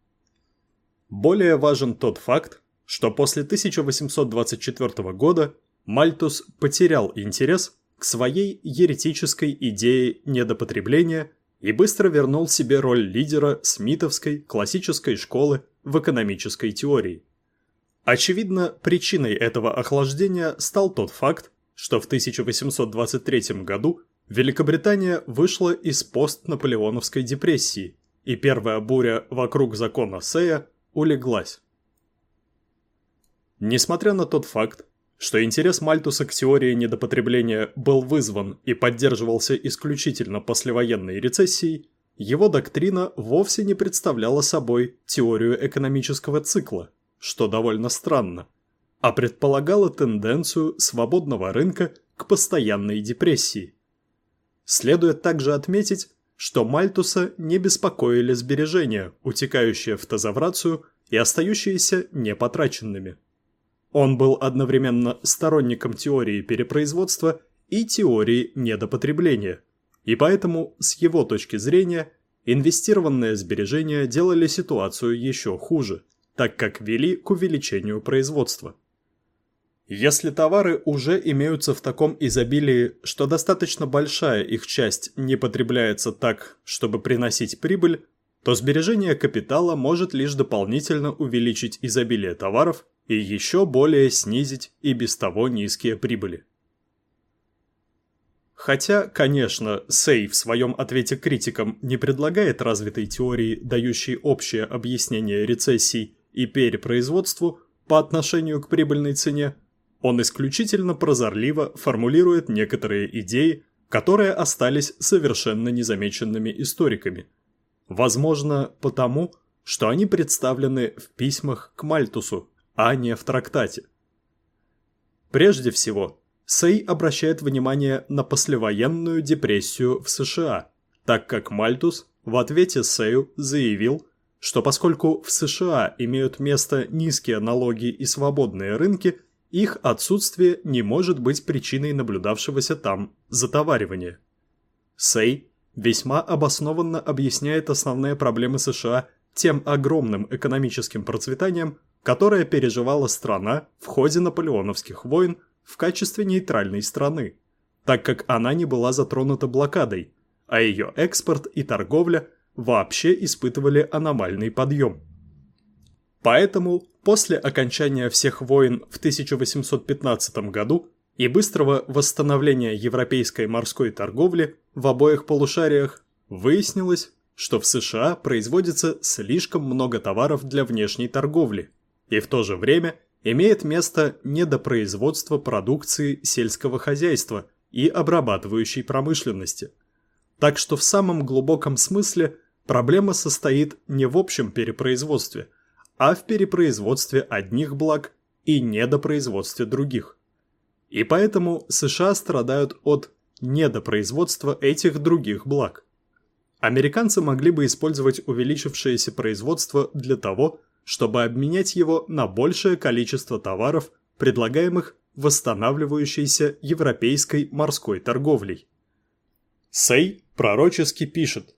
Более важен тот факт, что после 1824 года Мальтус потерял интерес к своей еретической идее недопотребления и быстро вернул себе роль лидера смитовской классической школы в экономической теории. Очевидно, причиной этого охлаждения стал тот факт, что в 1823 году Великобритания вышла из постнаполеоновской депрессии, и первая буря вокруг закона Сея улеглась. Несмотря на тот факт, что интерес Мальтуса к теории недопотребления был вызван и поддерживался исключительно послевоенной рецессией, его доктрина вовсе не представляла собой теорию экономического цикла, что довольно странно, а предполагала тенденцию свободного рынка к постоянной депрессии. Следует также отметить, что Мальтуса не беспокоили сбережения, утекающие в тазаврацию и остающиеся непотраченными. Он был одновременно сторонником теории перепроизводства и теории недопотребления, и поэтому, с его точки зрения, инвестированные сбережения делали ситуацию еще хуже, так как вели к увеличению производства. Если товары уже имеются в таком изобилии, что достаточно большая их часть не потребляется так, чтобы приносить прибыль, то сбережение капитала может лишь дополнительно увеличить изобилие товаров и еще более снизить и без того низкие прибыли. Хотя, конечно, Сей в своем ответе критикам не предлагает развитой теории, дающей общее объяснение рецессий и перепроизводству по отношению к прибыльной цене, он исключительно прозорливо формулирует некоторые идеи, которые остались совершенно незамеченными историками. Возможно, потому, что они представлены в письмах к Мальтусу, а не в трактате. Прежде всего, Сей обращает внимание на послевоенную депрессию в США, так как Мальтус в ответе Сею заявил, что поскольку в США имеют место низкие налоги и свободные рынки, их отсутствие не может быть причиной наблюдавшегося там затоваривания. Сей весьма обоснованно объясняет основные проблемы США тем огромным экономическим процветанием, которое переживала страна в ходе наполеоновских войн в качестве нейтральной страны, так как она не была затронута блокадой, а ее экспорт и торговля вообще испытывали аномальный подъем. Поэтому после окончания всех войн в 1815 году и быстрого восстановления европейской морской торговли в обоих полушариях выяснилось, что в США производится слишком много товаров для внешней торговли, и в то же время имеет место недопроизводство продукции сельского хозяйства и обрабатывающей промышленности. Так что в самом глубоком смысле проблема состоит не в общем перепроизводстве, а в перепроизводстве одних благ и недопроизводстве других. И поэтому США страдают от недопроизводства этих других благ. Американцы могли бы использовать увеличившееся производство для того, чтобы обменять его на большее количество товаров, предлагаемых восстанавливающейся европейской морской торговлей. Сей пророчески пишет,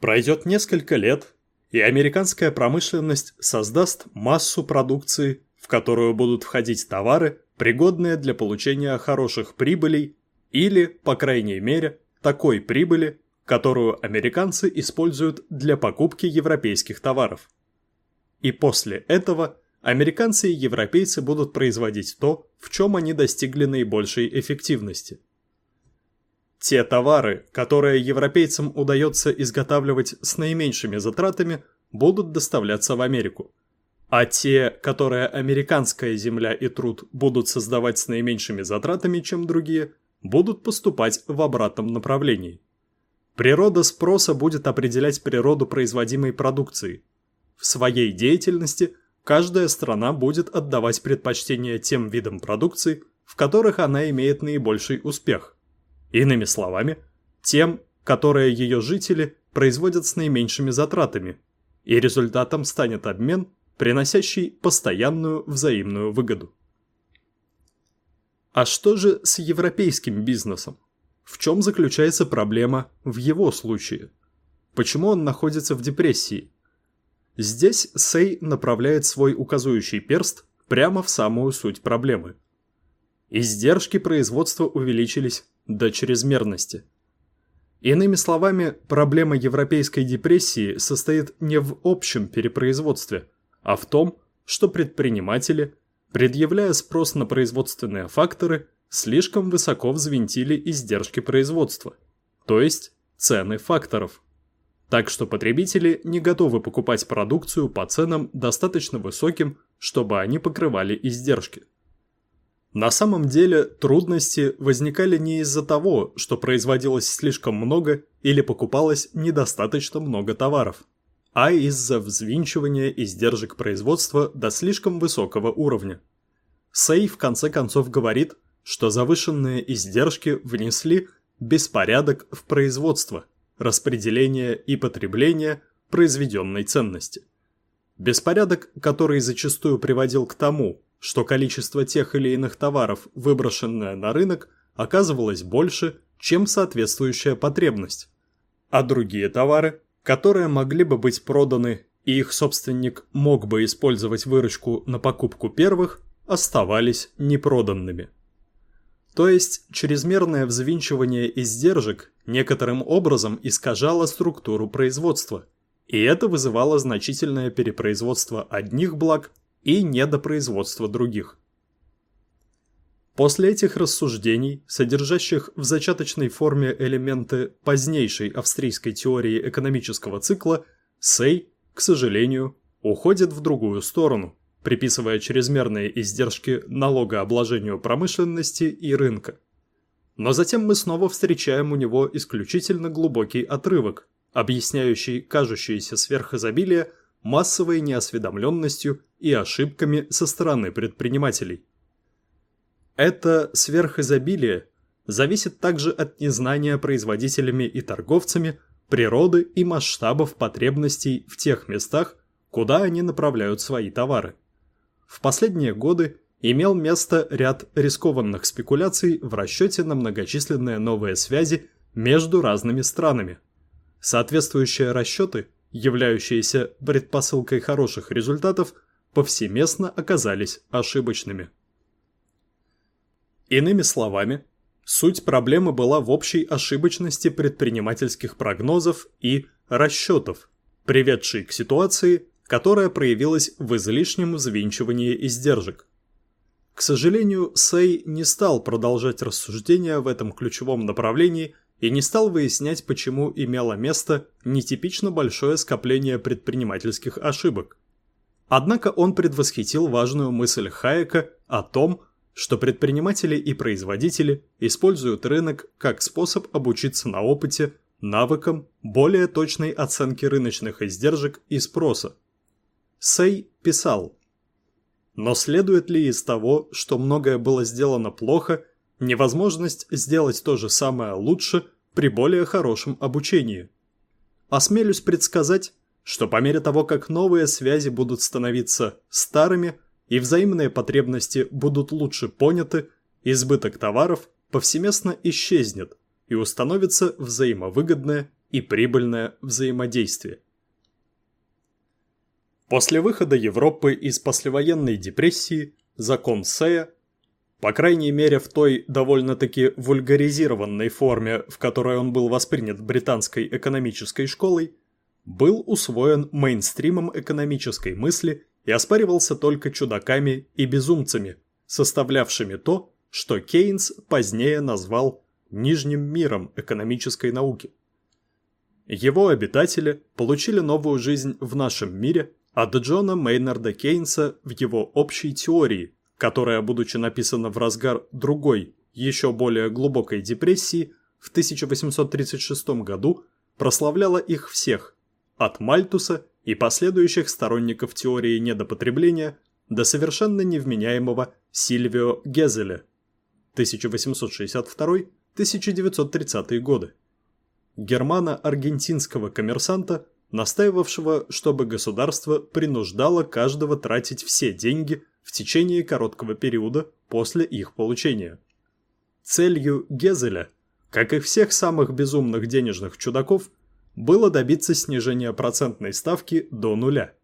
пройдет несколько лет, и американская промышленность создаст массу продукции, в которую будут входить товары, пригодные для получения хороших прибылей или, по крайней мере, такой прибыли, которую американцы используют для покупки европейских товаров. И после этого американцы и европейцы будут производить то, в чем они достигли наибольшей эффективности. Те товары, которые европейцам удается изготавливать с наименьшими затратами, будут доставляться в Америку. А те, которые американская земля и труд будут создавать с наименьшими затратами, чем другие, будут поступать в обратном направлении. Природа спроса будет определять природу производимой продукции, в своей деятельности каждая страна будет отдавать предпочтение тем видам продукции, в которых она имеет наибольший успех. Иными словами, тем, которые ее жители производят с наименьшими затратами, и результатом станет обмен, приносящий постоянную взаимную выгоду. А что же с европейским бизнесом? В чем заключается проблема в его случае? Почему он находится в депрессии? Здесь Сей направляет свой указующий перст прямо в самую суть проблемы. Издержки производства увеличились до чрезмерности. Иными словами, проблема европейской депрессии состоит не в общем перепроизводстве, а в том, что предприниматели, предъявляя спрос на производственные факторы, слишком высоко взвинтили издержки производства, то есть цены факторов. Так что потребители не готовы покупать продукцию по ценам достаточно высоким, чтобы они покрывали издержки. На самом деле трудности возникали не из-за того, что производилось слишком много или покупалось недостаточно много товаров, а из-за взвинчивания издержек производства до слишком высокого уровня. Сей в конце концов говорит, что завышенные издержки внесли беспорядок в производство, распределение и потребление произведенной ценности. Беспорядок, который зачастую приводил к тому, что количество тех или иных товаров, выброшенное на рынок, оказывалось больше, чем соответствующая потребность. А другие товары, которые могли бы быть проданы и их собственник мог бы использовать выручку на покупку первых, оставались непроданными. То есть чрезмерное взвинчивание издержек некоторым образом искажало структуру производства, и это вызывало значительное перепроизводство одних благ и недопроизводство других. После этих рассуждений, содержащих в зачаточной форме элементы позднейшей австрийской теории экономического цикла, Сей, к сожалению, уходит в другую сторону, приписывая чрезмерные издержки налогообложению промышленности и рынка. Но затем мы снова встречаем у него исключительно глубокий отрывок, объясняющий кажущееся сверхизобилие массовой неосведомленностью и ошибками со стороны предпринимателей. Это сверхизобилие зависит также от незнания производителями и торговцами природы и масштабов потребностей в тех местах, куда они направляют свои товары. В последние годы имел место ряд рискованных спекуляций в расчете на многочисленные новые связи между разными странами. Соответствующие расчеты – являющиеся предпосылкой хороших результатов, повсеместно оказались ошибочными. Иными словами, суть проблемы была в общей ошибочности предпринимательских прогнозов и расчетов, приведшей к ситуации, которая проявилась в излишнем взвинчивании издержек. К сожалению, Сей не стал продолжать рассуждения в этом ключевом направлении и не стал выяснять, почему имело место нетипично большое скопление предпринимательских ошибок. Однако он предвосхитил важную мысль Хайека о том, что предприниматели и производители используют рынок как способ обучиться на опыте навыкам более точной оценки рыночных издержек и спроса. Сей писал, «Но следует ли из того, что многое было сделано плохо – невозможность сделать то же самое лучше при более хорошем обучении. Осмелюсь предсказать, что по мере того, как новые связи будут становиться старыми и взаимные потребности будут лучше поняты, избыток товаров повсеместно исчезнет и установится взаимовыгодное и прибыльное взаимодействие. После выхода Европы из послевоенной депрессии закон Сея по крайней мере, в той довольно-таки вульгаризированной форме, в которой он был воспринят британской экономической школой, был усвоен мейнстримом экономической мысли и оспаривался только чудаками и безумцами, составлявшими то, что Кейнс позднее назвал «нижним миром экономической науки». Его обитатели получили новую жизнь в нашем мире от Джона Мейнарда Кейнса в его общей теории – которая, будучи написана в разгар другой, еще более глубокой депрессии, в 1836 году прославляла их всех, от Мальтуса и последующих сторонников теории недопотребления до совершенно невменяемого Сильвио Гезеля 1862-1930 годы, германо-аргентинского коммерсанта, настаивавшего, чтобы государство принуждало каждого тратить все деньги, в течение короткого периода после их получения. Целью Гезеля, как и всех самых безумных денежных чудаков, было добиться снижения процентной ставки до нуля.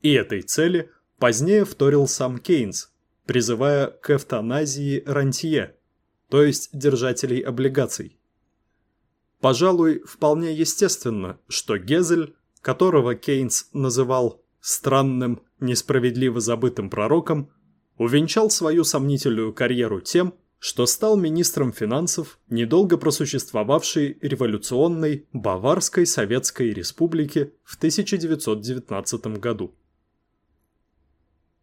И этой цели позднее вторил сам Кейнс, призывая к эвтаназии рантье, то есть держателей облигаций. Пожалуй, вполне естественно, что Гезель, которого Кейнс называл «странным, несправедливо забытым пророком», увенчал свою сомнительную карьеру тем, что стал министром финансов недолго просуществовавшей революционной Баварской Советской Республики в 1919 году.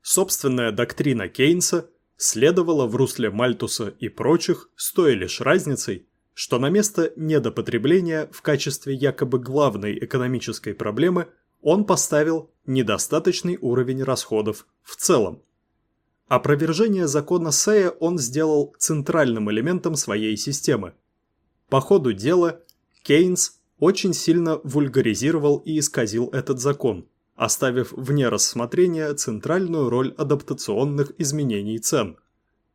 Собственная доктрина Кейнса следовала в русле Мальтуса и прочих с той лишь разницей, что на место недопотребления в качестве якобы главной экономической проблемы он поставил недостаточный уровень расходов в целом. Опровержение закона Сея он сделал центральным элементом своей системы. По ходу дела Кейнс очень сильно вульгаризировал и исказил этот закон, оставив вне рассмотрения центральную роль адаптационных изменений цен.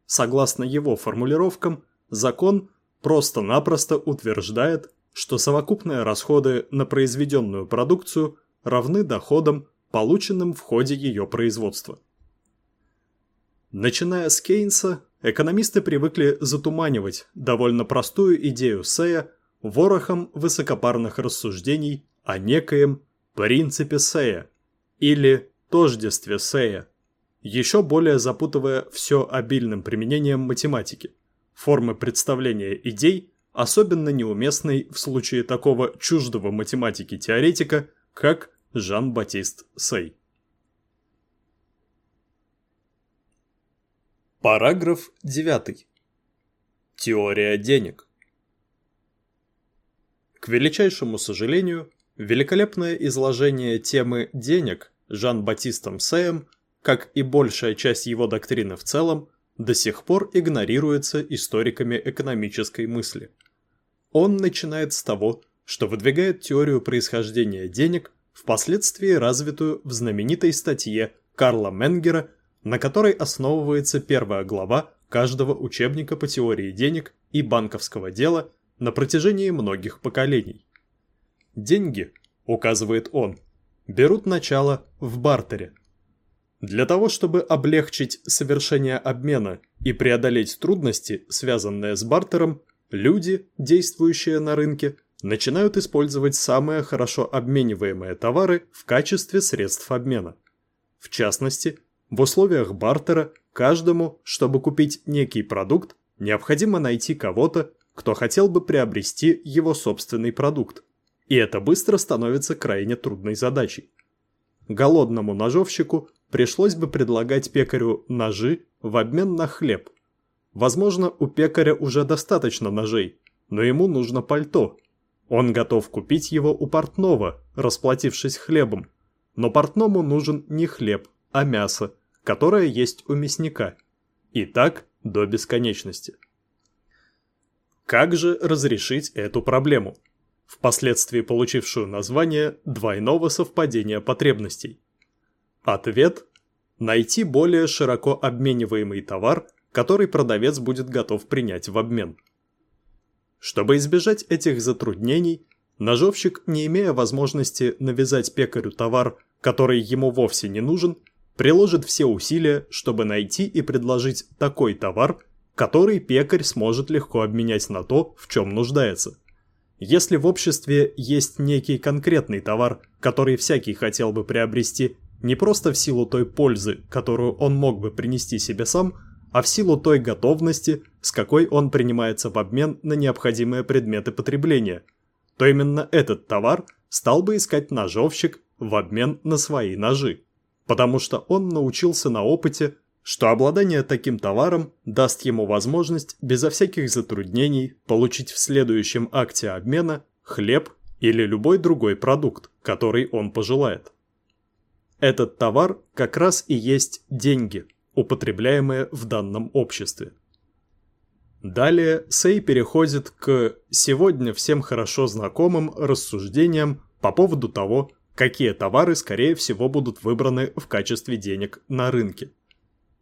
Согласно его формулировкам, закон просто-напросто утверждает, что совокупные расходы на произведенную продукцию равны доходам, полученным в ходе ее производства. Начиная с Кейнса, экономисты привыкли затуманивать довольно простую идею Сея ворохом высокопарных рассуждений о некоем принципе Сея или тождестве Сея, еще более запутывая все обильным применением математики, формы представления идей, особенно неуместной в случае такого чуждого математики теоретика, как Жан-Батист Сей. Параграф 9. Теория денег. К величайшему сожалению, великолепное изложение темы денег Жан-Батистом Сеем, как и большая часть его доктрины в целом, до сих пор игнорируется историками экономической мысли. Он начинает с того, что выдвигает теорию происхождения денег, впоследствии развитую в знаменитой статье Карла Менгера на которой основывается первая глава каждого учебника по теории денег и банковского дела на протяжении многих поколений. Деньги, указывает он, берут начало в бартере. Для того, чтобы облегчить совершение обмена и преодолеть трудности, связанные с бартером, люди, действующие на рынке, начинают использовать самые хорошо обмениваемые товары в качестве средств обмена. В частности, в условиях бартера каждому, чтобы купить некий продукт, необходимо найти кого-то, кто хотел бы приобрести его собственный продукт. И это быстро становится крайне трудной задачей. Голодному ножовщику пришлось бы предлагать пекарю ножи в обмен на хлеб. Возможно, у пекаря уже достаточно ножей, но ему нужно пальто. Он готов купить его у портного, расплатившись хлебом. Но портному нужен не хлеб, а мясо, которое есть у мясника. И так до бесконечности. Как же разрешить эту проблему, впоследствии получившую название двойного совпадения потребностей? Ответ – найти более широко обмениваемый товар, который продавец будет готов принять в обмен. Чтобы избежать этих затруднений, ножовщик, не имея возможности навязать пекарю товар, который ему вовсе не нужен, приложит все усилия, чтобы найти и предложить такой товар, который пекарь сможет легко обменять на то, в чем нуждается. Если в обществе есть некий конкретный товар, который всякий хотел бы приобрести не просто в силу той пользы, которую он мог бы принести себе сам, а в силу той готовности, с какой он принимается в обмен на необходимые предметы потребления, то именно этот товар стал бы искать ножовщик в обмен на свои ножи потому что он научился на опыте, что обладание таким товаром даст ему возможность безо всяких затруднений получить в следующем акте обмена хлеб или любой другой продукт, который он пожелает. Этот товар как раз и есть деньги, употребляемые в данном обществе. Далее Сей переходит к сегодня всем хорошо знакомым рассуждениям по поводу того, какие товары, скорее всего, будут выбраны в качестве денег на рынке.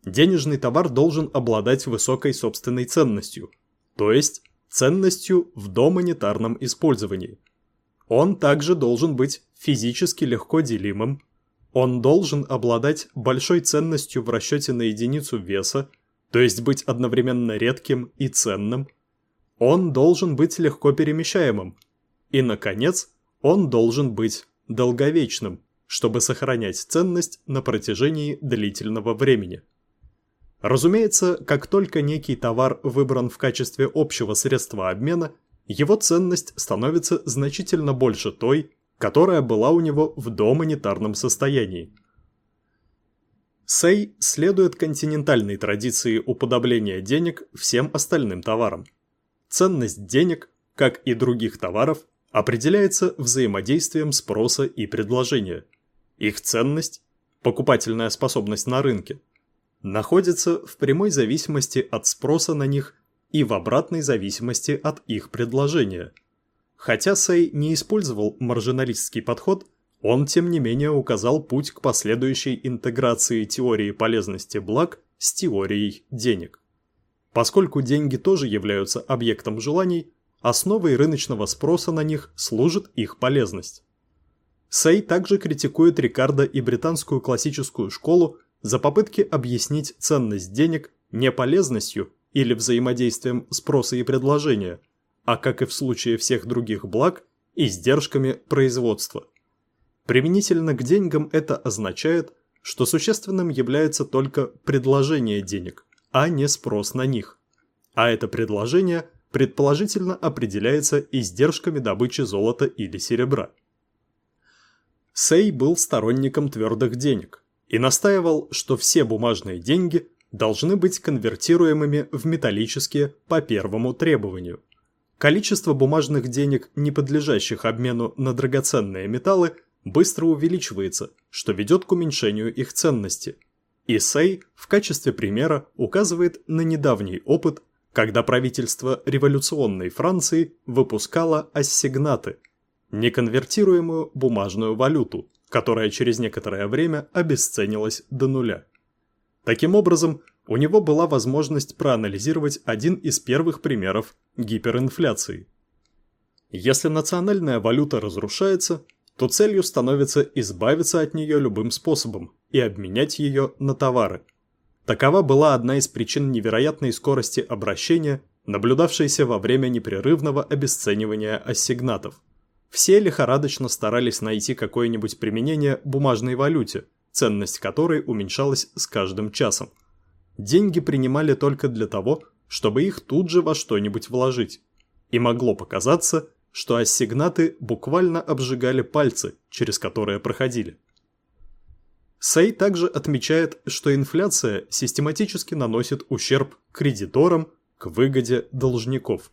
Денежный товар должен обладать высокой собственной ценностью, то есть ценностью в домонетарном использовании. Он также должен быть физически легко делимым, он должен обладать большой ценностью в расчете на единицу веса, то есть быть одновременно редким и ценным. Он должен быть легко перемещаемым. И, наконец, он должен быть долговечным, чтобы сохранять ценность на протяжении длительного времени. Разумеется, как только некий товар выбран в качестве общего средства обмена, его ценность становится значительно больше той, которая была у него в домонетарном состоянии. Сей следует континентальной традиции уподобления денег всем остальным товарам. Ценность денег, как и других товаров, определяется взаимодействием спроса и предложения. Их ценность, покупательная способность на рынке – находится в прямой зависимости от спроса на них и в обратной зависимости от их предложения. Хотя Сей не использовал маржиналистский подход, он тем не менее указал путь к последующей интеграции теории полезности благ с теорией денег. Поскольку деньги тоже являются объектом желаний, основой рыночного спроса на них служит их полезность. Сей также критикует Рикардо и британскую классическую школу за попытки объяснить ценность денег не полезностью или взаимодействием спроса и предложения, а, как и в случае всех других благ, издержками производства. Применительно к деньгам это означает, что существенным является только предложение денег, а не спрос на них. А это предложение предположительно определяется издержками добычи золота или серебра. Сей был сторонником твердых денег, и настаивал, что все бумажные деньги должны быть конвертируемыми в металлические по первому требованию. Количество бумажных денег, не подлежащих обмену на драгоценные металлы, быстро увеличивается, что ведет к уменьшению их ценности. И Сей в качестве примера указывает на недавний опыт, когда правительство революционной Франции выпускало ассигнаты – неконвертируемую бумажную валюту, которая через некоторое время обесценилась до нуля. Таким образом, у него была возможность проанализировать один из первых примеров гиперинфляции. Если национальная валюта разрушается, то целью становится избавиться от нее любым способом и обменять ее на товары. Такова была одна из причин невероятной скорости обращения, наблюдавшейся во время непрерывного обесценивания ассигнатов. Все лихорадочно старались найти какое-нибудь применение бумажной валюте, ценность которой уменьшалась с каждым часом. Деньги принимали только для того, чтобы их тут же во что-нибудь вложить. И могло показаться, что ассигнаты буквально обжигали пальцы, через которые проходили. Сей также отмечает, что инфляция систематически наносит ущерб кредиторам к выгоде должников.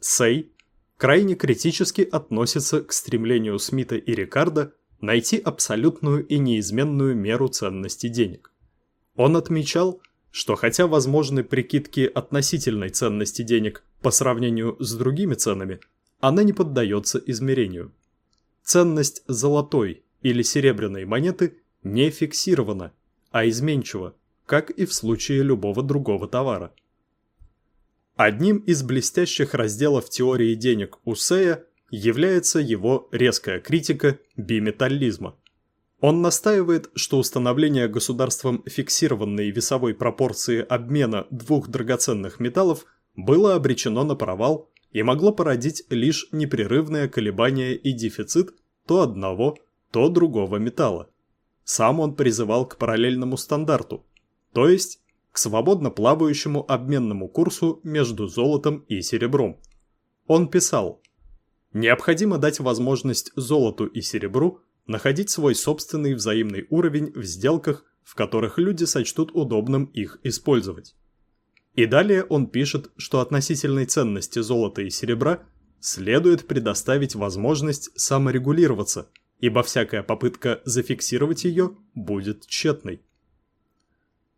Сей крайне критически относится к стремлению Смита и Рикардо найти абсолютную и неизменную меру ценности денег. Он отмечал, что хотя возможны прикидки относительной ценности денег по сравнению с другими ценами, она не поддается измерению. Ценность золотой или серебряной монеты не фиксирована, а изменчива, как и в случае любого другого товара. Одним из блестящих разделов теории денег Усея является его резкая критика биметаллизма. Он настаивает, что установление государством фиксированной весовой пропорции обмена двух драгоценных металлов было обречено на провал и могло породить лишь непрерывное колебание и дефицит то одного, то другого металла. Сам он призывал к параллельному стандарту, то есть к свободно плавающему обменному курсу между золотом и серебром. Он писал, «Необходимо дать возможность золоту и серебру находить свой собственный взаимный уровень в сделках, в которых люди сочтут удобным их использовать». И далее он пишет, что относительной ценности золота и серебра следует предоставить возможность саморегулироваться, ибо всякая попытка зафиксировать ее будет тщетной.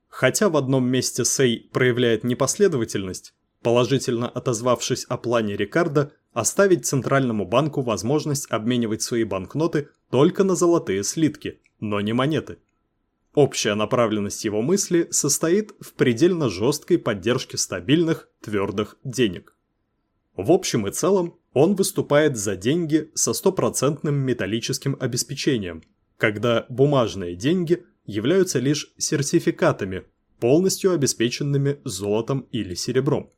Хотя в одном месте Сей проявляет непоследовательность, положительно отозвавшись о плане Рикардо оставить Центральному банку возможность обменивать свои банкноты только на золотые слитки, но не монеты. Общая направленность его мысли состоит в предельно жесткой поддержке стабильных, твердых денег. В общем и целом, он выступает за деньги со стопроцентным металлическим обеспечением, когда бумажные деньги – являются лишь сертификатами, полностью обеспеченными золотом или серебром.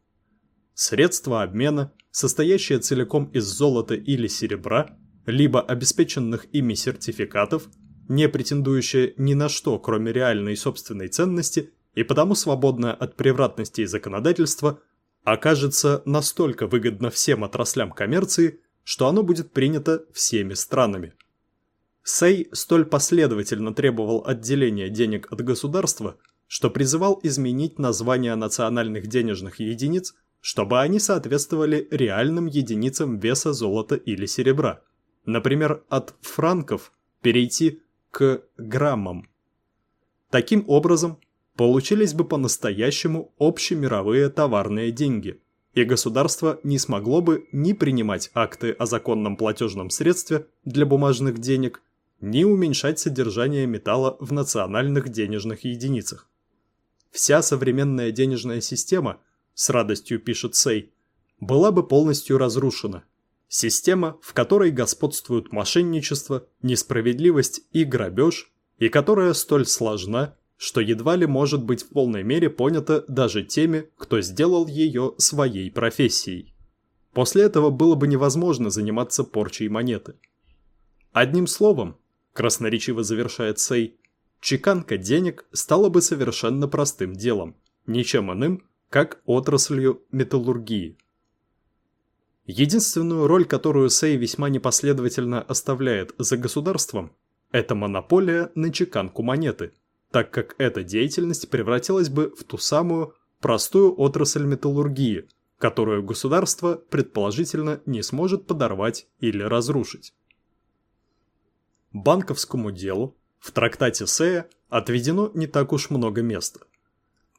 Средства обмена, состоящие целиком из золота или серебра, либо обеспеченных ими сертификатов, не претендующие ни на что, кроме реальной собственной ценности, и потому свободная от превратностей законодательства, окажется настолько выгодно всем отраслям коммерции, что оно будет принято всеми странами. Сей столь последовательно требовал отделения денег от государства, что призывал изменить названия национальных денежных единиц, чтобы они соответствовали реальным единицам веса золота или серебра. Например, от франков перейти к граммам. Таким образом, получились бы по-настоящему общемировые товарные деньги, и государство не смогло бы ни принимать акты о законном платежном средстве для бумажных денег, ни уменьшать содержание металла в национальных денежных единицах. Вся современная денежная система, с радостью пишет Сей, была бы полностью разрушена. Система, в которой господствуют мошенничество, несправедливость и грабеж, и которая столь сложна, что едва ли может быть в полной мере понята даже теми, кто сделал ее своей профессией. После этого было бы невозможно заниматься порчей монеты. Одним словом, красноречиво завершает Сей, чеканка денег стала бы совершенно простым делом, ничем иным, как отраслью металлургии. Единственную роль, которую Сей весьма непоследовательно оставляет за государством, это монополия на чеканку монеты, так как эта деятельность превратилась бы в ту самую простую отрасль металлургии, которую государство предположительно не сможет подорвать или разрушить банковскому делу в трактате Сея отведено не так уж много места.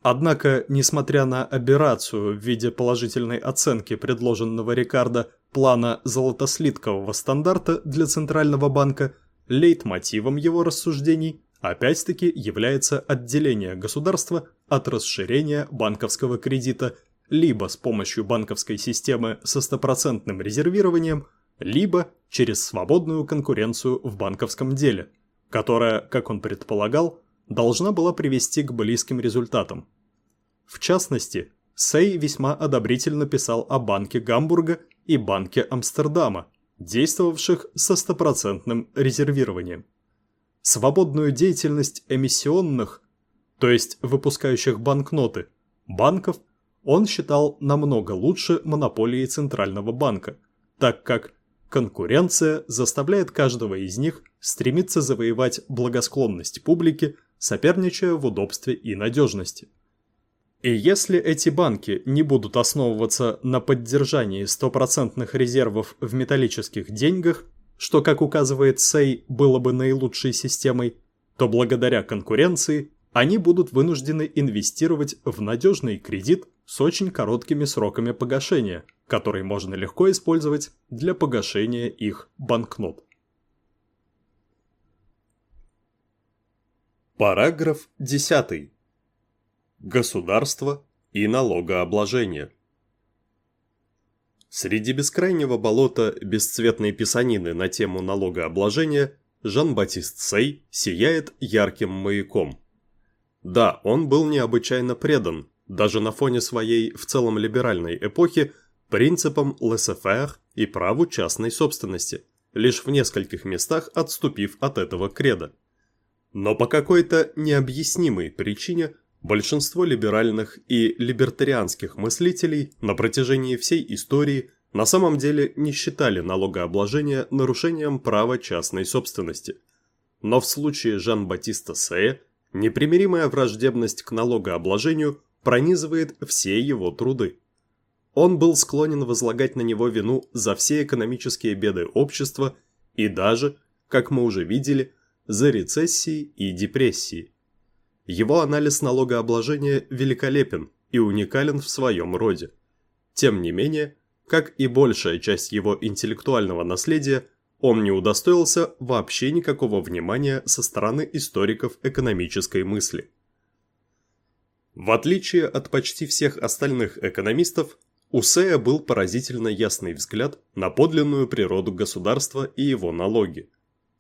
Однако, несмотря на аберрацию в виде положительной оценки предложенного Рикардо плана золотослиткового стандарта для Центрального банка, лейтмотивом его рассуждений опять-таки является отделение государства от расширения банковского кредита либо с помощью банковской системы со стопроцентным резервированием, либо через свободную конкуренцию в банковском деле, которая, как он предполагал, должна была привести к близким результатам. В частности, Сей весьма одобрительно писал о банке Гамбурга и банке Амстердама, действовавших со стопроцентным резервированием. Свободную деятельность эмиссионных, то есть выпускающих банкноты, банков он считал намного лучше монополии Центрального банка, так как Конкуренция заставляет каждого из них стремиться завоевать благосклонность публики, соперничая в удобстве и надежности. И если эти банки не будут основываться на поддержании стопроцентных резервов в металлических деньгах, что, как указывает Сей, было бы наилучшей системой, то благодаря конкуренции они будут вынуждены инвестировать в надежный кредит с очень короткими сроками погашения – который можно легко использовать для погашения их банкнот. Параграф 10. Государство и налогообложение. Среди бескрайнего болота бесцветной писанины на тему налогообложения Жан-Батист Сей сияет ярким маяком. Да, он был необычайно предан, даже на фоне своей в целом либеральной эпохи – принципам laissez-faire и праву частной собственности, лишь в нескольких местах отступив от этого креда. Но по какой-то необъяснимой причине большинство либеральных и либертарианских мыслителей на протяжении всей истории на самом деле не считали налогообложение нарушением права частной собственности. Но в случае Жан-Батиста Сея непримиримая враждебность к налогообложению пронизывает все его труды. Он был склонен возлагать на него вину за все экономические беды общества и даже, как мы уже видели, за рецессии и депрессии. Его анализ налогообложения великолепен и уникален в своем роде. Тем не менее, как и большая часть его интеллектуального наследия, он не удостоился вообще никакого внимания со стороны историков экономической мысли. В отличие от почти всех остальных экономистов, у Сея был поразительно ясный взгляд на подлинную природу государства и его налоги.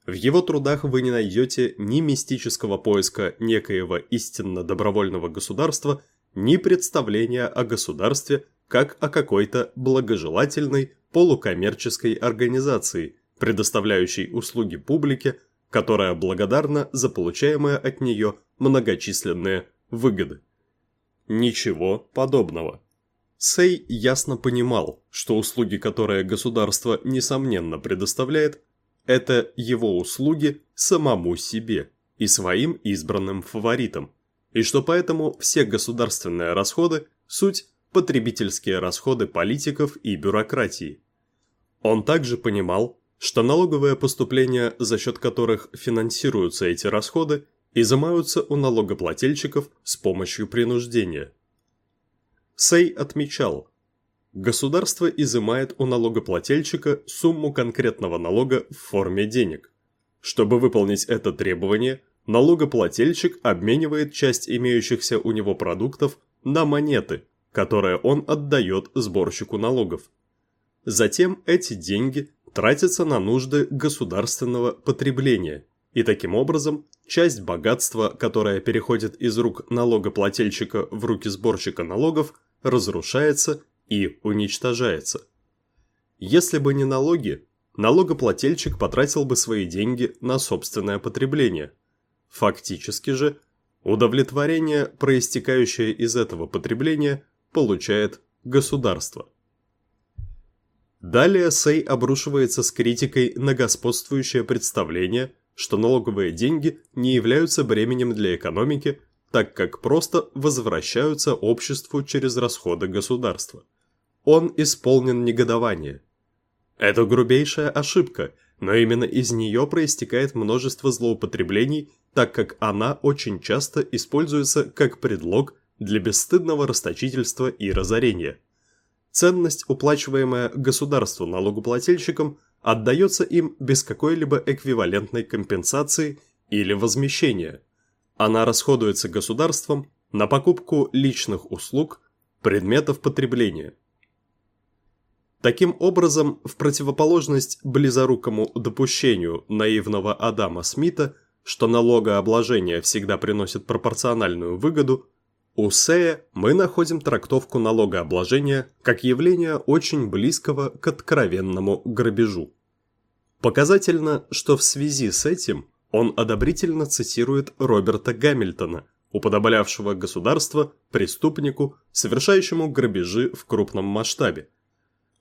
В его трудах вы не найдете ни мистического поиска некоего истинно добровольного государства, ни представления о государстве как о какой-то благожелательной полукоммерческой организации, предоставляющей услуги публике, которая благодарна за получаемые от нее многочисленные выгоды. Ничего подобного. Сей ясно понимал, что услуги, которые государство несомненно предоставляет, это его услуги самому себе и своим избранным фаворитам, и что поэтому все государственные расходы – суть потребительские расходы политиков и бюрократии. Он также понимал, что налоговые поступления, за счет которых финансируются эти расходы, изымаются у налогоплательщиков с помощью принуждения. Сей отмечал, государство изымает у налогоплательщика сумму конкретного налога в форме денег. Чтобы выполнить это требование, налогоплательщик обменивает часть имеющихся у него продуктов на монеты, которые он отдает сборщику налогов. Затем эти деньги тратятся на нужды государственного потребления, и таким образом часть богатства, которая переходит из рук налогоплательщика в руки сборщика налогов, разрушается и уничтожается. Если бы не налоги, налогоплательщик потратил бы свои деньги на собственное потребление. Фактически же, удовлетворение, проистекающее из этого потребления, получает государство. Далее Сей обрушивается с критикой на господствующее представление, что налоговые деньги не являются бременем для экономики, так как просто возвращаются обществу через расходы государства. Он исполнен негодования. Это грубейшая ошибка, но именно из нее проистекает множество злоупотреблений, так как она очень часто используется как предлог для бесстыдного расточительства и разорения. Ценность, уплачиваемая государству налогоплательщикам, отдается им без какой-либо эквивалентной компенсации или возмещения. Она расходуется государством на покупку личных услуг, предметов потребления. Таким образом, в противоположность близорукому допущению наивного Адама Смита, что налогообложение всегда приносит пропорциональную выгоду, у Сея мы находим трактовку налогообложения как явление очень близкого к откровенному грабежу. Показательно, что в связи с этим он одобрительно цитирует Роберта Гамильтона, уподоблявшего государство преступнику, совершающему грабежи в крупном масштабе.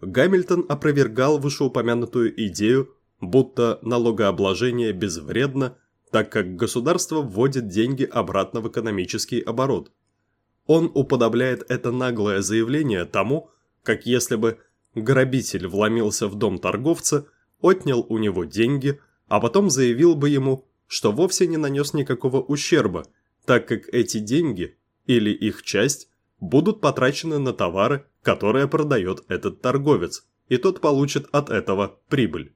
Гамильтон опровергал вышеупомянутую идею, будто налогообложение безвредно, так как государство вводит деньги обратно в экономический оборот. Он уподобляет это наглое заявление тому, как если бы грабитель вломился в дом торговца, отнял у него деньги – а потом заявил бы ему, что вовсе не нанес никакого ущерба, так как эти деньги, или их часть, будут потрачены на товары, которые продает этот торговец, и тот получит от этого прибыль.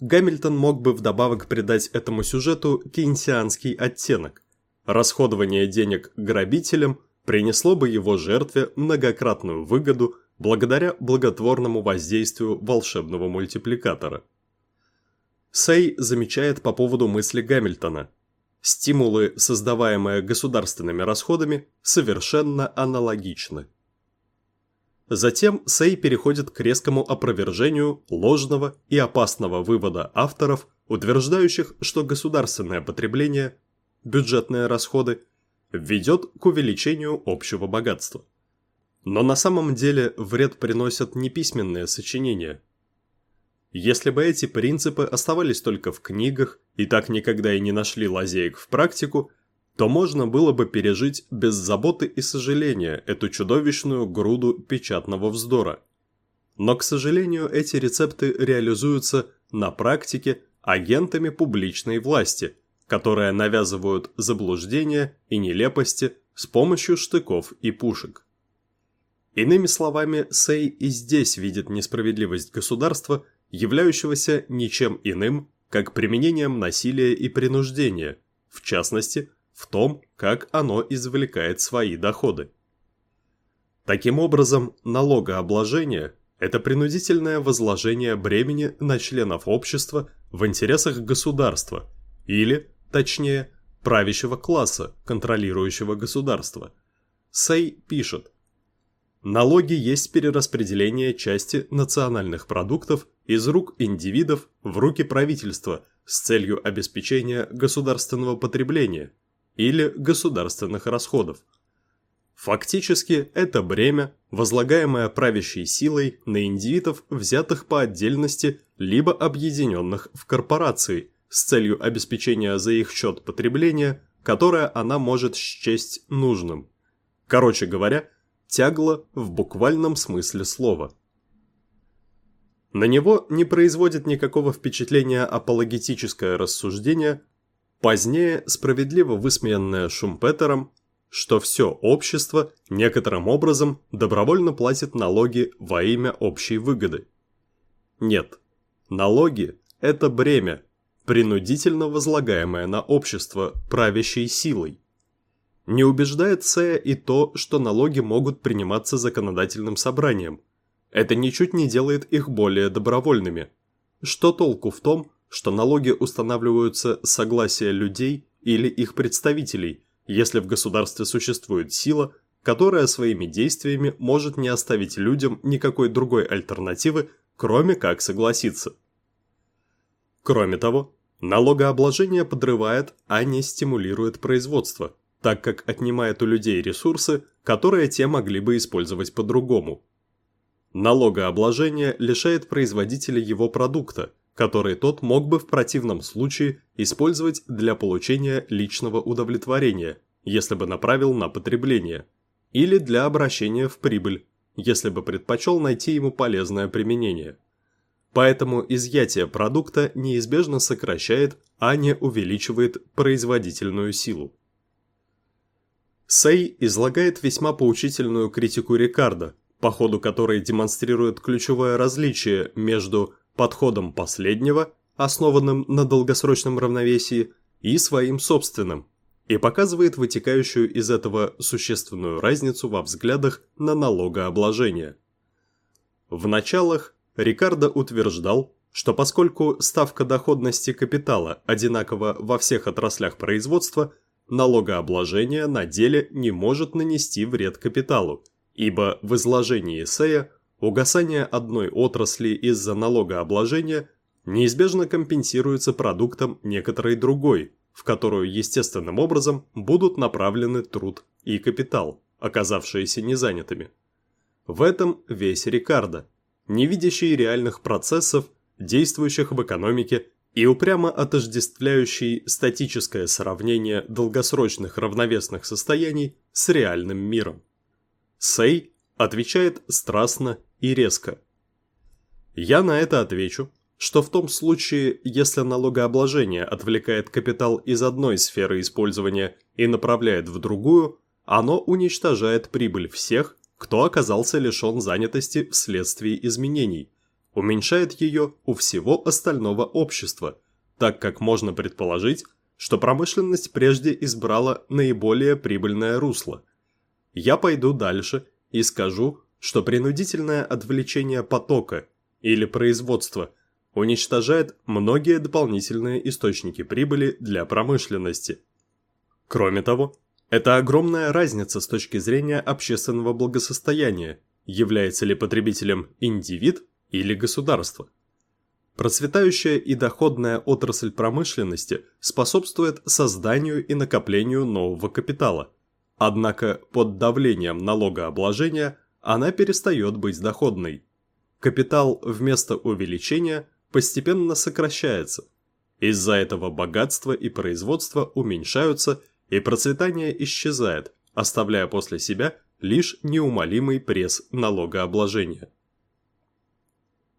Гамильтон мог бы вдобавок придать этому сюжету кейнсианский оттенок. Расходование денег грабителям принесло бы его жертве многократную выгоду благодаря благотворному воздействию волшебного мультипликатора. Сей замечает по поводу мысли Гамильтона. Стимулы, создаваемые государственными расходами, совершенно аналогичны. Затем Сей переходит к резкому опровержению ложного и опасного вывода авторов, утверждающих, что государственное потребление, бюджетные расходы, ведет к увеличению общего богатства. Но на самом деле вред приносят не письменные сочинения – если бы эти принципы оставались только в книгах и так никогда и не нашли лазеек в практику, то можно было бы пережить без заботы и сожаления эту чудовищную груду печатного вздора. Но, к сожалению, эти рецепты реализуются на практике агентами публичной власти, которые навязывают заблуждения и нелепости с помощью штыков и пушек. Иными словами, Сей и здесь видит несправедливость государства – являющегося ничем иным, как применением насилия и принуждения, в частности, в том, как оно извлекает свои доходы. Таким образом, налогообложение это принудительное возложение бремени на членов общества в интересах государства или, точнее, правящего класса, контролирующего государство. Сей пишет, Налоги есть перераспределение части национальных продуктов из рук индивидов в руки правительства с целью обеспечения государственного потребления или государственных расходов. Фактически это бремя, возлагаемое правящей силой на индивидов, взятых по отдельности либо объединенных в корпорации с целью обеспечения за их счет потребления, которое она может счесть нужным. Короче говоря, тягло в буквальном смысле слова. На него не производит никакого впечатления апологетическое рассуждение, позднее справедливо высмеянное Шумпетером, что все общество некоторым образом добровольно платит налоги во имя общей выгоды. Нет, налоги – это бремя, принудительно возлагаемое на общество правящей силой. Не убеждает Сея и то, что налоги могут приниматься законодательным собранием. Это ничуть не делает их более добровольными. Что толку в том, что налоги устанавливаются с согласия людей или их представителей, если в государстве существует сила, которая своими действиями может не оставить людям никакой другой альтернативы, кроме как согласиться. Кроме того, налогообложение подрывает, а не стимулирует производство – так как отнимает у людей ресурсы, которые те могли бы использовать по-другому. Налогообложение лишает производителя его продукта, который тот мог бы в противном случае использовать для получения личного удовлетворения, если бы направил на потребление, или для обращения в прибыль, если бы предпочел найти ему полезное применение. Поэтому изъятие продукта неизбежно сокращает, а не увеличивает производительную силу. Сей излагает весьма поучительную критику Рикардо, по ходу которой демонстрирует ключевое различие между подходом последнего, основанным на долгосрочном равновесии, и своим собственным, и показывает вытекающую из этого существенную разницу во взглядах на налогообложение. В началах Рикардо утверждал, что поскольку ставка доходности капитала одинакова во всех отраслях производства – налогообложение на деле не может нанести вред капиталу, ибо в изложении эссея угасание одной отрасли из-за налогообложения неизбежно компенсируется продуктом некоторой другой, в которую естественным образом будут направлены труд и капитал, оказавшиеся незанятыми. В этом весь Рикардо, не видящий реальных процессов, действующих в экономике и упрямо отождествляющий статическое сравнение долгосрочных равновесных состояний с реальным миром. Сей отвечает страстно и резко. Я на это отвечу, что в том случае, если налогообложение отвлекает капитал из одной сферы использования и направляет в другую, оно уничтожает прибыль всех, кто оказался лишен занятости вследствие изменений – уменьшает ее у всего остального общества, так как можно предположить, что промышленность прежде избрала наиболее прибыльное русло. Я пойду дальше и скажу, что принудительное отвлечение потока или производства уничтожает многие дополнительные источники прибыли для промышленности. Кроме того, это огромная разница с точки зрения общественного благосостояния, является ли потребителем индивид или государства. Процветающая и доходная отрасль промышленности способствует созданию и накоплению нового капитала. Однако под давлением налогообложения она перестает быть доходной. Капитал вместо увеличения постепенно сокращается. Из-за этого богатство и производство уменьшаются и процветание исчезает, оставляя после себя лишь неумолимый пресс налогообложения.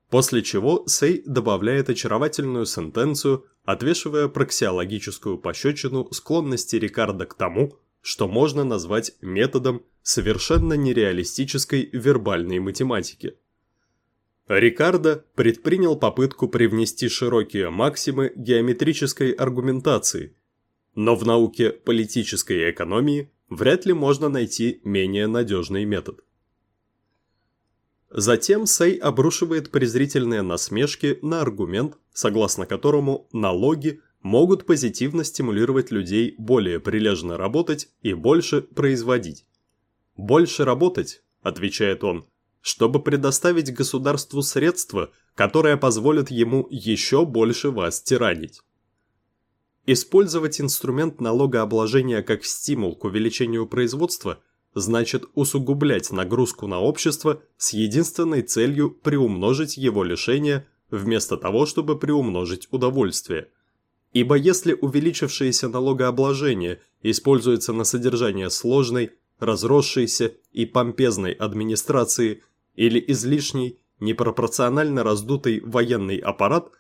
После чего Сей добавляет очаровательную сентенцию, отвешивая проксиологическую пощечину склонности Рикардо к тому, что можно назвать методом совершенно нереалистической вербальной математики. Рикардо предпринял попытку привнести широкие максимы геометрической аргументации, но в науке политической экономии вряд ли можно найти менее надежный метод. Затем Сей обрушивает презрительные насмешки на аргумент, согласно которому налоги могут позитивно стимулировать людей более прилежно работать и больше производить. «Больше работать», – отвечает он, – «чтобы предоставить государству средства, которые позволят ему еще больше вас тиранить». Использовать инструмент налогообложения как стимул к увеличению производства значит усугублять нагрузку на общество с единственной целью приумножить его лишения вместо того, чтобы приумножить удовольствие – Ибо если увеличившееся налогообложение используется на содержание сложной, разросшейся и помпезной администрации или излишний, непропорционально раздутый военный аппарат,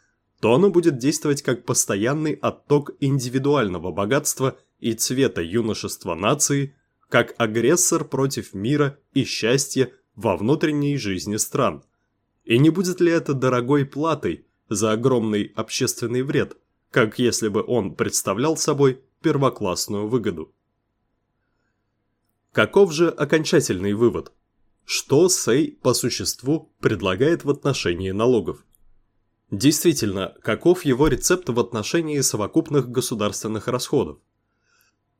то оно будет действовать как постоянный отток индивидуального богатства и цвета юношества нации, как агрессор против мира и счастья во внутренней жизни стран. И не будет ли это дорогой платой за огромный общественный вред – как если бы он представлял собой первоклассную выгоду. Каков же окончательный вывод? Что Сей по существу предлагает в отношении налогов? Действительно, каков его рецепт в отношении совокупных государственных расходов?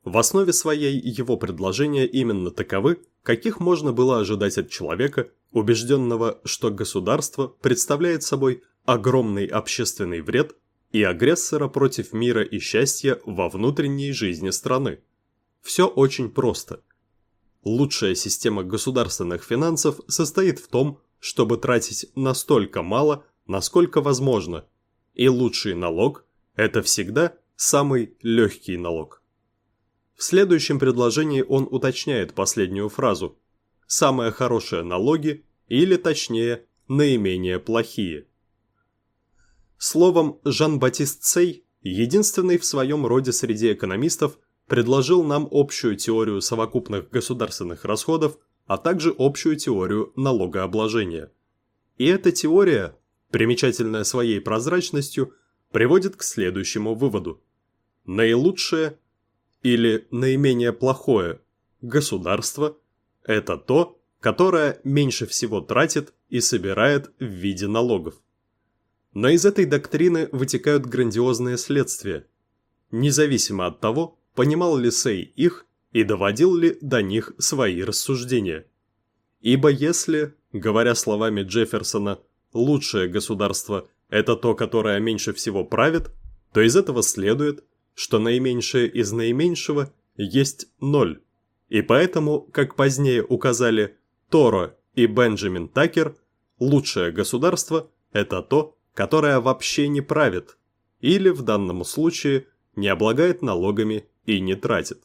В основе своей его предложения именно таковы, каких можно было ожидать от человека, убежденного, что государство представляет собой огромный общественный вред и агрессора против мира и счастья во внутренней жизни страны. Все очень просто. Лучшая система государственных финансов состоит в том, чтобы тратить настолько мало, насколько возможно, и лучший налог – это всегда самый легкий налог. В следующем предложении он уточняет последнюю фразу «самые хорошие налоги» или точнее «наименее плохие». Словом, Жан-Батист Цей, единственный в своем роде среди экономистов, предложил нам общую теорию совокупных государственных расходов, а также общую теорию налогообложения. И эта теория, примечательная своей прозрачностью, приводит к следующему выводу. Наилучшее или наименее плохое государство – это то, которое меньше всего тратит и собирает в виде налогов. Но из этой доктрины вытекают грандиозные следствия. Независимо от того, понимал ли Сей их и доводил ли до них свои рассуждения. Ибо если, говоря словами Джефферсона, лучшее государство – это то, которое меньше всего правит, то из этого следует, что наименьшее из наименьшего есть ноль. И поэтому, как позднее указали Торо и Бенджамин Такер, лучшее государство – это то, которая вообще не правит или в данном случае не облагает налогами и не тратит.